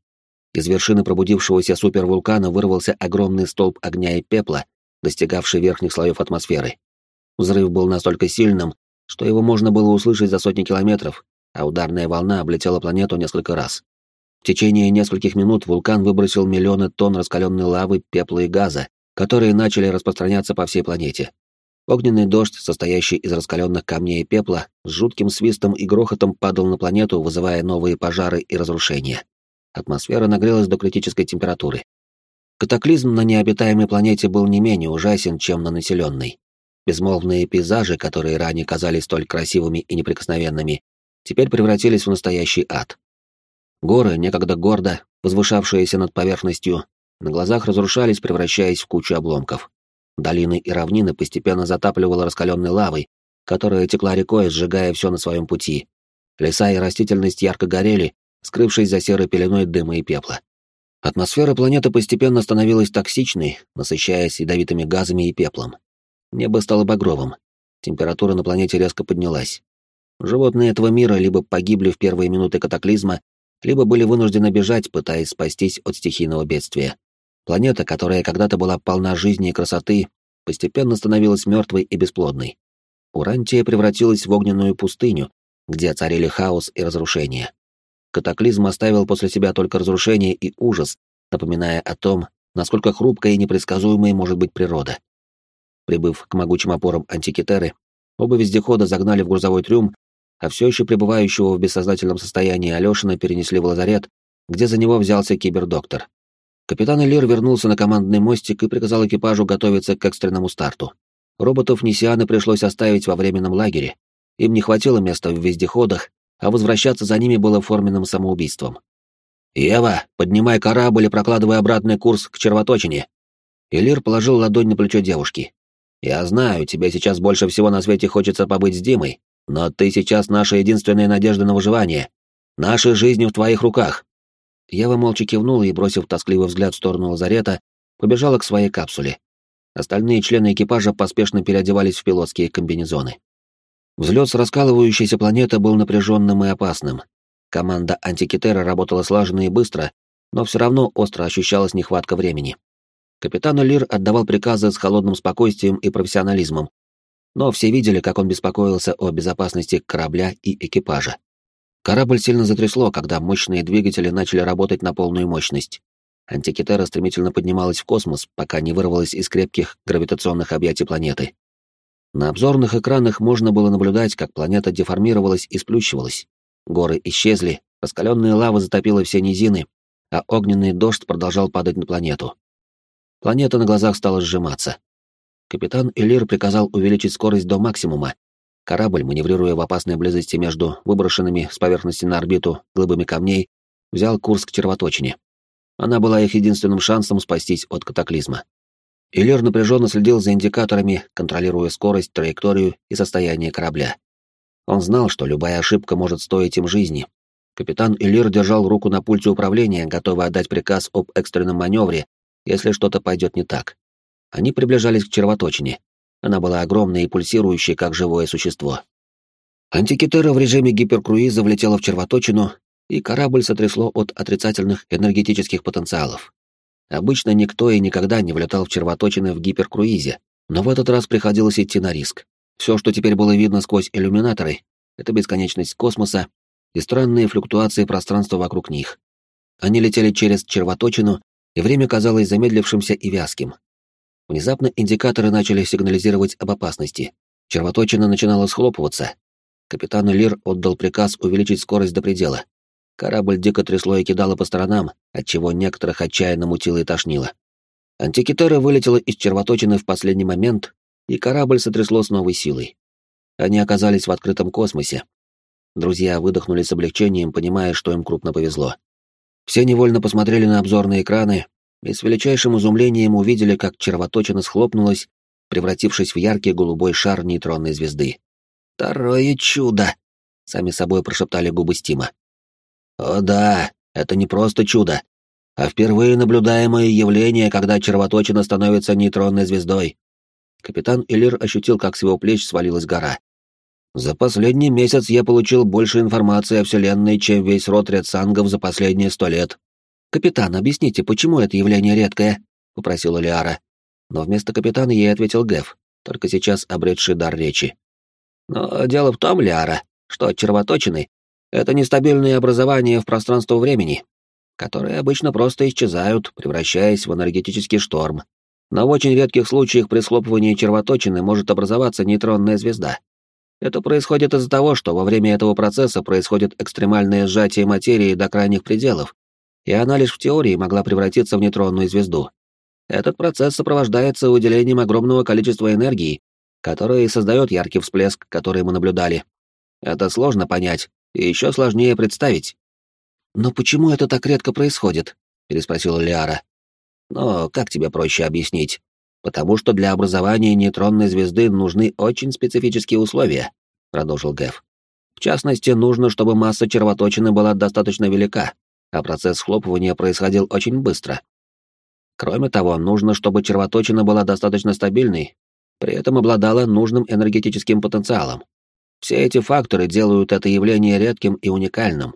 Из вершины пробудившегося супервулкана вырвался огромный столб огня и пепла, достигавший верхних слоев атмосферы. Взрыв был настолько сильным, что его можно было услышать за сотни километров, а ударная волна облетела планету несколько раз. В течение нескольких минут вулкан выбросил миллионы тонн раскаленной лавы, пепла и газа, которые начали распространяться по всей планете. Огненный дождь, состоящий из раскаленных камней и пепла, с жутким свистом и грохотом падал на планету, вызывая новые пожары и разрушения. Атмосфера нагрелась до критической температуры. Катаклизм на необитаемой планете был не менее ужасен, чем на населенной. Безмолвные пейзажи, которые ранее казались столь красивыми и неприкосновенными, теперь превратились в настоящий ад. Горы, некогда гордо возвышавшиеся над поверхностью, на глазах разрушались, превращаясь в кучу обломков. Долины и равнины постепенно затапливало раскаленной лавой, которая текла рекой, сжигая все на своем пути. Леса и растительность ярко горели, скрывшись за серой пеленой дыма и пепла. Атмосфера планеты постепенно становилась токсичной, насыщаясь ядовитыми газами и пеплом. Небо стало багровым. Температура на планете резко поднялась. Животные этого мира либо погибли в первые минуты катаклизма, либо были вынуждены бежать, пытаясь спастись от стихийного бедствия. Планета, которая когда-то была полна жизни и красоты, постепенно становилась мертвой и бесплодной. Урантия превратилась в огненную пустыню, где царили хаос и разрушение. Катаклизм оставил после себя только разрушение и ужас, напоминая о том, насколько хрупкой и непредсказуемой может быть природа. Прибыв к могучим опорам антикитеры, оба вездехода загнали в грузовой трюм, а все еще пребывающего в бессознательном состоянии Алешина перенесли в лазарет, где за него взялся кибердоктор. Капитан Элир вернулся на командный мостик и приказал экипажу готовиться к экстренному старту. Роботов Несианы пришлось оставить во временном лагере. Им не хватило места в вездеходах, а возвращаться за ними было форменным самоубийством. «Ева, поднимай корабль и прокладывай обратный курс к червоточине!» Элир положил ладонь на плечо девушки. «Я знаю, тебе сейчас больше всего на свете хочется побыть с Димой, но ты сейчас наша единственная надежда на выживание. Наши жизни в твоих руках. Ева молча кивнула и, бросив тоскливый взгляд в сторону лазарета, побежала к своей капсуле. Остальные члены экипажа поспешно переодевались в пилотские комбинезоны. Взлет с раскалывающейся планеты был напряженным и опасным. Команда антикитера работала слаженно и быстро, но все равно остро ощущалась нехватка времени. Капитан Лир отдавал приказы с холодным спокойствием и профессионализмом, но все видели, как он беспокоился о безопасности корабля и экипажа. Корабль сильно затрясло, когда мощные двигатели начали работать на полную мощность. Антикитера стремительно поднималась в космос, пока не вырвалась из крепких гравитационных объятий планеты. На обзорных экранах можно было наблюдать, как планета деформировалась и сплющивалась. Горы исчезли, раскаленная лава затопила все низины, а огненный дождь продолжал падать на планету. Планета на глазах стала сжиматься. Капитан Элир приказал увеличить скорость до максимума, Корабль, маневрируя в опасной близости между выброшенными с поверхности на орбиту глыбами камней, взял курс к червоточине. Она была их единственным шансом спастись от катаклизма. Илер напряженно следил за индикаторами, контролируя скорость, траекторию и состояние корабля. Он знал, что любая ошибка может стоить им жизни. Капитан Илир держал руку на пульте управления, готовый отдать приказ об экстренном маневре, если что-то пойдет не так. Они приближались к червоточине. Она была огромной и пульсирующей, как живое существо. Антикитера в режиме гиперкруиза влетела в червоточину, и корабль сотрясло от отрицательных энергетических потенциалов. Обычно никто и никогда не влетал в червоточины в гиперкруизе, но в этот раз приходилось идти на риск. Все, что теперь было видно сквозь иллюминаторы, это бесконечность космоса и странные флуктуации пространства вокруг них. Они летели через червоточину, и время казалось замедлившимся и вязким. Внезапно индикаторы начали сигнализировать об опасности. Червоточина начинала схлопываться. Капитан Лир отдал приказ увеличить скорость до предела. Корабль дико трясло и кидало по сторонам, отчего некоторых отчаянно мутило и тошнило. Антикитера вылетела из червоточины в последний момент, и корабль сотрясло с новой силой. Они оказались в открытом космосе. Друзья выдохнули с облегчением, понимая, что им крупно повезло. Все невольно посмотрели на обзорные экраны, и с величайшим изумлением увидели, как червоточина схлопнулась, превратившись в яркий голубой шар нейтронной звезды. «Второе чудо!» — сами собой прошептали губы Стима. «О да, это не просто чудо, а впервые наблюдаемое явление, когда червоточина становится нейтронной звездой». Капитан Элир ощутил, как с его плеч свалилась гора. «За последний месяц я получил больше информации о Вселенной, чем весь род Редсангов за последние сто лет», «Капитан, объясните, почему это явление редкое?» — попросила Лиара. Но вместо капитана ей ответил Гэв, только сейчас обретший дар речи. «Но дело в том, Лиара, что червоточины — это нестабильные образования в пространство-времени, которые обычно просто исчезают, превращаясь в энергетический шторм. Но в очень редких случаях при схлопывании червоточины может образоваться нейтронная звезда. Это происходит из-за того, что во время этого процесса происходит экстремальное сжатие материи до крайних пределов, и она лишь в теории могла превратиться в нейтронную звезду. Этот процесс сопровождается выделением огромного количества энергии, которая и создает яркий всплеск, который мы наблюдали. Это сложно понять, и еще сложнее представить. «Но почему это так редко происходит?» — переспросила Лиара. «Но как тебе проще объяснить? Потому что для образования нейтронной звезды нужны очень специфические условия», — продолжил Гэв. «В частности, нужно, чтобы масса червоточины была достаточно велика, а процесс схлопывания происходил очень быстро. Кроме того, нужно, чтобы червоточина была достаточно стабильной, при этом обладала нужным энергетическим потенциалом. Все эти факторы делают это явление редким и уникальным.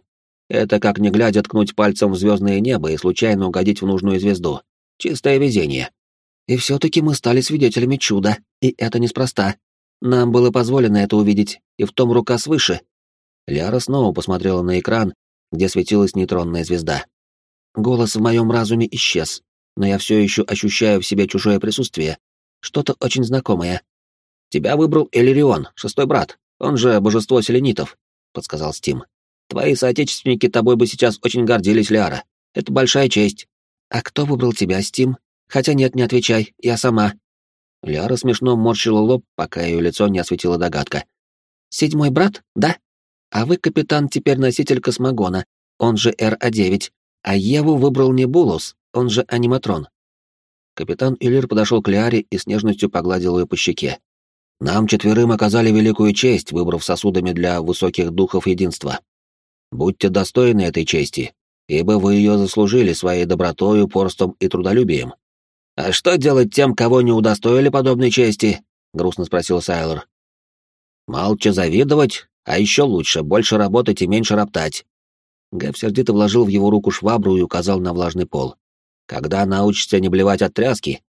Это как не глядя ткнуть пальцем в звездное небо и случайно угодить в нужную звезду. Чистое везение. И все-таки мы стали свидетелями чуда, и это неспроста. Нам было позволено это увидеть, и в том рука свыше. Ляра снова посмотрела на экран, где светилась нейтронная звезда. Голос в моем разуме исчез, но я все еще ощущаю в себе чужое присутствие. Что-то очень знакомое. «Тебя выбрал Эллирион, шестой брат, он же божество селенитов», — подсказал Стим. «Твои соотечественники тобой бы сейчас очень гордились, Ляра. Это большая честь». «А кто выбрал тебя, Стим? Хотя нет, не отвечай, я сама». Ляра смешно морщила лоб, пока ее лицо не осветила догадка. «Седьмой брат, да? А вы, капитан, теперь носитель космогона, он же РА-9, а Еву выбрал не Булус, он же аниматрон. Капитан Иллир подошел к Лиаре и с нежностью погладил ее по щеке. Нам четверым оказали великую честь, выбрав сосудами для высоких духов единства. Будьте достойны этой чести, ибо вы ее заслужили своей добротой, упорством и трудолюбием. А что делать тем, кого не удостоили подобной чести? грустно спросил Сайлор. Молча завидовать, а еще лучше больше работать и меньше роптать. Гэв сердито вложил в его руку швабру и указал на влажный пол. Когда научишься не блевать от тряски,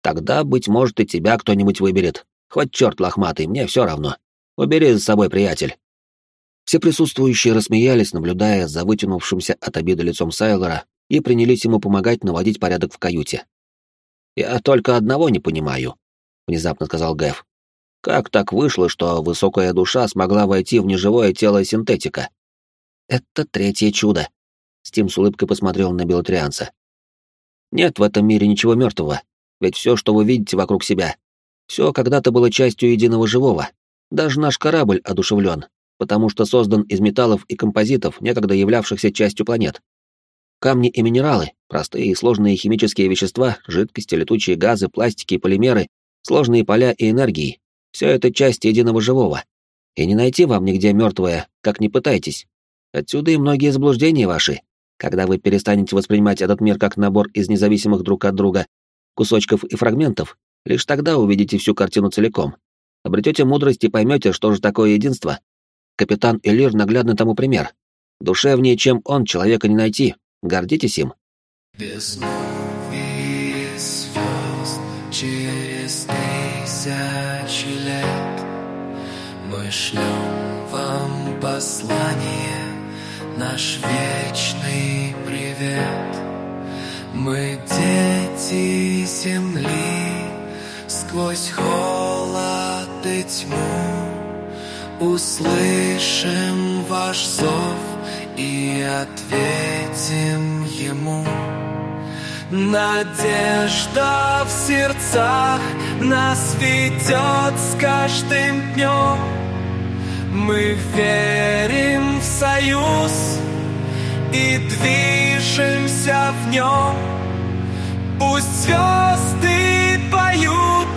тогда, быть может, и тебя кто-нибудь выберет. Хоть черт лохматый, мне все равно. Убери за собой, приятель. Все присутствующие рассмеялись, наблюдая за вытянувшимся от обиды лицом Сайлора, и принялись ему помогать наводить порядок в каюте. «Я только одного не понимаю», — внезапно сказал Гэв. «Как так вышло, что высокая душа смогла войти в неживое тело синтетика?» «Это третье чудо», — Стим с улыбкой посмотрел на белотрианца. Нет в этом мире ничего мертвого, ведь все, что вы видите вокруг себя, все когда-то было частью единого живого. Даже наш корабль одушевлен, потому что создан из металлов и композитов, некогда являвшихся частью планет. Камни и минералы, простые и сложные химические вещества, жидкости, летучие газы, пластики и полимеры, сложные поля и энергии — все это часть единого живого. И не найти вам нигде мертвое, как ни пытайтесь. Отсюда и многие заблуждения ваши, когда вы перестанете воспринимать этот мир как набор из независимых друг от друга кусочков и фрагментов, лишь тогда увидите всю картину целиком. Обретете мудрость и поймете, что же такое единство. Капитан Элир наглядно тому пример. Душевнее, чем он, человека не найти. Гордитесь им. Без шлем вам послание наш вечный привет. Мы дети земли, сквозь холод и тьму Услышим ваш зов и ответим ему. Надежда в сердцах нас ведет с каждым днем. Мы верим в союз и движемся в нем. Пусть звезды поют,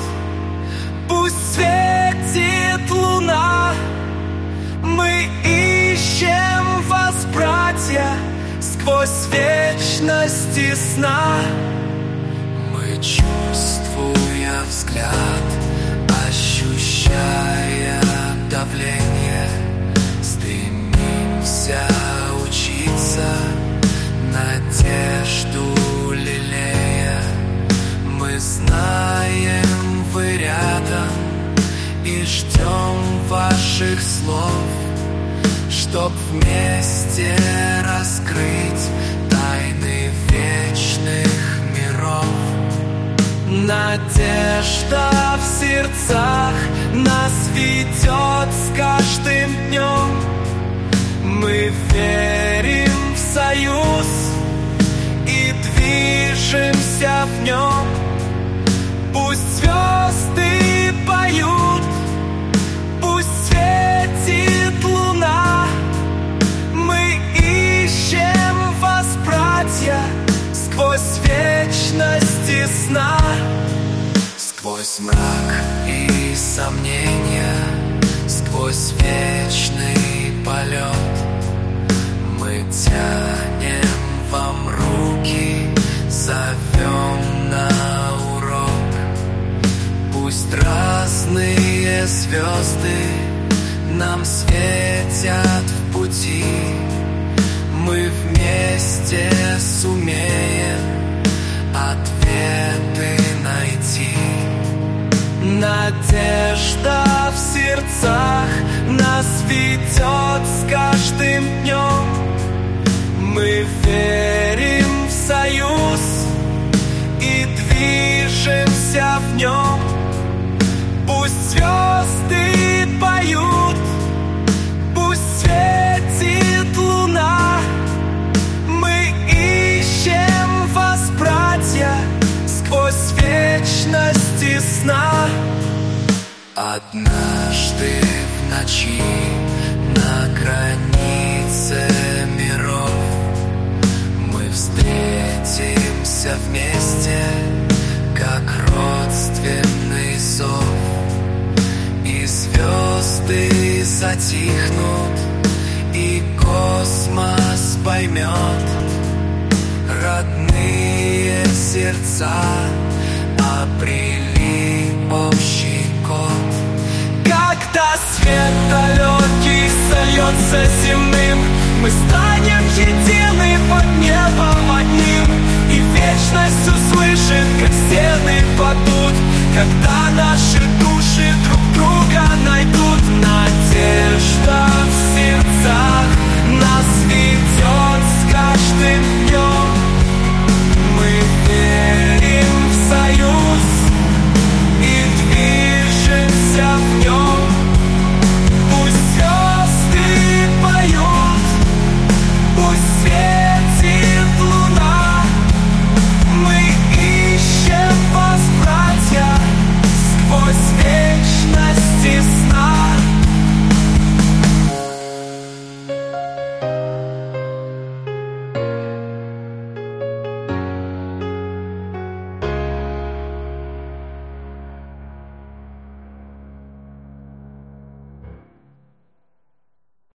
пусть светит луна. Мы ищем вас, братья, сквозь вечности сна. Мы, чувствуя взгляд, ощущая движемся звезды нам светят в пути Мы вместе сумеем ответы найти Надежда в сердцах нас ведет с каждым днем. Мы верим в союз и движемся в нем. Пусть звезды поют, пусть светит луна. Мы ищем вас, братья, сквозь вечности сна. Однажды в ночи на границе миров Мы встретимся вместе, затихнут, и космос поймет Родные сердца. Обрели общий код Когда свет далекий сольется земным Мы станем едины под небом одним. И вечность услышит, как стены падут Когда наши души друг друга найдут Надежда в сердцах нас ведет с каждым днем. Мы верим в союз и движемся